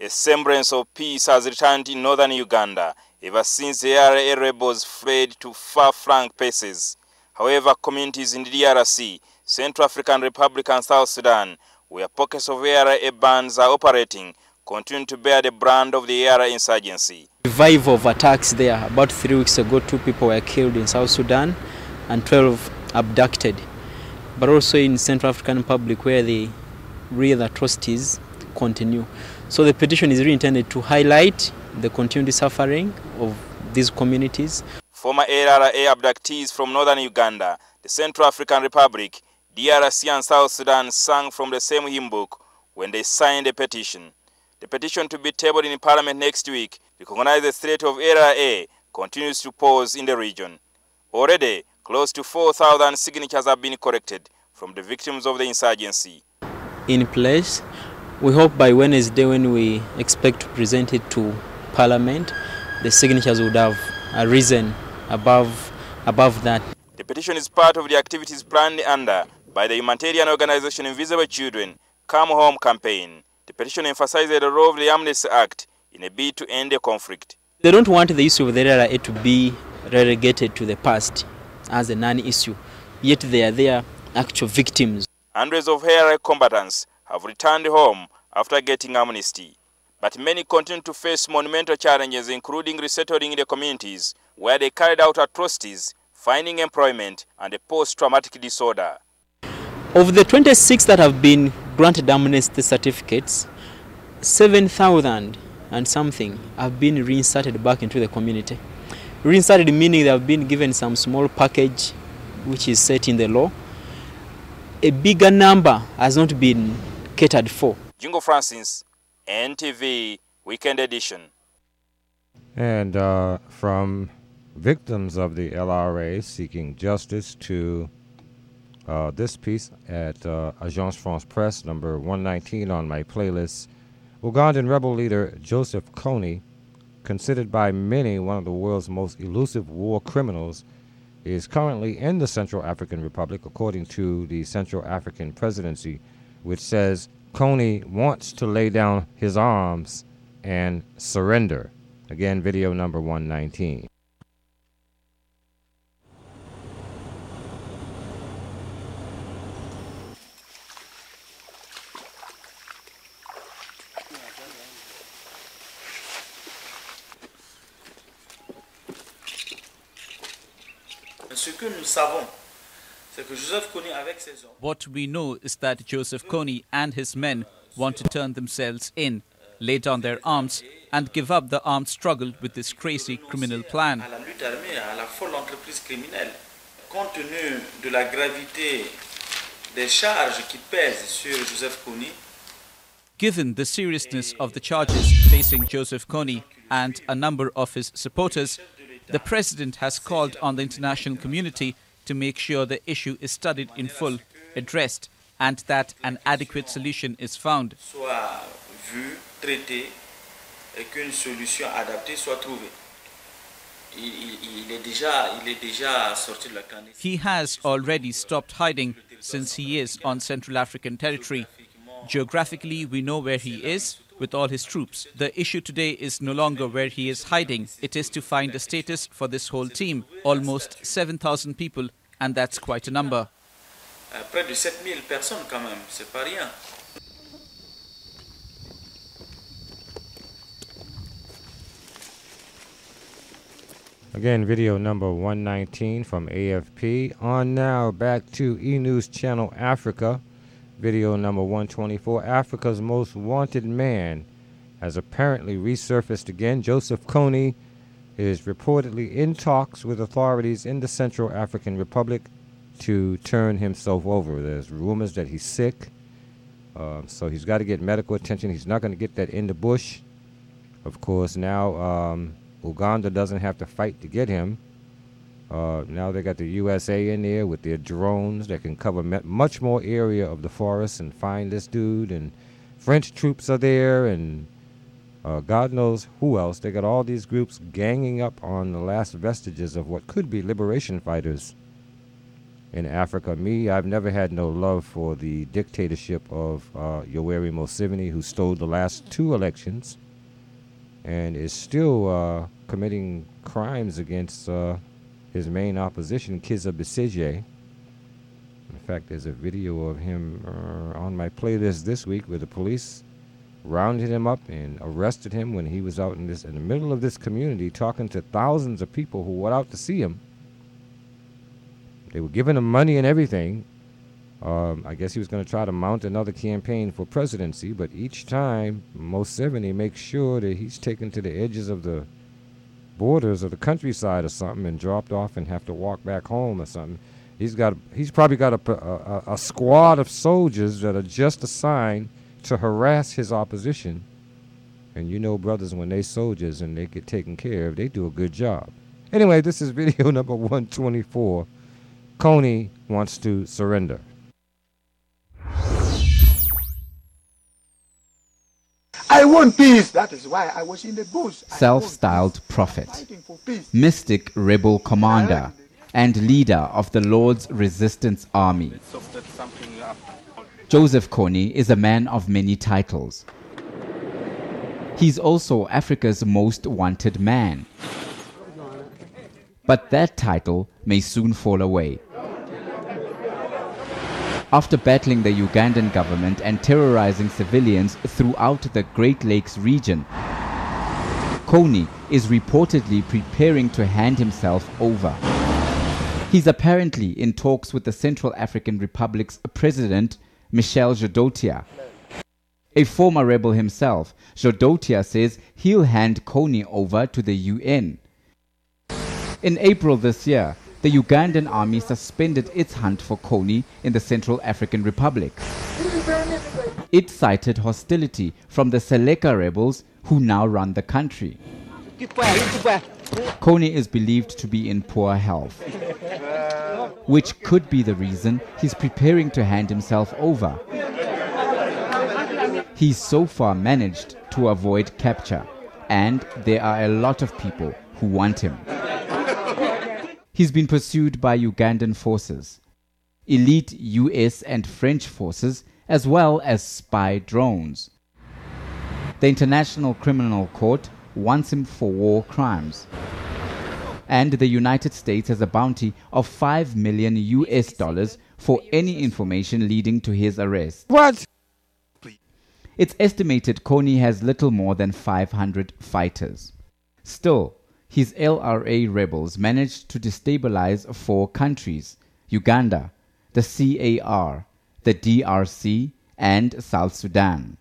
A semblance of peace has returned in northern Uganda ever since the LRA rebels fled to far-flung places. However, communities in the DRC, Central African Republic and South Sudan, where pockets of LRA bands are operating, continue to bear the brand of the LRA insurgency.
revival of attacks there. About three weeks ago, two people were killed in South Sudan and 12 abducted. But also in Central African Republic, where the real atrocities continue. So the petition is really intended to highlight the continued suffering of these communities.
Former LRA abductees from northern Uganda, the Central African Republic, DRC and South Sudan sang from the same hymn book when they signed a petition. The petition to be tabled in Parliament next week recognizes the threat of LRA continues to pose in the region. Already, close to 4,000 signatures have been collected from the victims of the insurgency.
in place. We hope by Wednesday, when we expect to present it to Parliament, the signatures would have arisen above, above that.
The petition is part of the activities planned under by the humanitarian organization Invisible Children Come Home campaign. The petition emphasizes the role of the Amnesty Act in a bid to end the conflict.
They don't want the issue of the LRA to be relegated to the past as a non-issue, yet they are their actual victims.
Hundreds of LRA combatants have returned home after getting amnesty. But many continue to face monumental challenges, including resettling in the communities where they carried out atrocities, finding employment, and a post-traumatic disorder.
Of the 26 that have been granted amnesty certificates, 7,000 and something have been reinserted back into the community. Reinserted meaning they have been given some small package which is set in the law. A bigger number has not been catered for.
Jingo Francis, NTV Weekend Edition.
And uh, from victims of the LRA seeking justice to uh, this piece at uh, Agence France Presse, number 119 on my playlist. Ugandan rebel leader Joseph Kony, considered by many one of the world's most elusive war criminals, is currently in the Central African Republic, according to the Central African Presidency, which says Kony wants to lay down his arms and surrender. Again, video number 119.
What we know is that Joseph Kony and his men want to turn themselves in, lay down their arms, and give up the armed struggle with this crazy criminal plan.
à la lutte armée, à la folle entreprise criminelle. Compte tenu de la gravité des charges qui pèsent sur Joseph Kony,
Given the seriousness of the charges facing Joseph Kony and a number of his supporters, the president has called on the international community to make sure the issue is studied in full, addressed, and that an adequate solution is found. He has already stopped hiding since he is on Central African territory. Geographically, we know where he is with all his troops. The issue today is no longer where he is hiding, it is to find a status for this whole team. Almost 7,000 people, and that's quite a number.
Uh, près de 7000 personnes quand même, c'est pas rien.
Again, video number 119 from AFP. On now, back to E News Channel Africa. Video number 124. Africa's most wanted man has apparently resurfaced again. Joseph Kony is reportedly in talks with authorities in the Central African Republic to turn himself over. There's rumors that he's sick, uh, so he's got to get medical attention. He's not going to get that in the bush. Of course, now um, Uganda doesn't have to fight to get him. Uh, now they got the USA in there with their drones that can cover much more area of the forest and find this dude. And French troops are there, and uh, God knows who else. They got all these groups ganging up on the last vestiges of what could be liberation fighters in Africa. Me, I've never had no love for the dictatorship of uh, Yoweri Museveni, who stole the last two elections and is still uh, committing crimes against uh, his main opposition, Kizza Besigye. In fact, there's a video of him uh, on my playlist this week where the police rounded him up and arrested him when he was out in this in the middle of this community talking to thousands of people who went out to see him. They were giving him money and everything. Um, I guess he was going to try to mount another campaign for presidency, but each time, Museveni makes sure that he's taken to the edges of the borders of the countryside or something and dropped off and have to walk back home or something. He's got, he's probably got a, a, a squad of soldiers that are just assigned to harass his opposition. And you know, brothers, when they soldiers and they get taken care of, they do a good job. Anyway, this is video number 124. Kony wants to surrender.
I want peace. That is why I was in the bush.
self-styled prophet, mystic rebel commander, and leader of the Lord's resistance army. Joseph Kony is a man of many titles. He's also Africa's most wanted man. But that title may soon fall away. After battling the Ugandan government and terrorizing civilians throughout the Great Lakes region, Kony is reportedly preparing to hand himself over. He's apparently in talks with the Central African Republic's president, Michel Djotodia. A former rebel himself, Djotodia says he'll hand Kony over to the UN. In April this year, the Ugandan army suspended its hunt for Kony in the Central African Republic. It cited hostility from the Seleka rebels who now run the country. Kony is believed to be in poor health, which could be the reason he's preparing to hand himself over. He's so far managed to avoid capture, and there are a lot of people who want him. He's been pursued by Ugandan forces, elite US and French forces, as well as spy drones. The International Criminal Court wants him for war crimes. And the United States has a bounty of 5 million US dollars for any information leading to his arrest.
What?
It's estimated Kony has little more than 500 fighters. Still, his LRA rebels managed to destabilize four countries Uganda, the CAR, the DRC, and South Sudan.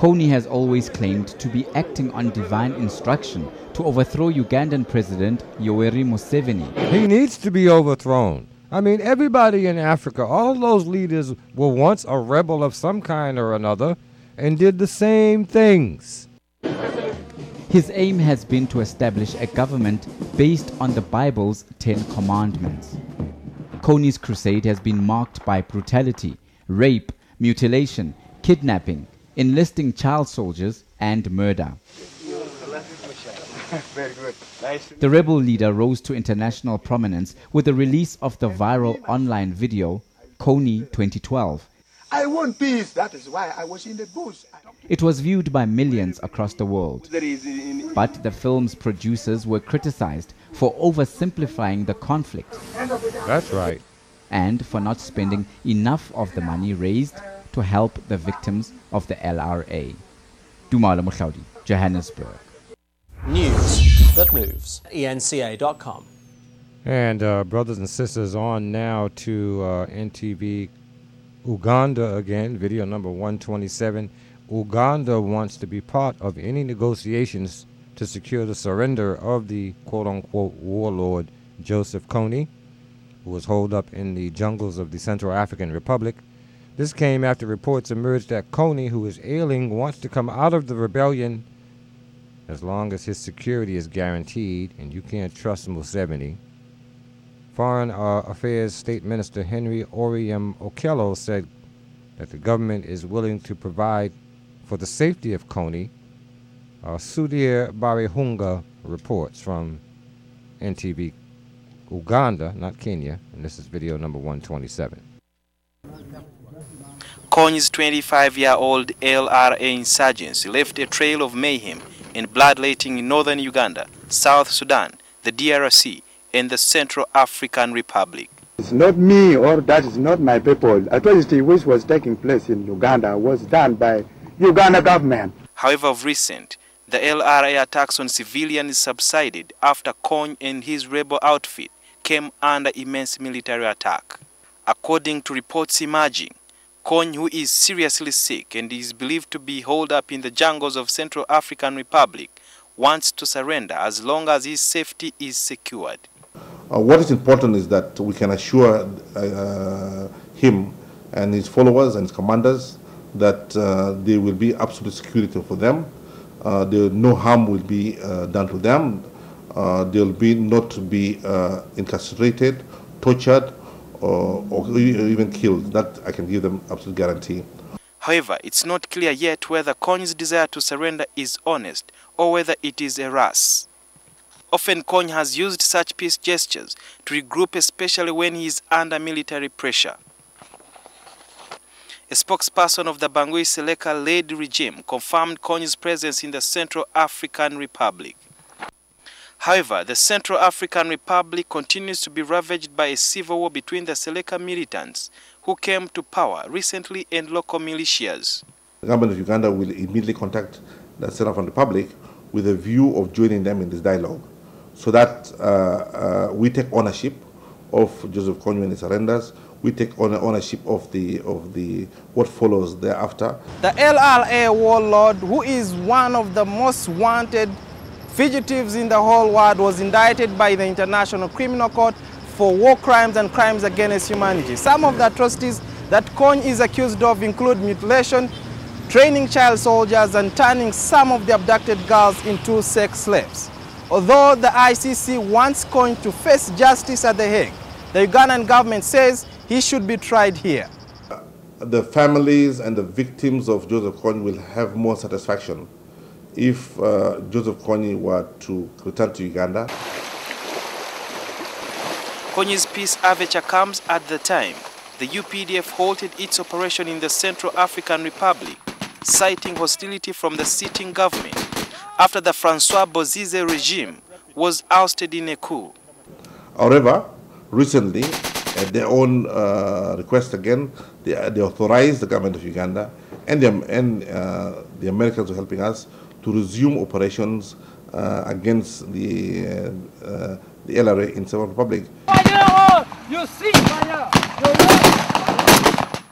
Kony has always claimed to be acting on divine instruction to overthrow Ugandan President Yoweri Museveni.
He needs to be overthrown. I mean, everybody in Africa, all those leaders were once a rebel of some kind or another and did the same things.
His aim has been to establish a government based on the Bible's Ten Commandments. Kony's crusade has been marked by brutality, rape, mutilation, kidnapping, enlisting child soldiers, and murder.
Very good. Nice.
The rebel leader rose to international prominence with the release of the viral online video Kony 2012.
I want peace. That is why I was in the bush.
It was viewed by millions across the world. But the film's producers were criticized for oversimplifying the conflict.
That's right.
And for not spending enough of the money raised to help the victims of the LRA. Dumala Mukhlaudi, Johannesburg.
News that moves. ENCA.com.
And uh, brothers and sisters, on now to uh, NTV Uganda again, video number 127. Uganda wants to be part of any negotiations to secure the surrender of the quote unquote warlord Joseph Kony, who was holed up in the jungles of the Central African Republic. This came after reports emerged that Kony, who is ailing, wants to come out of the rebellion as long as his security is guaranteed, and you can't trust Museveni. Foreign uh, Affairs State Minister Henry Oryem Okello said that the government is willing to provide for the safety of Kony. Uh, Sudhir Byaruhanga reports from NTV Uganda, not Kenya, and this is video number 127.
Kony's 25 year old LRA insurgents left a trail of mayhem and bloodletting in northern Uganda, South Sudan, the DRC, and the Central African Republic.
It's not me or that is not my people. Atrocity which was taking place in Uganda was done by Uganda government.
However, of recent, the LRA attacks on civilians subsided after Kony and his rebel outfit came under immense military attack. According to reports emerging, Kony, who is seriously sick and is believed to be holed up in the jungles of Central African Republic, wants to surrender as long as his safety is secured.
Uh, what is important is that we can assure uh, him and his followers and his commanders that uh, there will be absolute security for them. There, no harm will be done to them. They will be not be incarcerated, tortured, or, or even killed. That I can give them absolute guarantee.
However, it's not clear yet whether Kony's desire to surrender is honest or whether it is a ruse. Often Kony has used such peace gestures to regroup especially when he is under military pressure. A spokesperson of the Bangui Seleka-led regime confirmed Kony's presence in the Central African Republic. However, the Central African Republic continues to be ravaged by a civil war between the Seleka militants who came to power recently and local militias.
The government of Uganda will immediately contact the Central African Republic with a view of joining them in this dialogue so that uh, uh, we take ownership of Joseph Kony when he surrenders. We take ownership of the of the what follows thereafter.
The LRA warlord, who is one of the most wanted fugitives in the whole world, was indicted by the International Criminal Court for war crimes and crimes against humanity. Some of the atrocities that Kony is accused of include mutilation, training child soldiers, and turning some of the abducted girls into sex slaves. Although the ICC wants Kony to face justice at The Hague, the Ugandan government says he should be tried here.
The families and the victims of Joseph Kony will have more satisfaction if uh, Joseph Kony were to return to Uganda.
Kony's peace adventure comes at the time the UPDF halted its operation in the Central African Republic citing hostility from the sitting government after the Francois Bozize regime was ousted in a coup.
However, recently, at their own uh, request again, they, they authorized the government of Uganda and the, and, uh, the Americans are helping us to resume operations uh, against the, uh, uh, the LRA in South Republic.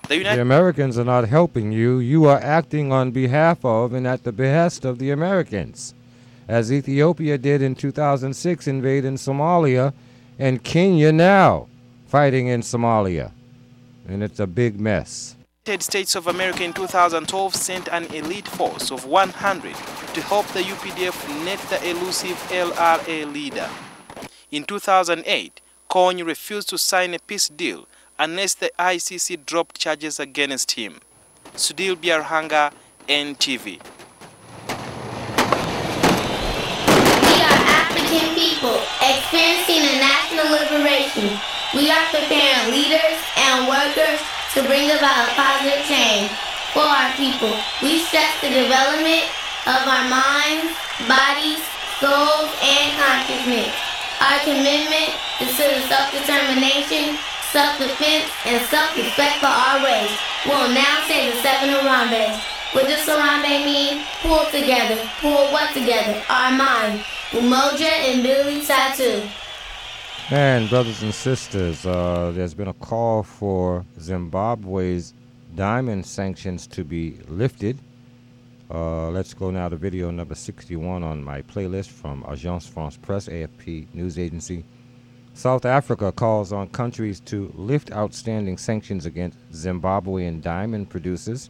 The, the Americans are not helping you. You are acting on behalf of and at the behest of the Americans. As Ethiopia did in 2006, invading Somalia, and Kenya now fighting in Somalia. And it's a big mess.
The United States of America in 2012 sent an elite force of 100 to help the UPDF net the elusive LRA leader. In 2008, Kony refused to sign a peace deal unless the ICC dropped charges against him. Sudhir Byaruhanga, NTV.
We are African people experiencing a national liberation. We are preparing leaders and workers to bring about a positive change for our people. We stress the development of our minds, bodies, souls, and consciousness. Our commitment is to the self-determination, self-defense, and self-respect for our race. We'll now say the seven Harambe's. What does Harambe mean? Pull together. Pull what together? Our mind. Umoja and Billy Tattoo.
And brothers and sisters, uh, there's been a call for Zimbabwe's diamond sanctions to be lifted. Uh, let's go now to video number 61 on my playlist from Agence France Presse, AFP news agency. South Africa calls on countries to lift outstanding sanctions against Zimbabwean diamond producers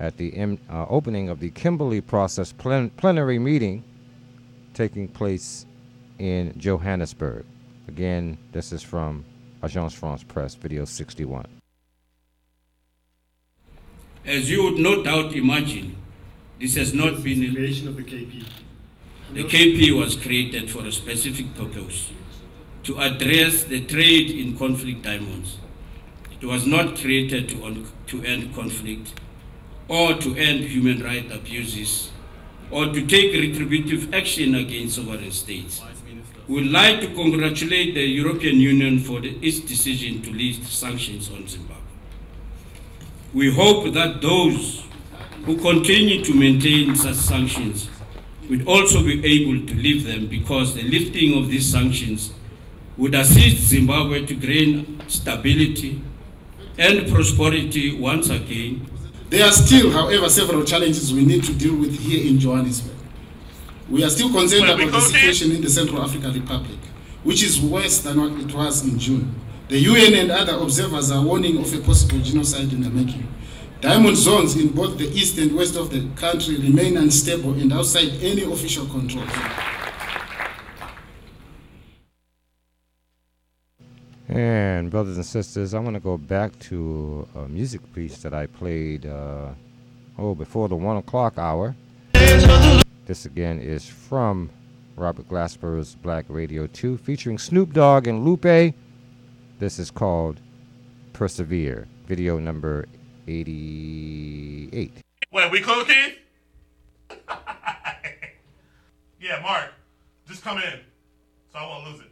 at the uh, opening of the Kimberley Process plen- plenary meeting taking place in Johannesburg. Again, this is from Agence France Presse, video 61.
As you would no doubt imagine, this has not been
the creation of the KP.
The KP was created for a specific purpose to address the trade in conflict diamonds. It was not created to, to end conflict or to end human rights abuses or to take retributive action against sovereign states. We would like to congratulate the European Union for the, its decision to lift sanctions on Zimbabwe. We hope that those who continue to maintain such sanctions would also be able to lift them because the lifting of these sanctions would assist Zimbabwe to gain stability and prosperity once again.
There are still, however, several challenges we need to deal with here in Johannesburg. We are still concerned
Well,
about the situation in the Central African Republic, which is worse than what it was in June. The UN and other observers are warning of a possible genocide in the making. Diamond zones in both the east and west of the country remain unstable and outside any official control.
And brothers and sisters, I'm going to go back to a music piece that I played uh, oh before the one o'clock hour. This again is from Robert Glasper's Black Radio 2, featuring Snoop Dogg and Lupe. This is called Persevere, video number 88.
Wait, we cooking? yeah, Mark, just come in, so I won't lose it.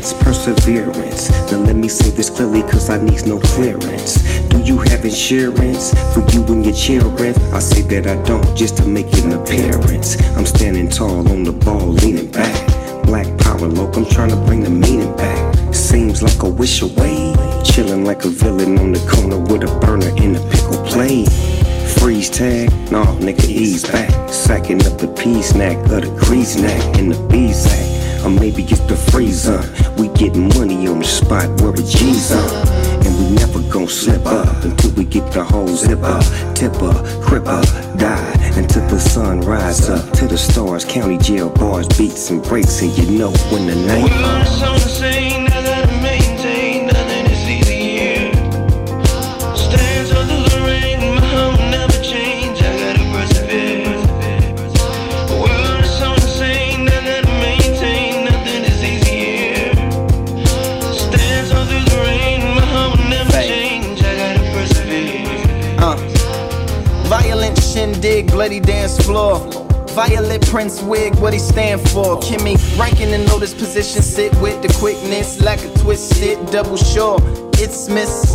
Perseverance. Now let me say this clearly cause I need no clearance. Do you have insurance for you and your children? I say that I don't just to make an appearance. I'm standing tall on the ball, leaning back. Black power, loc, I'm trying to bring the meaning back. Seems like a wish away. Chilling like a villain on the corner with a burner in a pickle plate. Freeze tag, nah, nigga, ease back. Sacking up the pea snack of the grease neck in the bee sack. Or maybe it's the freezer. We getting money on the spot where the G's on. And we never gon' slip up until we get the whole zipper, tipper, cripper, die until the sun rise up to the stars. County jail bars, beats and breaks, and you know when the night.
Floor. Violet Prince wig, what he stand for? Kimmy ranking in lotus position, sit with the quickness, like a twisted double sure. It's Miss.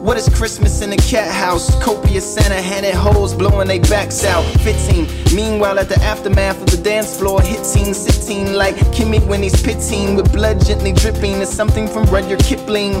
What is Christmas in the cat house? Copious Santa handed hoes blowing they backs out. 15. Meanwhile, at the aftermath of the dance floor, hitting, sitting like Kimmy when he's pitting with blood gently dripping. It's something from Rudyard Kipling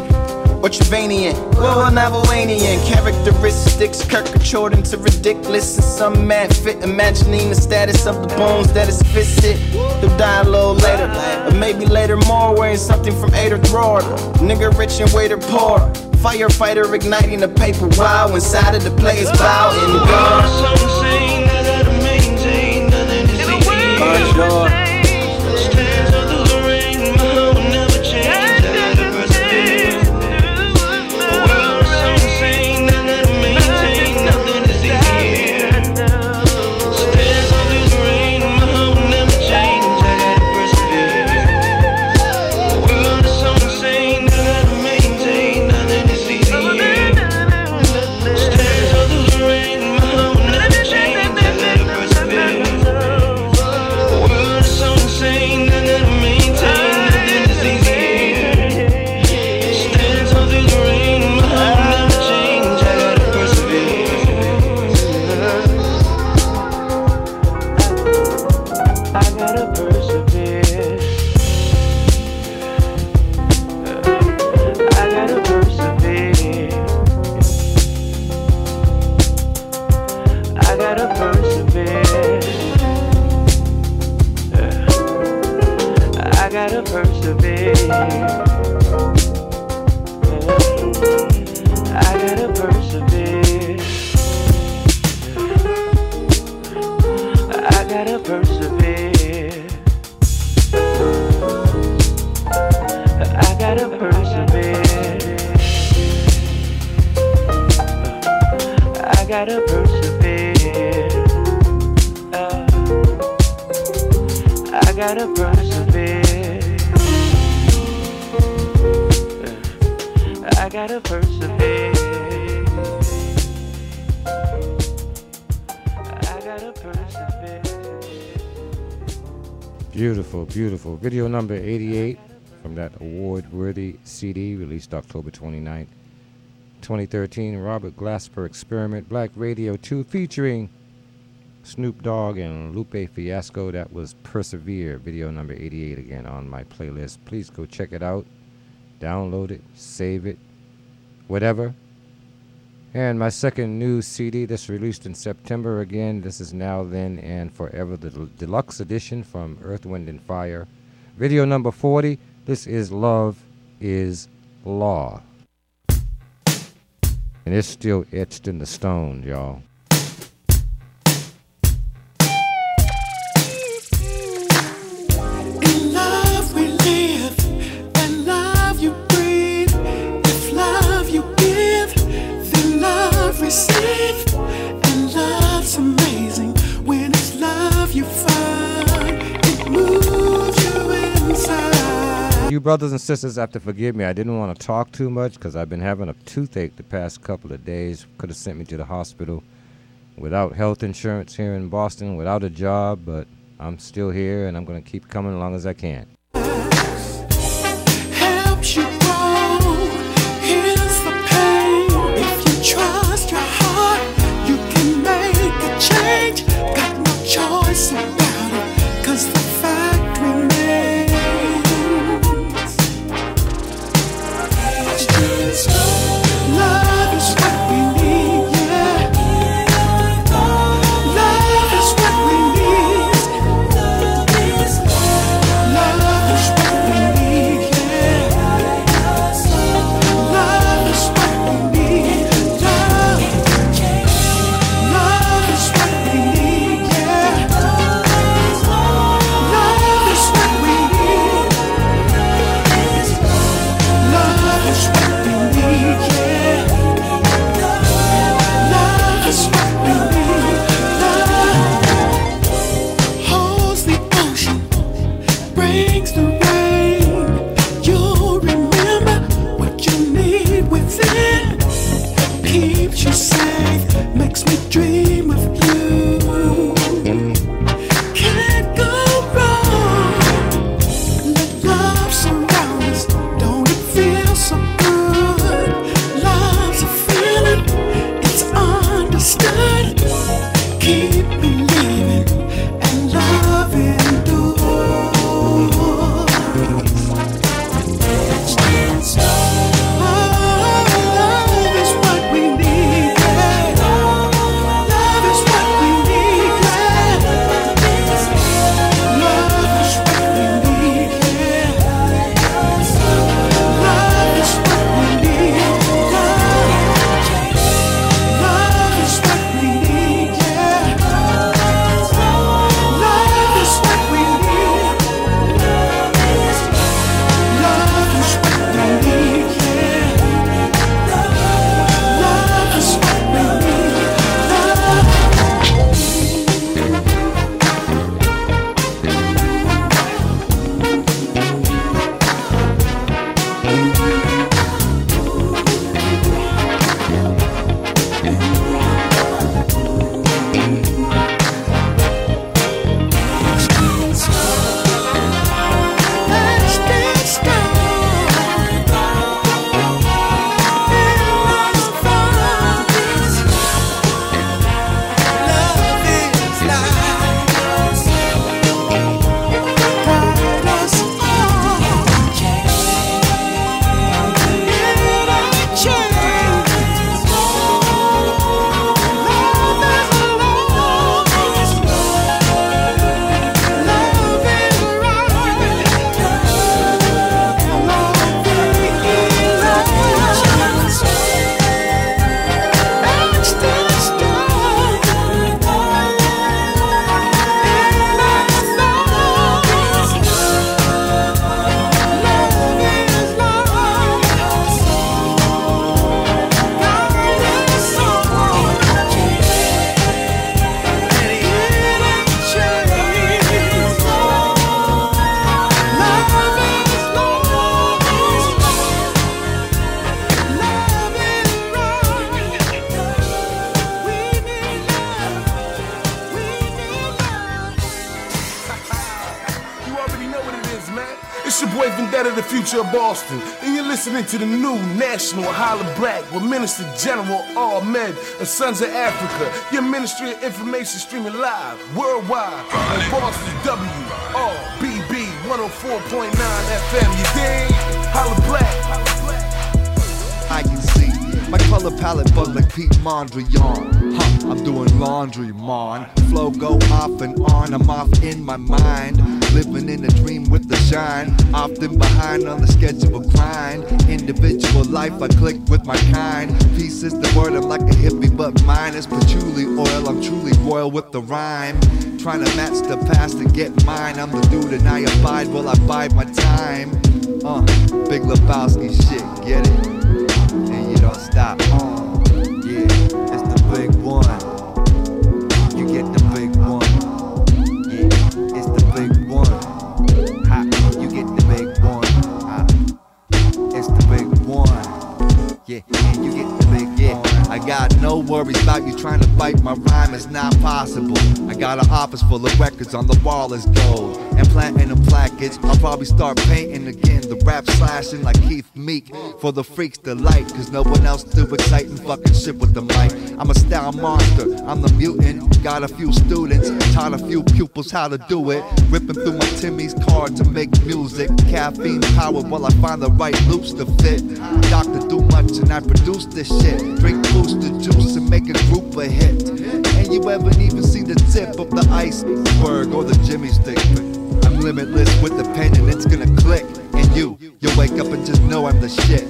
or Trevanian. Well, Navawanian characteristics caricatured into ridiculous and some mad fit, imagining the status of the bones that is fisted. They'll die a little later, or maybe later more, wearing something from Ader Thrower. Nigga rich and waiter poor. Firefighter igniting the paper while inside of the place bow and
We're
go.
so insane, I gotta maintain, nothing is easy gotta persevere.
Beautiful, beautiful. Video number 88 from that award worthy CD released October 29th, 2013. Robert Glasper Experiment Black Radio 2 featuring Snoop Dogg and Lupe Fiasco. That was Persevere, video number 88 again on my playlist. Please go check it out, download it, save it, whatever. And my second new CD that's released in September again. This is Now, Then, and Forever, the del- deluxe edition from Earth, Wind, and Fire. Video number 40. This is Love is Law. And it's still etched in the stone, y'all.
You
brothers and sisters have to forgive me. I didn't want to talk too much because I've been having a toothache the past couple of days. Could have sent me to the hospital without health insurance here in Boston, without a job, but I'm still here and I'm going to keep coming as long as I can.
corazón. Future of Boston. And you're listening to the new National Holla Black with Minister General Ahmad of Sons of Afrika. Your Ministry of Information streaming live worldwide on Boston WRBB 104.9 FM. You dig? Holla Black.
I can see my color palette bug like Piet Mondrian. Huh, I'm doing laundry, mon. Flow go off and on, I'm off in my mind. Living in a dream with the shine. Often behind on the schedule grind. Individual life, I click with my kind. Peace is the word, I'm like a hippie, but mine is patchouli oil. I'm truly royal with the rhyme. Trying to match the past and get mine. I'm the dude and I abide while I bide my time. Uh, Big Lebowski shit, get it? Full of records on the wall is gold. And platinum plackets, I'll probably start painting again. The rap slashing like Keith Meek for the freaks delight. Cause no one else do exciting fucking shit with the mic. I'm a style monster, I'm the mutant. Got a few students, taught a few pupils how to do it. Ripping through my Timmy's card to make music. Caffeine powered while I find the right loops to fit. Doctor do much and I produce this shit. Drink booster juice and make a group a hit. And you haven't even seen the tip of the iceberg or the Jimmy stick. I'm limitless with the pen and it's gonna click. And you, you'll wake up and just know I'm the shit.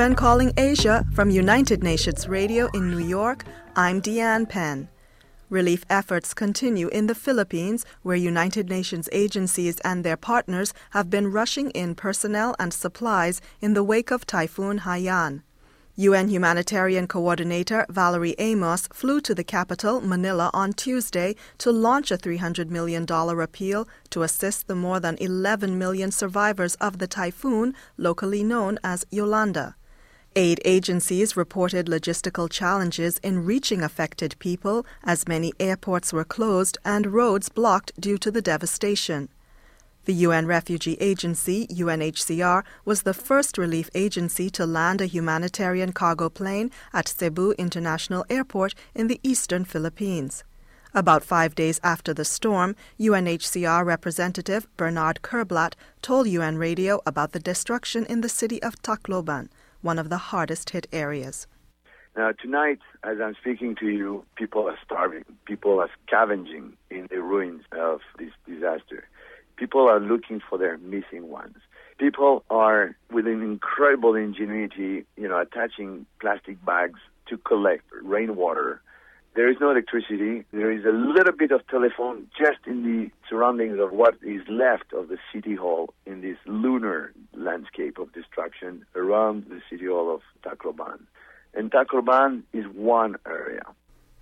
UN Calling Asia from United Nations Radio in New York. I'm Dianne Penn. Relief efforts continue in the Philippines, where United Nations agencies and their partners have been rushing in personnel and supplies in the wake of Typhoon Haiyan. UN humanitarian coordinator Valerie Amos flew to the capital, Manila, on Tuesday to launch a $300 million appeal to assist the more than 11 million survivors of the typhoon, locally known as Yolanda. Aid agencies reported logistical challenges in reaching affected people as many airports were closed and roads blocked due to the devastation. The UN Refugee Agency, UNHCR, was the first relief agency to land a humanitarian cargo plane at Cebu International Airport in the eastern Philippines. About five days after the storm, UNHCR representative Bernard Kerblat told UN Radio about the destruction in the city of Tacloban, one of the hardest hit areas.
Now, tonight, as I'm speaking to you, people are starving. People are scavenging in the ruins of this disaster. People are looking for their missing ones. People are, with an incredible ingenuity, you know, attaching plastic bags to collect rainwater. There is no electricity. There is a little bit of telephone just in the surroundings of what is left of the city hall in this lunar landscape of destruction around the city hall of Tacloban. And Tacloban is one area.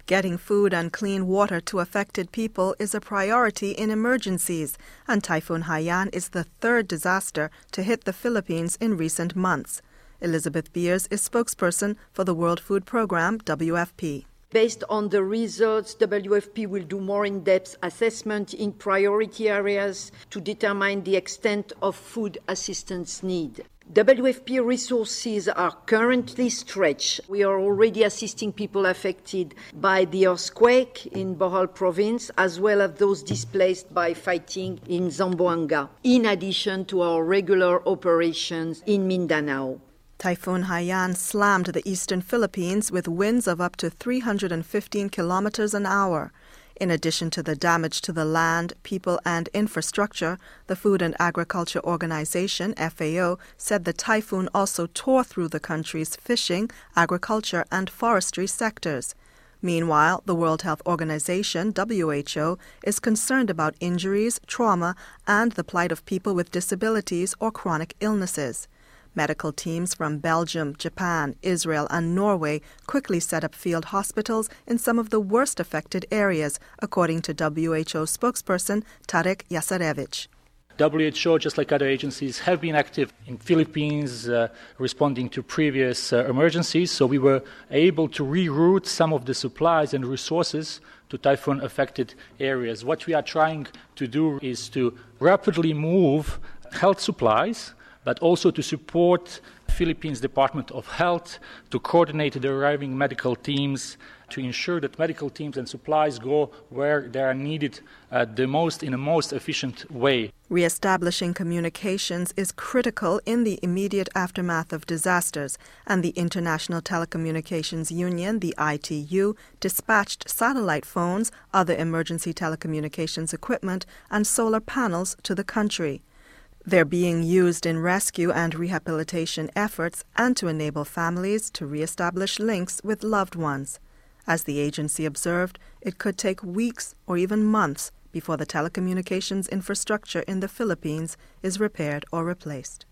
Getting food and clean water to affected people is a priority in emergencies, and Typhoon Haiyan is the third disaster to hit the Philippines in recent months. Elisabeth Byrs is spokesperson for the World Food Program, WFP.
Based on the results, WFP will do more in depth assessment in priority areas to determine the extent of food assistance need. WFP resources are currently stretched. We are already assisting people affected by the earthquake in Bohol province, as well as those displaced by fighting in Zamboanga, in addition to our regular operations in Mindanao.
Typhoon Haiyan slammed the eastern Philippines with winds of up to 315 kilometers an hour. In addition to the damage to the land, people, and infrastructure, the Food and Agriculture Organization, FAO, said the typhoon also tore through the country's fishing, agriculture, and forestry sectors. Meanwhile, the World Health Organization, WHO, is concerned about injuries, trauma, and the plight of people with disabilities or chronic illnesses. Medical teams from Belgium, Japan, Israel, and Norway quickly set up field hospitals in some of the worst affected areas, according to WHO spokesperson Tarik Jasarevic.
WHO, just like other agencies, have been active in Philippines, uh, responding to previous uh, emergencies. So we were able to reroute some of the supplies and resources to typhoon-affected areas. What we are trying to do is to rapidly move health supplies but also to support Philippines Department of Health to coordinate the arriving medical teams to ensure that medical teams and supplies go where they are needed uh, the most in a most efficient way.
Re-establishing communications is critical in the immediate aftermath of disasters, and the International Telecommunications Union, the ITU, dispatched satellite phones, other emergency telecommunications equipment, and solar panels to the country. They're being used in rescue and rehabilitation efforts and to enable families to reestablish links with loved ones. As the agency observed, it could take weeks or even months before the telecommunications infrastructure in the Philippines is repaired or replaced.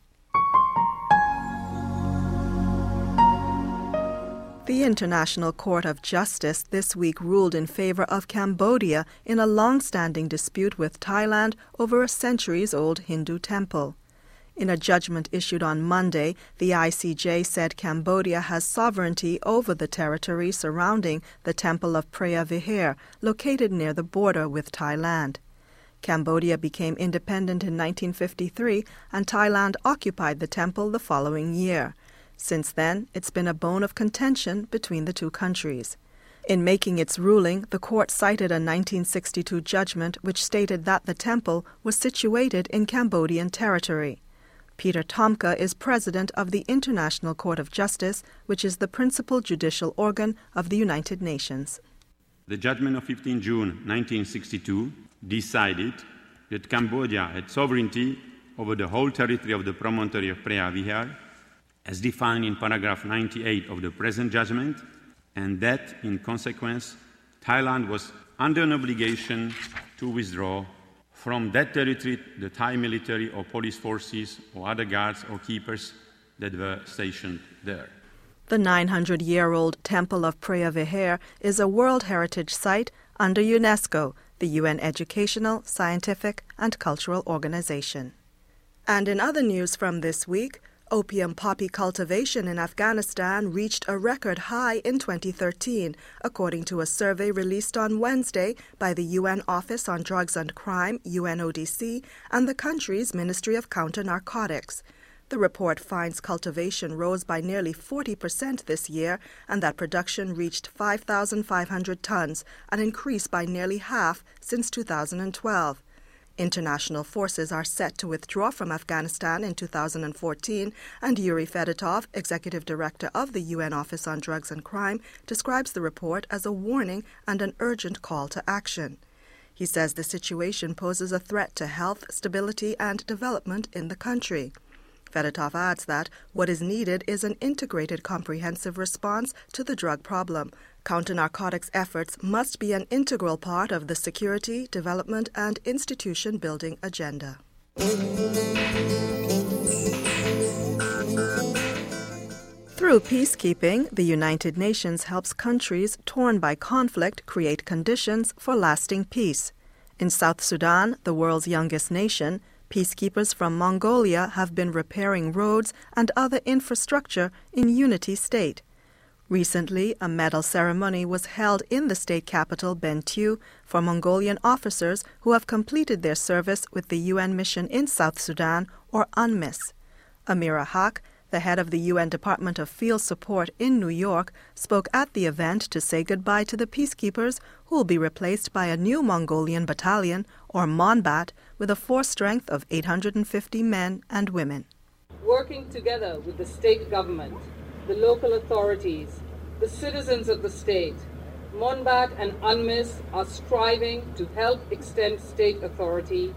The International Court of Justice this week ruled in favor of Cambodia in a long standing dispute with Thailand over a centuries old Hindu temple. In a judgment issued on Monday, the ICJ said Cambodia has sovereignty over the territory surrounding the Temple of Preah Vihear, located near the border with Thailand. Cambodia became independent in 1953, and Thailand occupied the temple the following year. Since then, it's been a bone of contention between the two countries. In making its ruling, the court cited a 1962 judgment which stated that the temple was situated in Cambodian territory. Peter Tomka is president of the International Court of Justice, which is the principal judicial organ of the United Nations.
The judgment of 15 June 1962 decided that Cambodia had sovereignty over the whole territory of the promontory of Preah Vihear as defined in paragraph 98 of the present judgment, and that, in consequence, Thailand was under an obligation to withdraw from that territory the Thai military or police forces or other guards or keepers that were stationed there.
The 900 year old Temple of Preah Vihear is a World Heritage Site under UNESCO, the UN Educational, Scientific, and Cultural Organization. And in other news from this week, Opium poppy cultivation in Afghanistan reached a record high in 2013, according to a survey released on Wednesday by the UN Office on Drugs and Crime, UNODC, and the country's Ministry of Counter Narcotics. The report finds cultivation rose by nearly 40% this year and that production reached 5,500 tons, an increase by nearly half since 2012. International forces are set to withdraw from Afghanistan in 2014, and Yuri Fedotov, executive director of the UN Office on Drugs and Crime, describes the report as a warning and an urgent call to action. He says the situation poses a threat to health, stability, and development in the country. Fedotov adds that what is needed is an integrated, comprehensive response to the drug problem. Counter narcotics efforts must be an integral part of the security, development, and institution building agenda. Through peacekeeping, the United Nations helps countries torn by conflict create conditions for lasting peace. In South Sudan, the world's youngest nation, Peacekeepers from Mongolia have been repairing roads and other infrastructure in Unity State. Recently, a medal ceremony was held in the state capital, Bentiu, for Mongolian officers who have completed their service with the UN mission in South Sudan, or UNMISS. Ameerah Haq, the head of the UN Department of Field Support in New York, spoke at the event to say goodbye to the peacekeepers who will be replaced by a new Mongolian battalion, or MONBAT, with a force strength of 850 men and women.
working together with the state government, the local authorities, the citizens of the state, Monbat and UNMISS are striving to help extend state authority,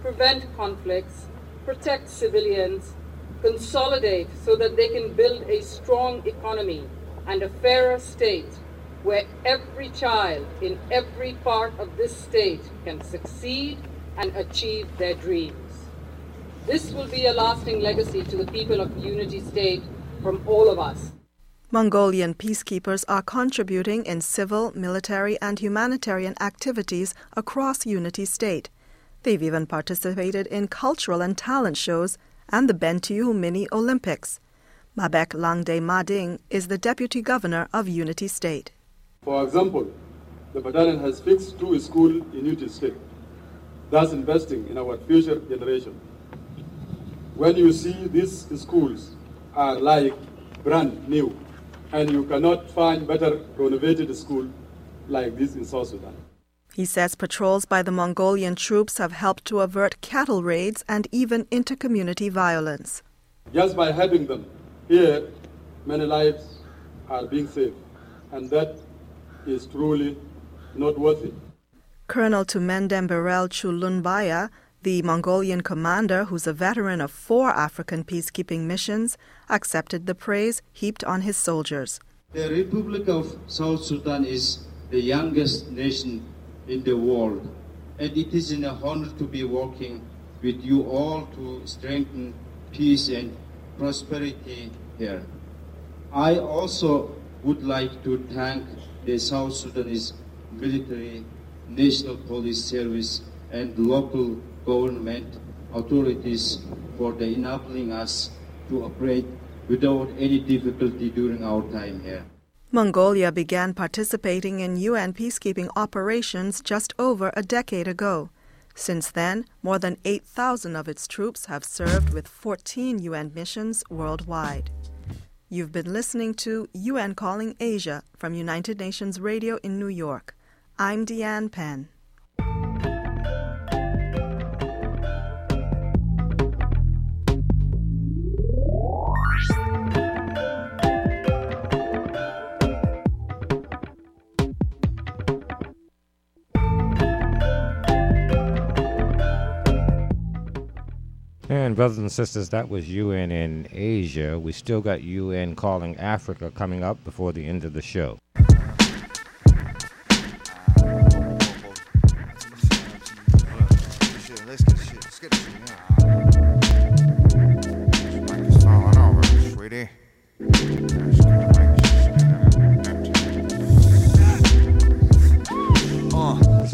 prevent conflicts, protect civilians, consolidate so that they can build a strong economy and a fairer state where every child in every part of this state can succeed and achieve their dreams. This will be a lasting legacy to the people of Unity State from all of us.
Mongolian peacekeepers are contributing in civil, military, and humanitarian activities across Unity State. They've even participated in cultural and talent shows and the Bentiu Mini Olympics. Mabek Langde Mading is the deputy governor of Unity State.
For example, the battalion has fixed two schools in Unity State, thus investing in our future generation. When you see these schools are like brand new, and you cannot find better renovated school like this in South Sudan.
He says patrols by the Mongolian troops have helped to avert cattle raids and even intercommunity violence.
Just by having them here, many lives are being saved, and that is truly not worth it.
Colonel Tumendem Berel Chulunbaya, the Mongolian commander who's a veteran of four African peacekeeping missions, accepted the praise heaped on his soldiers.
The Republic of South Sudan is the youngest nation in the world, and it is an honor to be working with you all to strengthen peace and prosperity here. I also would like to thank the South Sudanese military, National Police Service, and local government authorities for the enabling us to operate without any difficulty during our time here.
Mongolia began participating in UN peacekeeping operations just over a decade ago. Since then, more than 8,000 of its troops have served with 14 UN missions worldwide. You've been listening to UN Calling Asia from United Nations Radio in New York. I'm Dianne Penn.
And brothers and sisters, that was UN in Asia. We still got UN calling Africa coming up before the end of the show.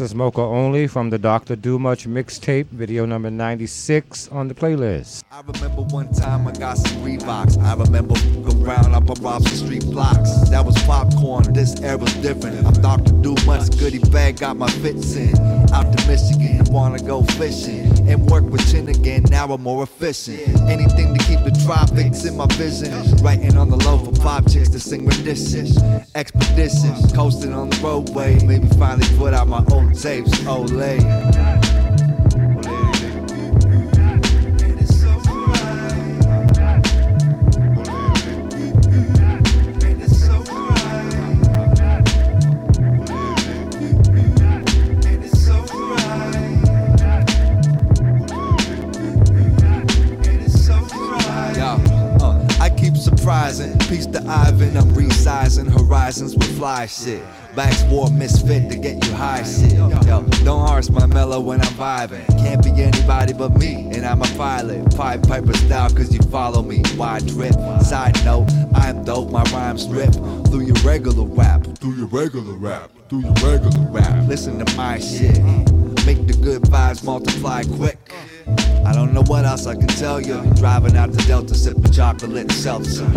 Is
Mocha Only from the Dr. Do Much mixtape, video number 96 on the playlist.
I remember one time I got some Reeboks. I remember around up on Robson Street blocks. That was popcorn. This era's different. I'm Dr. Do Much goodie bag, got my fits in. Out to Michigan, wanna go fishing and work with chin again. Now I'm more efficient. Anything to keep the tropics in my vision. Writing on the low for pop chicks to sing renditions. Expeditions, coasting on the roadway. Maybe finally put out my old tapes. Olay. Peace to Ivan, I'm resizing horizons with fly shit. Backs war misfit to get you high shit. Yo, don't harsh my mellow when I'm vibing. Can't be anybody but me, and I'm a pilot. Pied Piper style, cause you follow me. Wide trip. Side note, I'm dope, my rhymes rip. Through your regular rap. Through your regular rap. Through your regular rap. Listen to my shit. Make the good vibes multiply quick. I don't know what else I can tell you. Driving out to Delta, sipping chocolate and seltzer.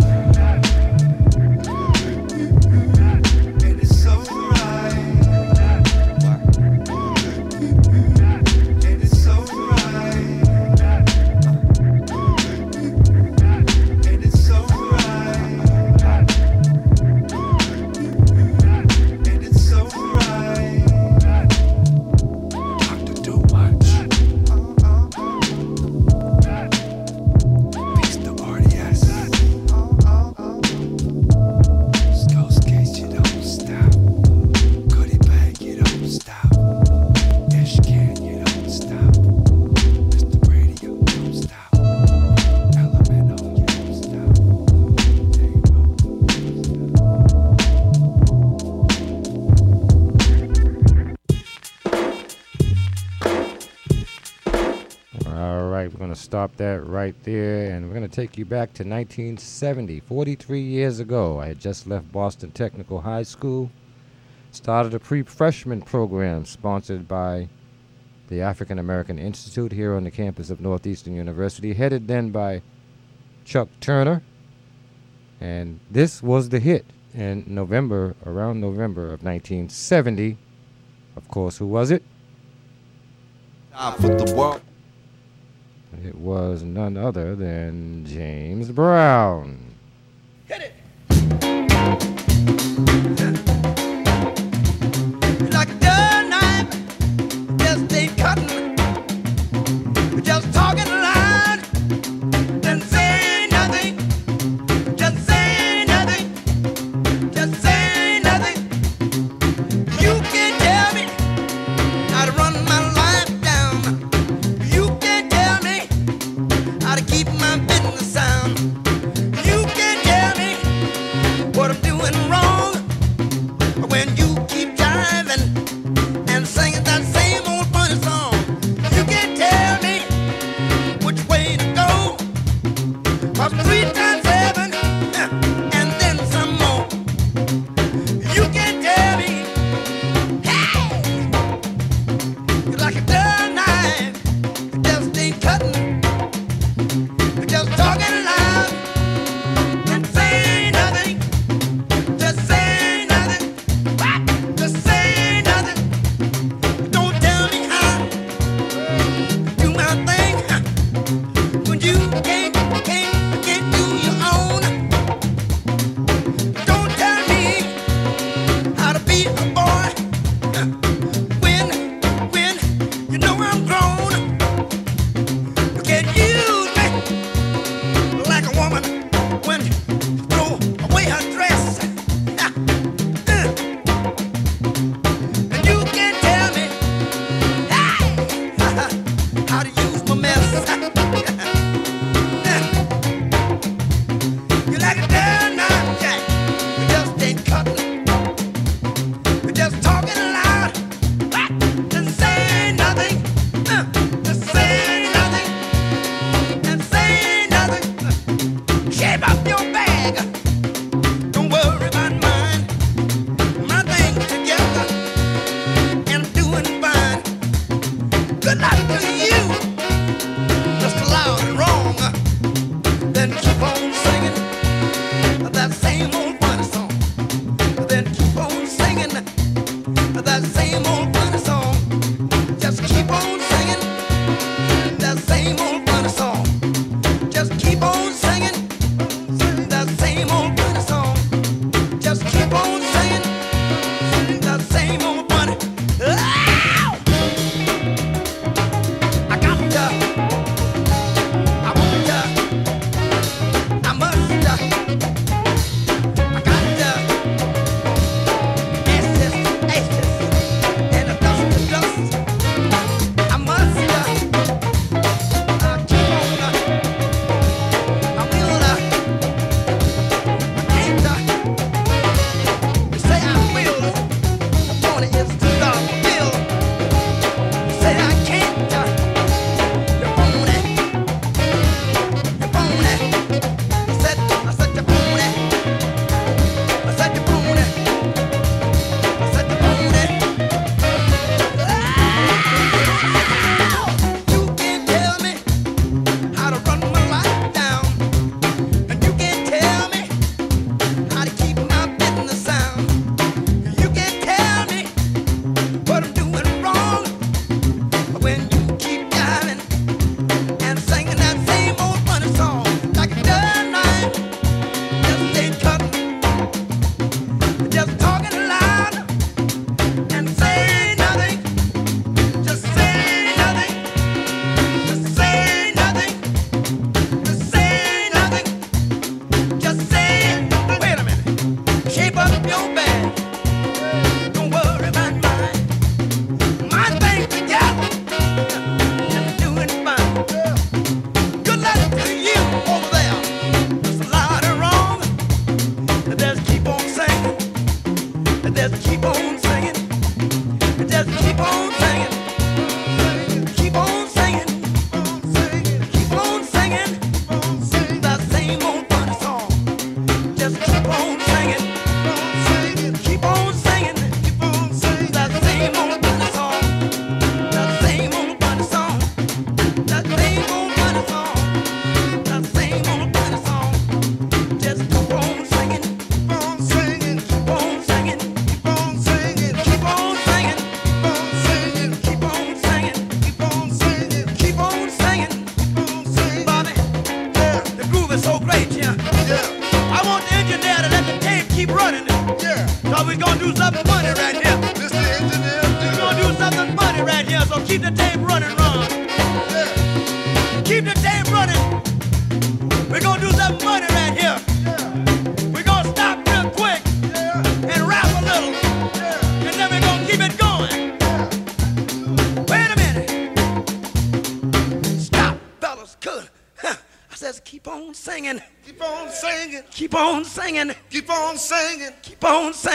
stop that right there, and we're going to take you back to 1970. 43 years ago, I had just left Boston Technical High School, started a pre freshman program sponsored by the African American Institute here on the campus of Northeastern University, headed then by Chuck Turner. And this was the hit in November, around November of 1970. Of course, who was it?
I put the world.
It was none other than James Brown. Hit it!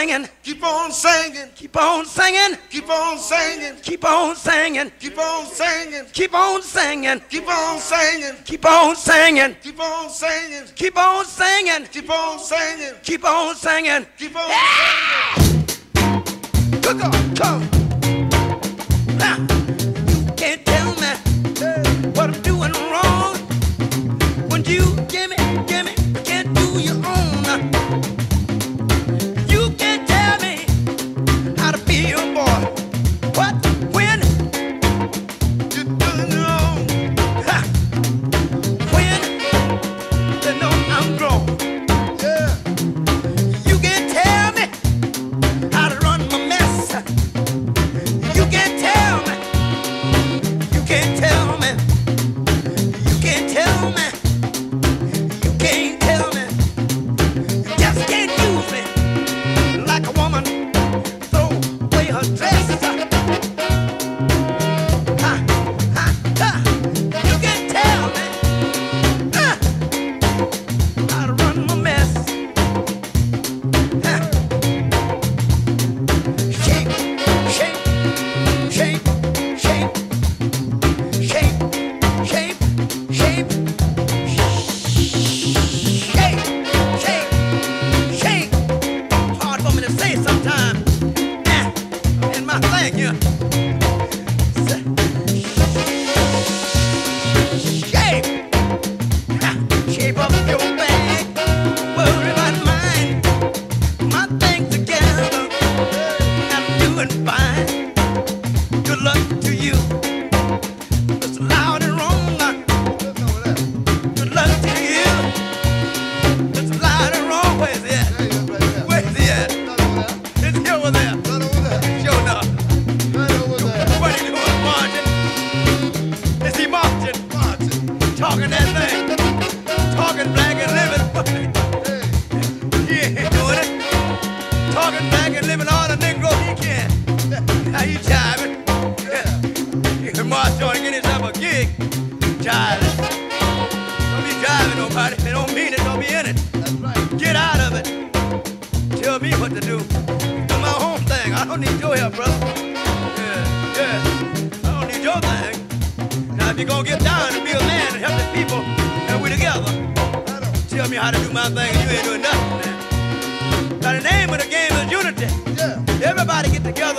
Singing. Keep on singing. Keep on singing. Keep on singing. Keep on singing. Keep on singing. Keep on singing. Keep on singing. Keep on singing. Keep on singing. Keep on singing. Keep on singing. Keep on singing. Keep on singing.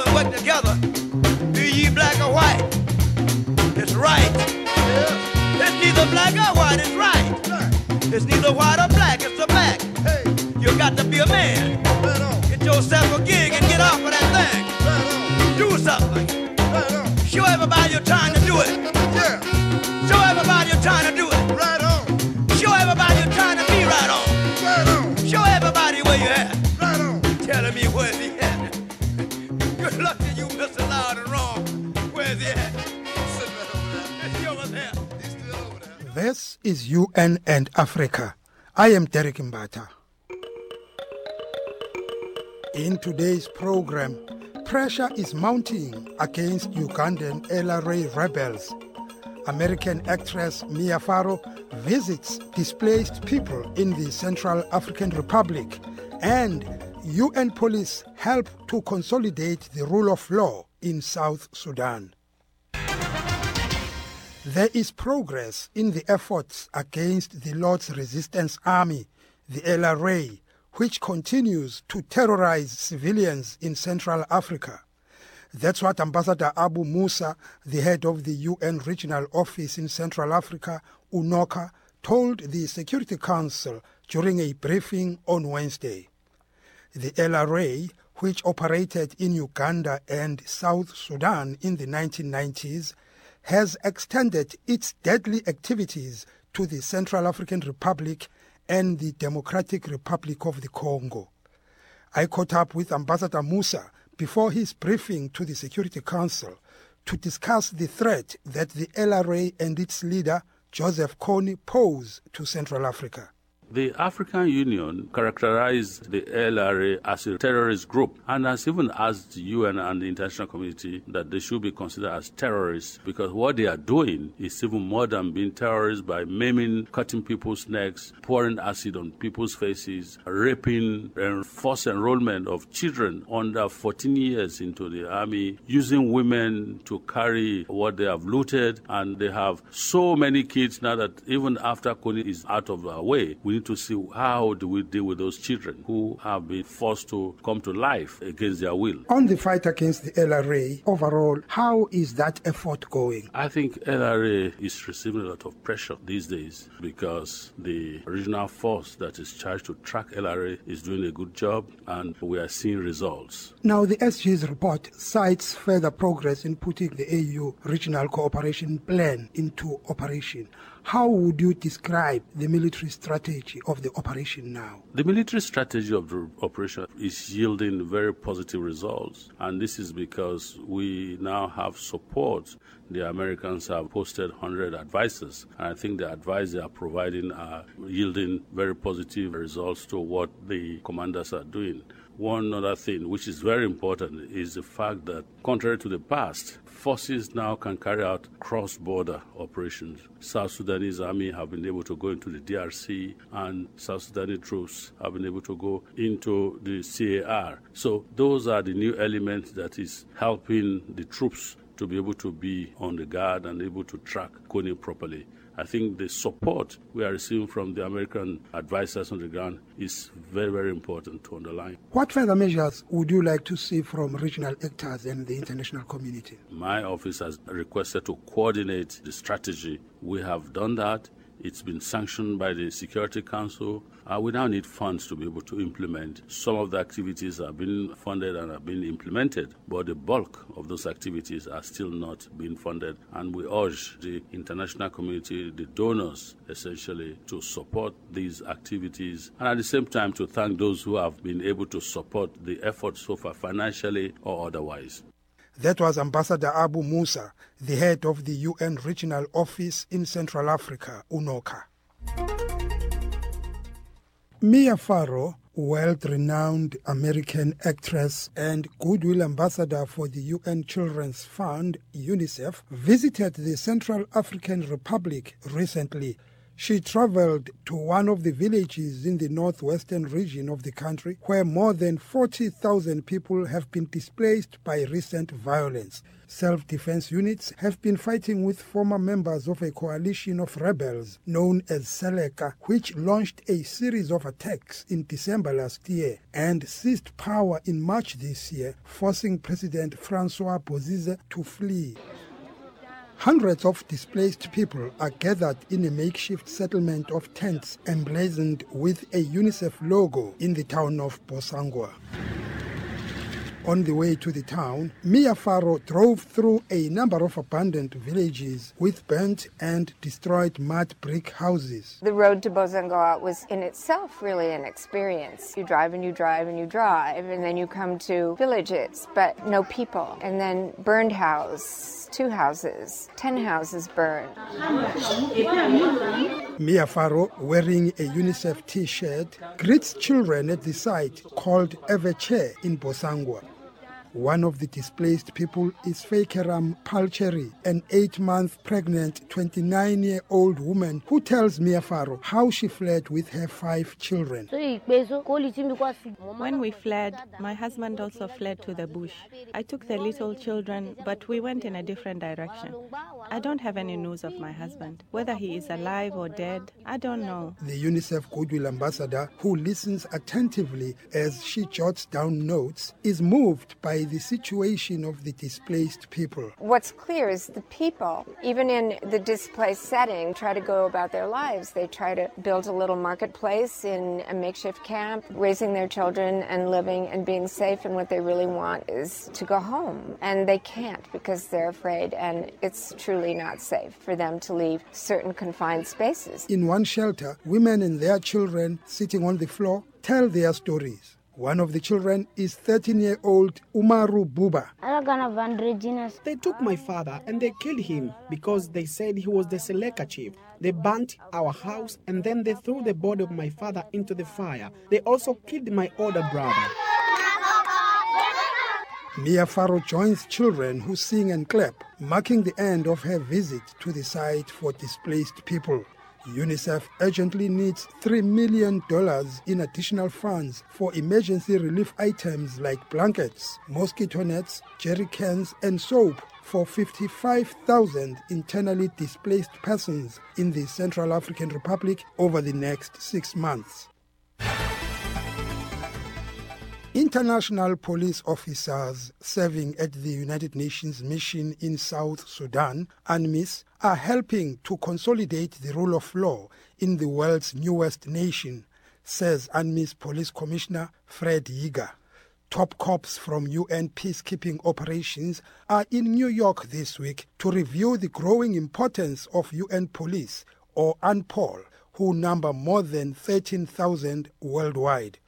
And work together. Be ye black or white. It's right. It's neither black or white, it's right. It's neither white or black, it's a fact. You got to be a man. Get yourself a gig and get off of that thing. Do something. Show everybody you're trying to do it. Show everybody you're trying to do it. Is
UN and Africa. I am Derek Mbata. In today's program, pressure is mounting against Ugandan LRA rebels. American actress Mia Farrow visits displaced people in the Central African Republic, and UN police help to consolidate the rule of law in South Sudan. There is progress in the efforts against the Lord's Resistance Army, the LRA, which continues to terrorize civilians in Central Africa. That's what Ambassador Abou Moussa, the head of the UN Regional Office in Central Africa, UNOCA, told the Security Council during a briefing on Wednesday. The LRA, which operated in Uganda and South Sudan in the 1990s, has extended its deadly activities to the Central African Republic and the Democratic Republic of the Congo. I caught up with Ambassador Moussa before his briefing to the Security Council to discuss the threat that the LRA and its leader, Joseph Kony, pose to Central Africa.
The African Union characterized the LRA as a terrorist group and has even asked the UN and the international community that they should be considered as terrorists because what they are doing is even more than being terrorists by maiming, cutting people's necks, pouring acid on people's faces, raping, and forced enrollment of children under 14 years into the army, using women to carry what they have looted, and they have so many kids now that even after Kony is out of our way, we need to see how do we deal with those children who have been forced to come to life against their will.
On the fight against the LRA, overall, how is that effort going?
I think LRA is receiving a lot of pressure these days because the regional force that is charged to track LRA is doing a good job and we are seeing results.
Now, the SG's report cites further progress in putting the AU Regional Cooperation Plan into operation. How would you describe the military strategy of the operation now?
The military strategy of the operation is yielding very positive results, and this is because we now have support. The Americans have posted 100 advisors, and I think the advice they are providing are yielding very positive results to what the commanders are doing. One other thing, which is very important, is the fact that, contrary to the past, forces now can carry out cross border operations. South Sudanese army have been able to go into the DRC, and South Sudanese troops have been able to go into the CAR. So, those are the new elements that is helping the troops to be able to be on the guard and able to track Kony properly. I think the support we are receiving from the American advisors on the ground is very, very important to underline.
What further measures would you like to see from regional actors and the international community?
My office has requested to coordinate the strategy. We have done that. It's been sanctioned by the Security Council. Uh, we now need funds to be able to implement. Some of the activities have been funded and are being implemented, but the bulk of those activities are still not being funded. And we urge the international community, the donors essentially, to support these activities and at the same time to thank those who have been able to support the effort so far financially or otherwise.
That was Ambassador Abou Moussa, the head of the UN Regional Office in Central Africa, UNOCA. Mia Farrow, world renowned American actress and goodwill ambassador for the UN Children's Fund, UNICEF, visited the Central African Republic recently. She traveled to one of the villages in the northwestern region of the country where more than 40,000 people have been displaced by recent violence. Self defense units have been fighting with former members of a coalition of rebels known as Seleka, which launched a series of attacks in December last year and seized power in March this year, forcing President Francois Bozize to flee. Hundreds of displaced people are gathered in a makeshift settlement of tents emblazoned with a UNICEF logo in the town of Bossangoa. On the way to the town, Mia Farrow drove through a number of abandoned villages with burnt and destroyed mud brick houses.
The road to Bossangoa was in itself really an experience. You drive and you drive and you drive, and then you come to villages, but no people. And then burned house, two houses, ten houses burned.
Mia Farrow, wearing a UNICEF t shirt, greets children at the site called Eveche in Bossangoa. One of the displaced people is Fakeram Palcheri, an eight month pregnant 29 year old woman who tells Mia Farrow how she fled with her five children.
When we fled, my husband also fled to the bush. I took the little children, but we went in a different direction. I don't have any news of my husband. Whether he is alive or dead, I don't know.
The UNICEF Goodwill Ambassador, who listens attentively as she jots down notes, is moved by the situation of the displaced people.
What's clear is the people, even in the displaced setting, try to go about their lives. They try to build a little marketplace in a makeshift camp, raising their children and living and being safe. And what they really want is to go home. And they can't because they're afraid, and it's truly not safe for them to leave certain confined spaces.
In one shelter, women and their children sitting on the floor tell their stories. One of the children is 13 year old Umaru Buba.
They took my father and they killed him because they said he was the Seleka chief. They burnt our house and then they threw the body of my father into the fire. They also killed my older brother.
Mia Farrow joins children who sing and clap, marking the end of her visit to the site for displaced people. UNICEF urgently needs $3 million in additional funds for emergency relief items like blankets, mosquito nets, jerry cans, and soap for 55,000 internally displaced persons in the Central African Republic over the next six months. International police officers serving at the United Nations mission in South Sudan, UNMISS, are helping to consolidate the rule of law in the world's newest nation, says UNMISS Police Commissioner Fred Yiga. Top cops from UN peacekeeping operations are in New York this week to review the growing importance of UN police, or UNPOL, who number more than 13,000 worldwide.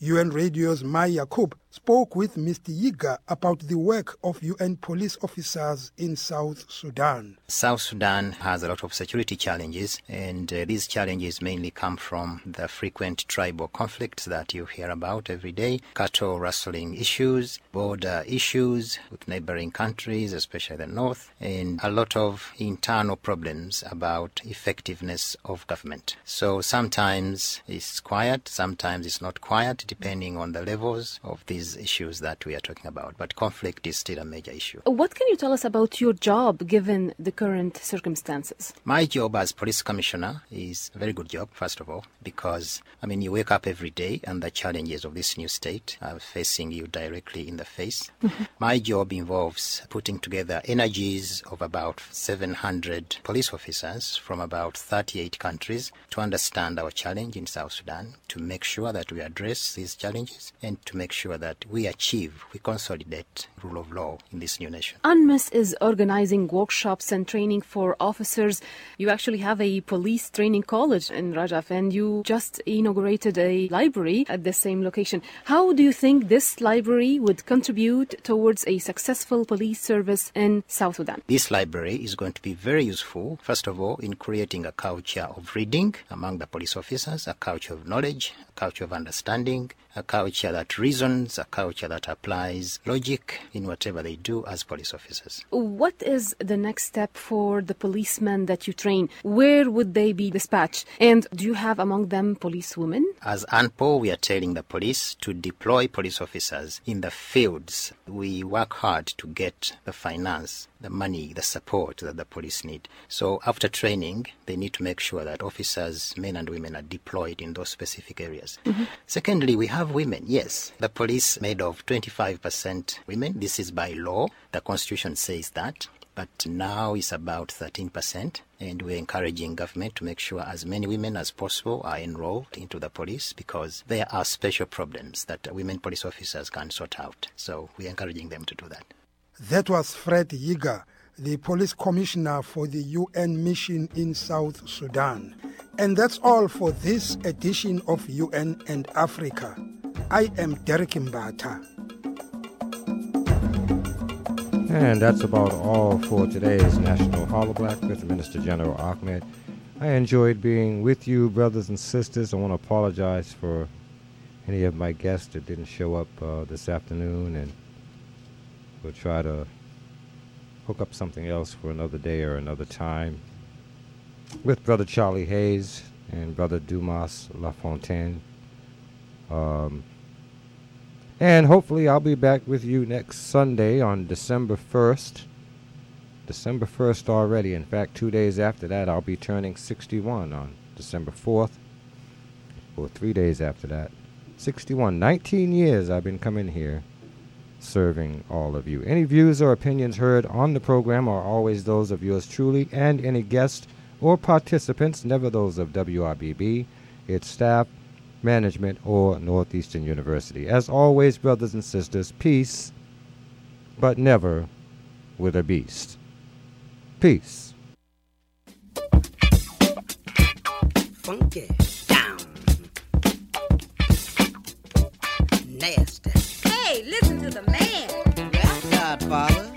UN Radio's Maya Yakub spoke with Mr. Yiga about the work of UN police officers in South Sudan.
South Sudan has a lot of security challenges, and uh, these challenges mainly come from the frequent tribal conflicts that you hear about every day, cattle rustling issues, border issues with neighboring countries, especially the north, and a lot of internal problems about effectiveness of government. So sometimes it's quiet, sometimes it's not quiet, depending on the levels of these issues that we are talking about. But conflict is still a major issue.
What can you tell us about your job given the current circumstances?
My job as police commissioner is a very good job, first of all, because I mean, you wake up every day and the challenges of this new state are facing you directly in the face. Mm-hmm. My job involves putting together energies of about 700 police officers from about 38 countries to understand our challenge in South Sudan, to make sure that we address these challenges, and to make sure that we achieve, we consolidate rule of law in this new nation.
UNMISS is organizing workshops and training for officers. You actually have a police training college in Rajaf, and you just inaugurated a library at the same location. How do you think this library would contribute towards a successful police service in South Sudan?
This library is going to be very useful, first of all, in creating a culture of reading among the police officers, a culture of knowledge, a culture of understanding, a culture that reasons, a culture that applies logic in whatever they do as police officers.
What is the next step for the policemen that you train? Where would they be dispatched? And do you have among them policewomen?
As UNPOL, we are telling the police to deploy police officers in the fields. We work hard to get the finance, the money, the support that the police need. So after training, they need to make sure that officers, men and women, are deployed in those specific areas. Mm-hmm. Secondly, we have women. Yes, the police made of 25% women. This is by law. The constitution says that. But now it's about 13%, and we're encouraging government to make sure as many women as possible are enrolled into the police because there are special problems that women police officers can sort out. So we're encouraging them to do that.
That was Fred Yiga, the police commissioner for the UN mission in South Sudan. And that's all for this edition of UN and Africa. I am Derek Mbata.
And that's about all for today's National Hollah Black with Minister General Ahmad. I enjoyed being with you, brothers and sisters. I want to apologize for any of my guests that didn't show up uh, this afternoon, and we'll try to hook up something else for another day or another time. With Brother Charlie Hayes and Brother Dumas LaFontaine. Um, and hopefully, I'll be back with you next Sunday on December 1st. December 1st already. In fact, two days after that, I'll be turning 61 on December 4th. Or three days after that. 61. 19 years I've been coming here serving all of you. Any views or opinions heard on the program are always those of yours truly and any guest or participants, never those of WRBB, its staff, management, or Northeastern University. As always, brothers and sisters, peace, but never with a beast. Peace.
funky down.
nasty.
Hey, listen to the man.
Rap Godfather,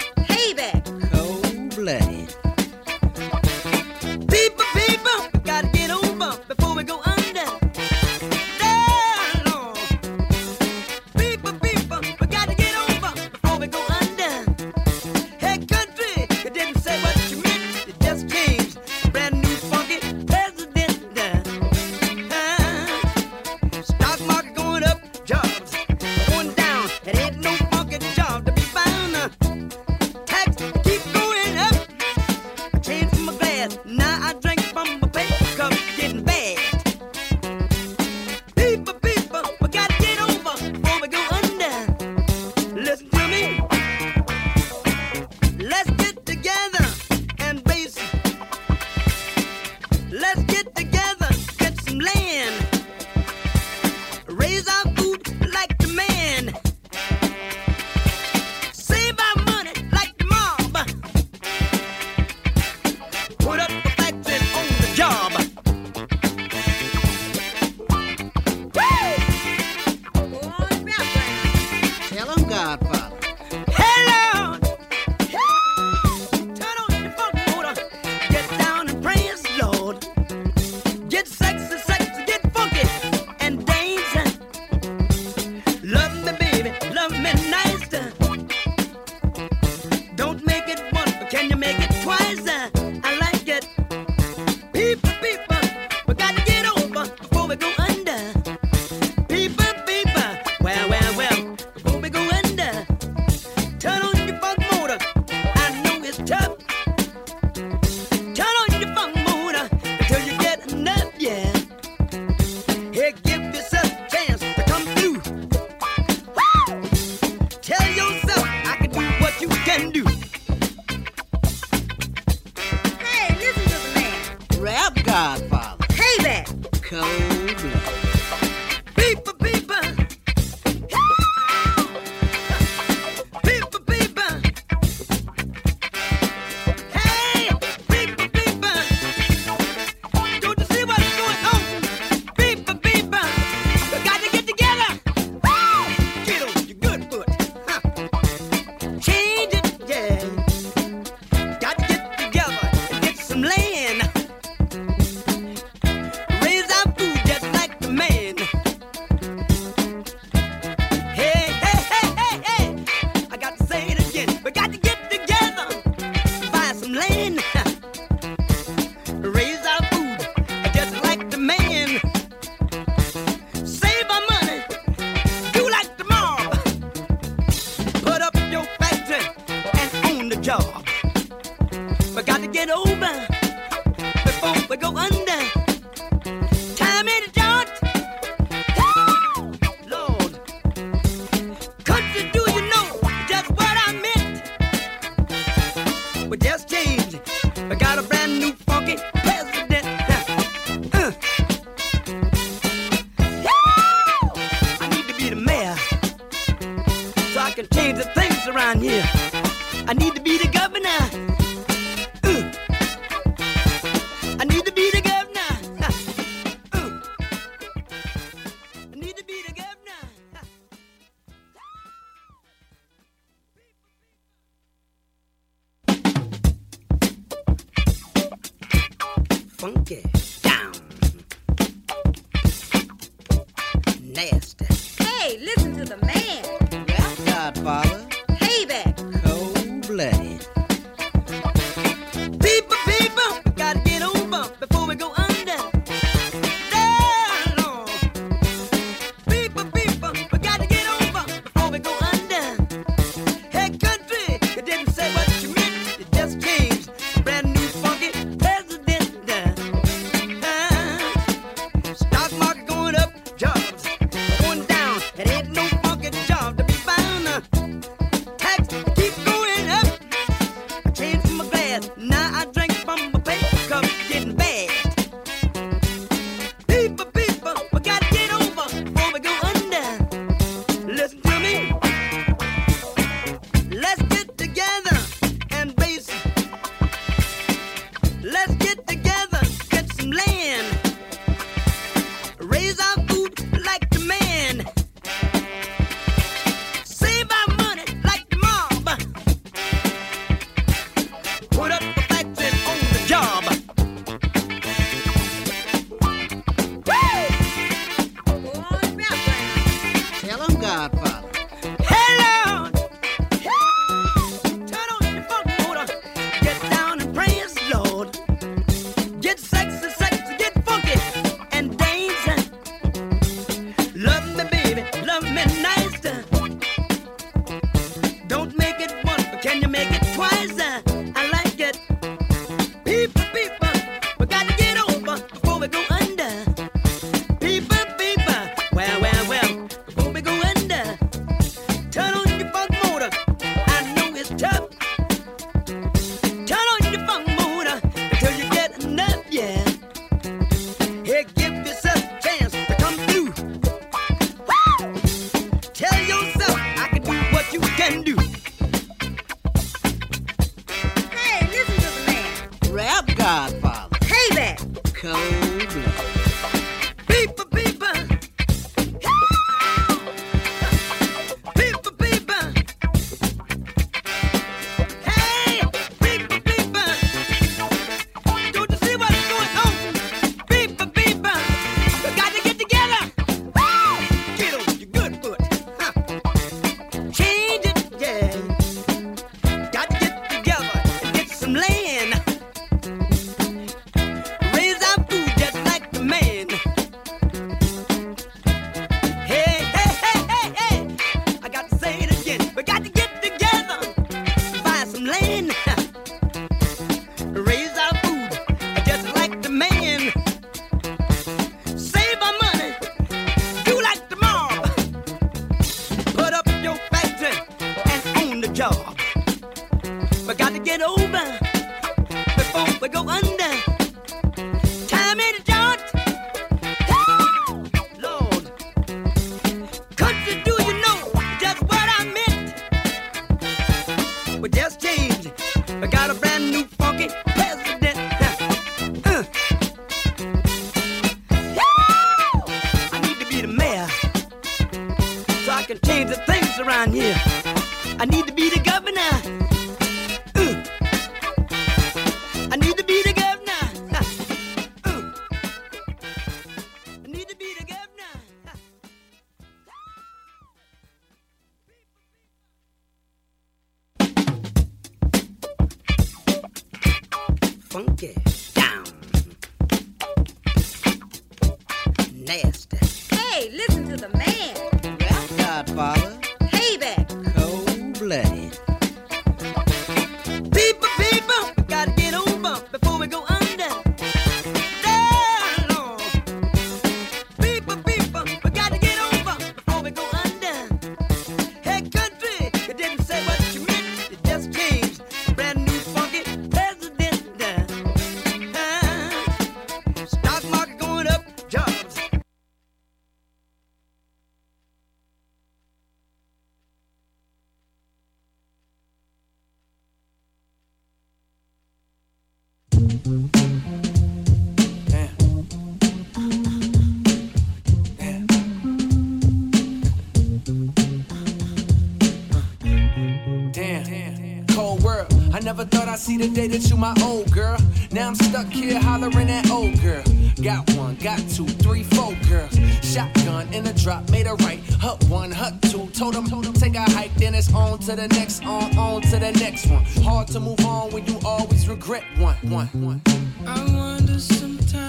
See the
day that you my old girl. Now I'm stuck here hollering at old girl. Got one, got two, three, four girls. Shotgun in a drop, made a right. Hut one, hut two. Told them, told them take a hike, then it's on to the next, on, on to the next one. Hard to move on when you always regret one, one, one.
I wonder sometimes.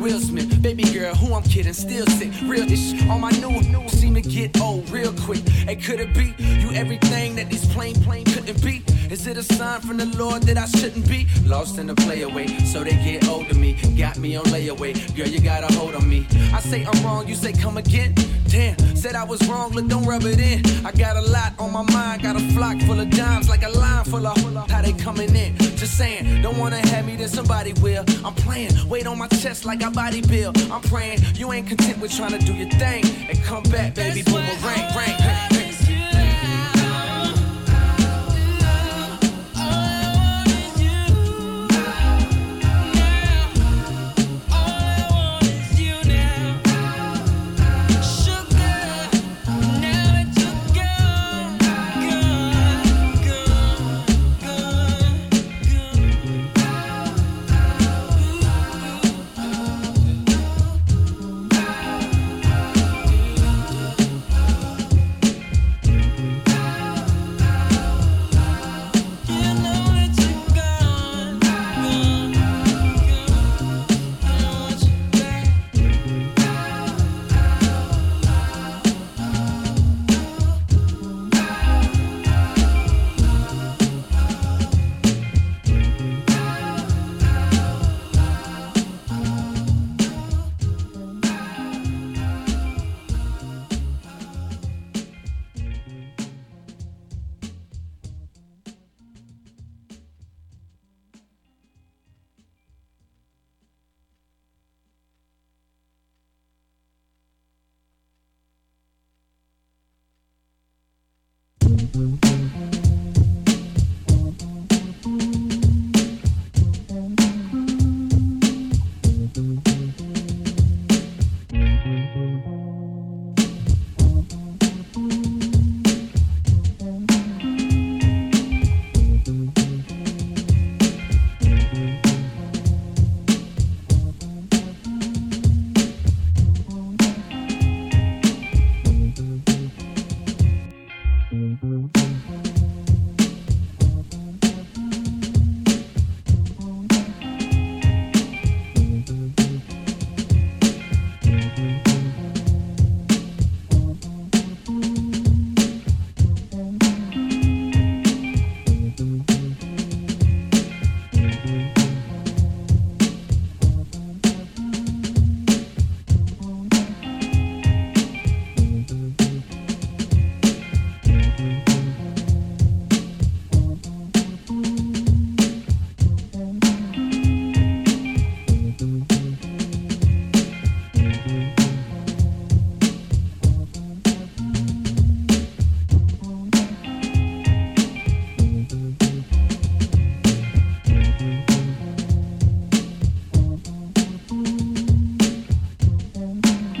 Will Smith, baby girl, who I'm kidding, still sick. Real ish on my new, new seem to get old real quick. Hey, could it be you everything that these plain plain couldn't be? Is it a sign from the Lord that I shouldn't be lost in the playaway? So they get old to me, got me on layaway. Girl, you got a hold on me. I say I'm wrong, you say come again. Damn, said I was wrong, look, don't rub it in. I got a lot on my mind, got a flock full of dimes, like a line full of how they coming in. Just saying, don't wanna have me, then somebody will. I'm playing, weight on my chest like a body bill. I'm praying, you ain't content with trying to do your thing. And come back, baby, boomerang, rank.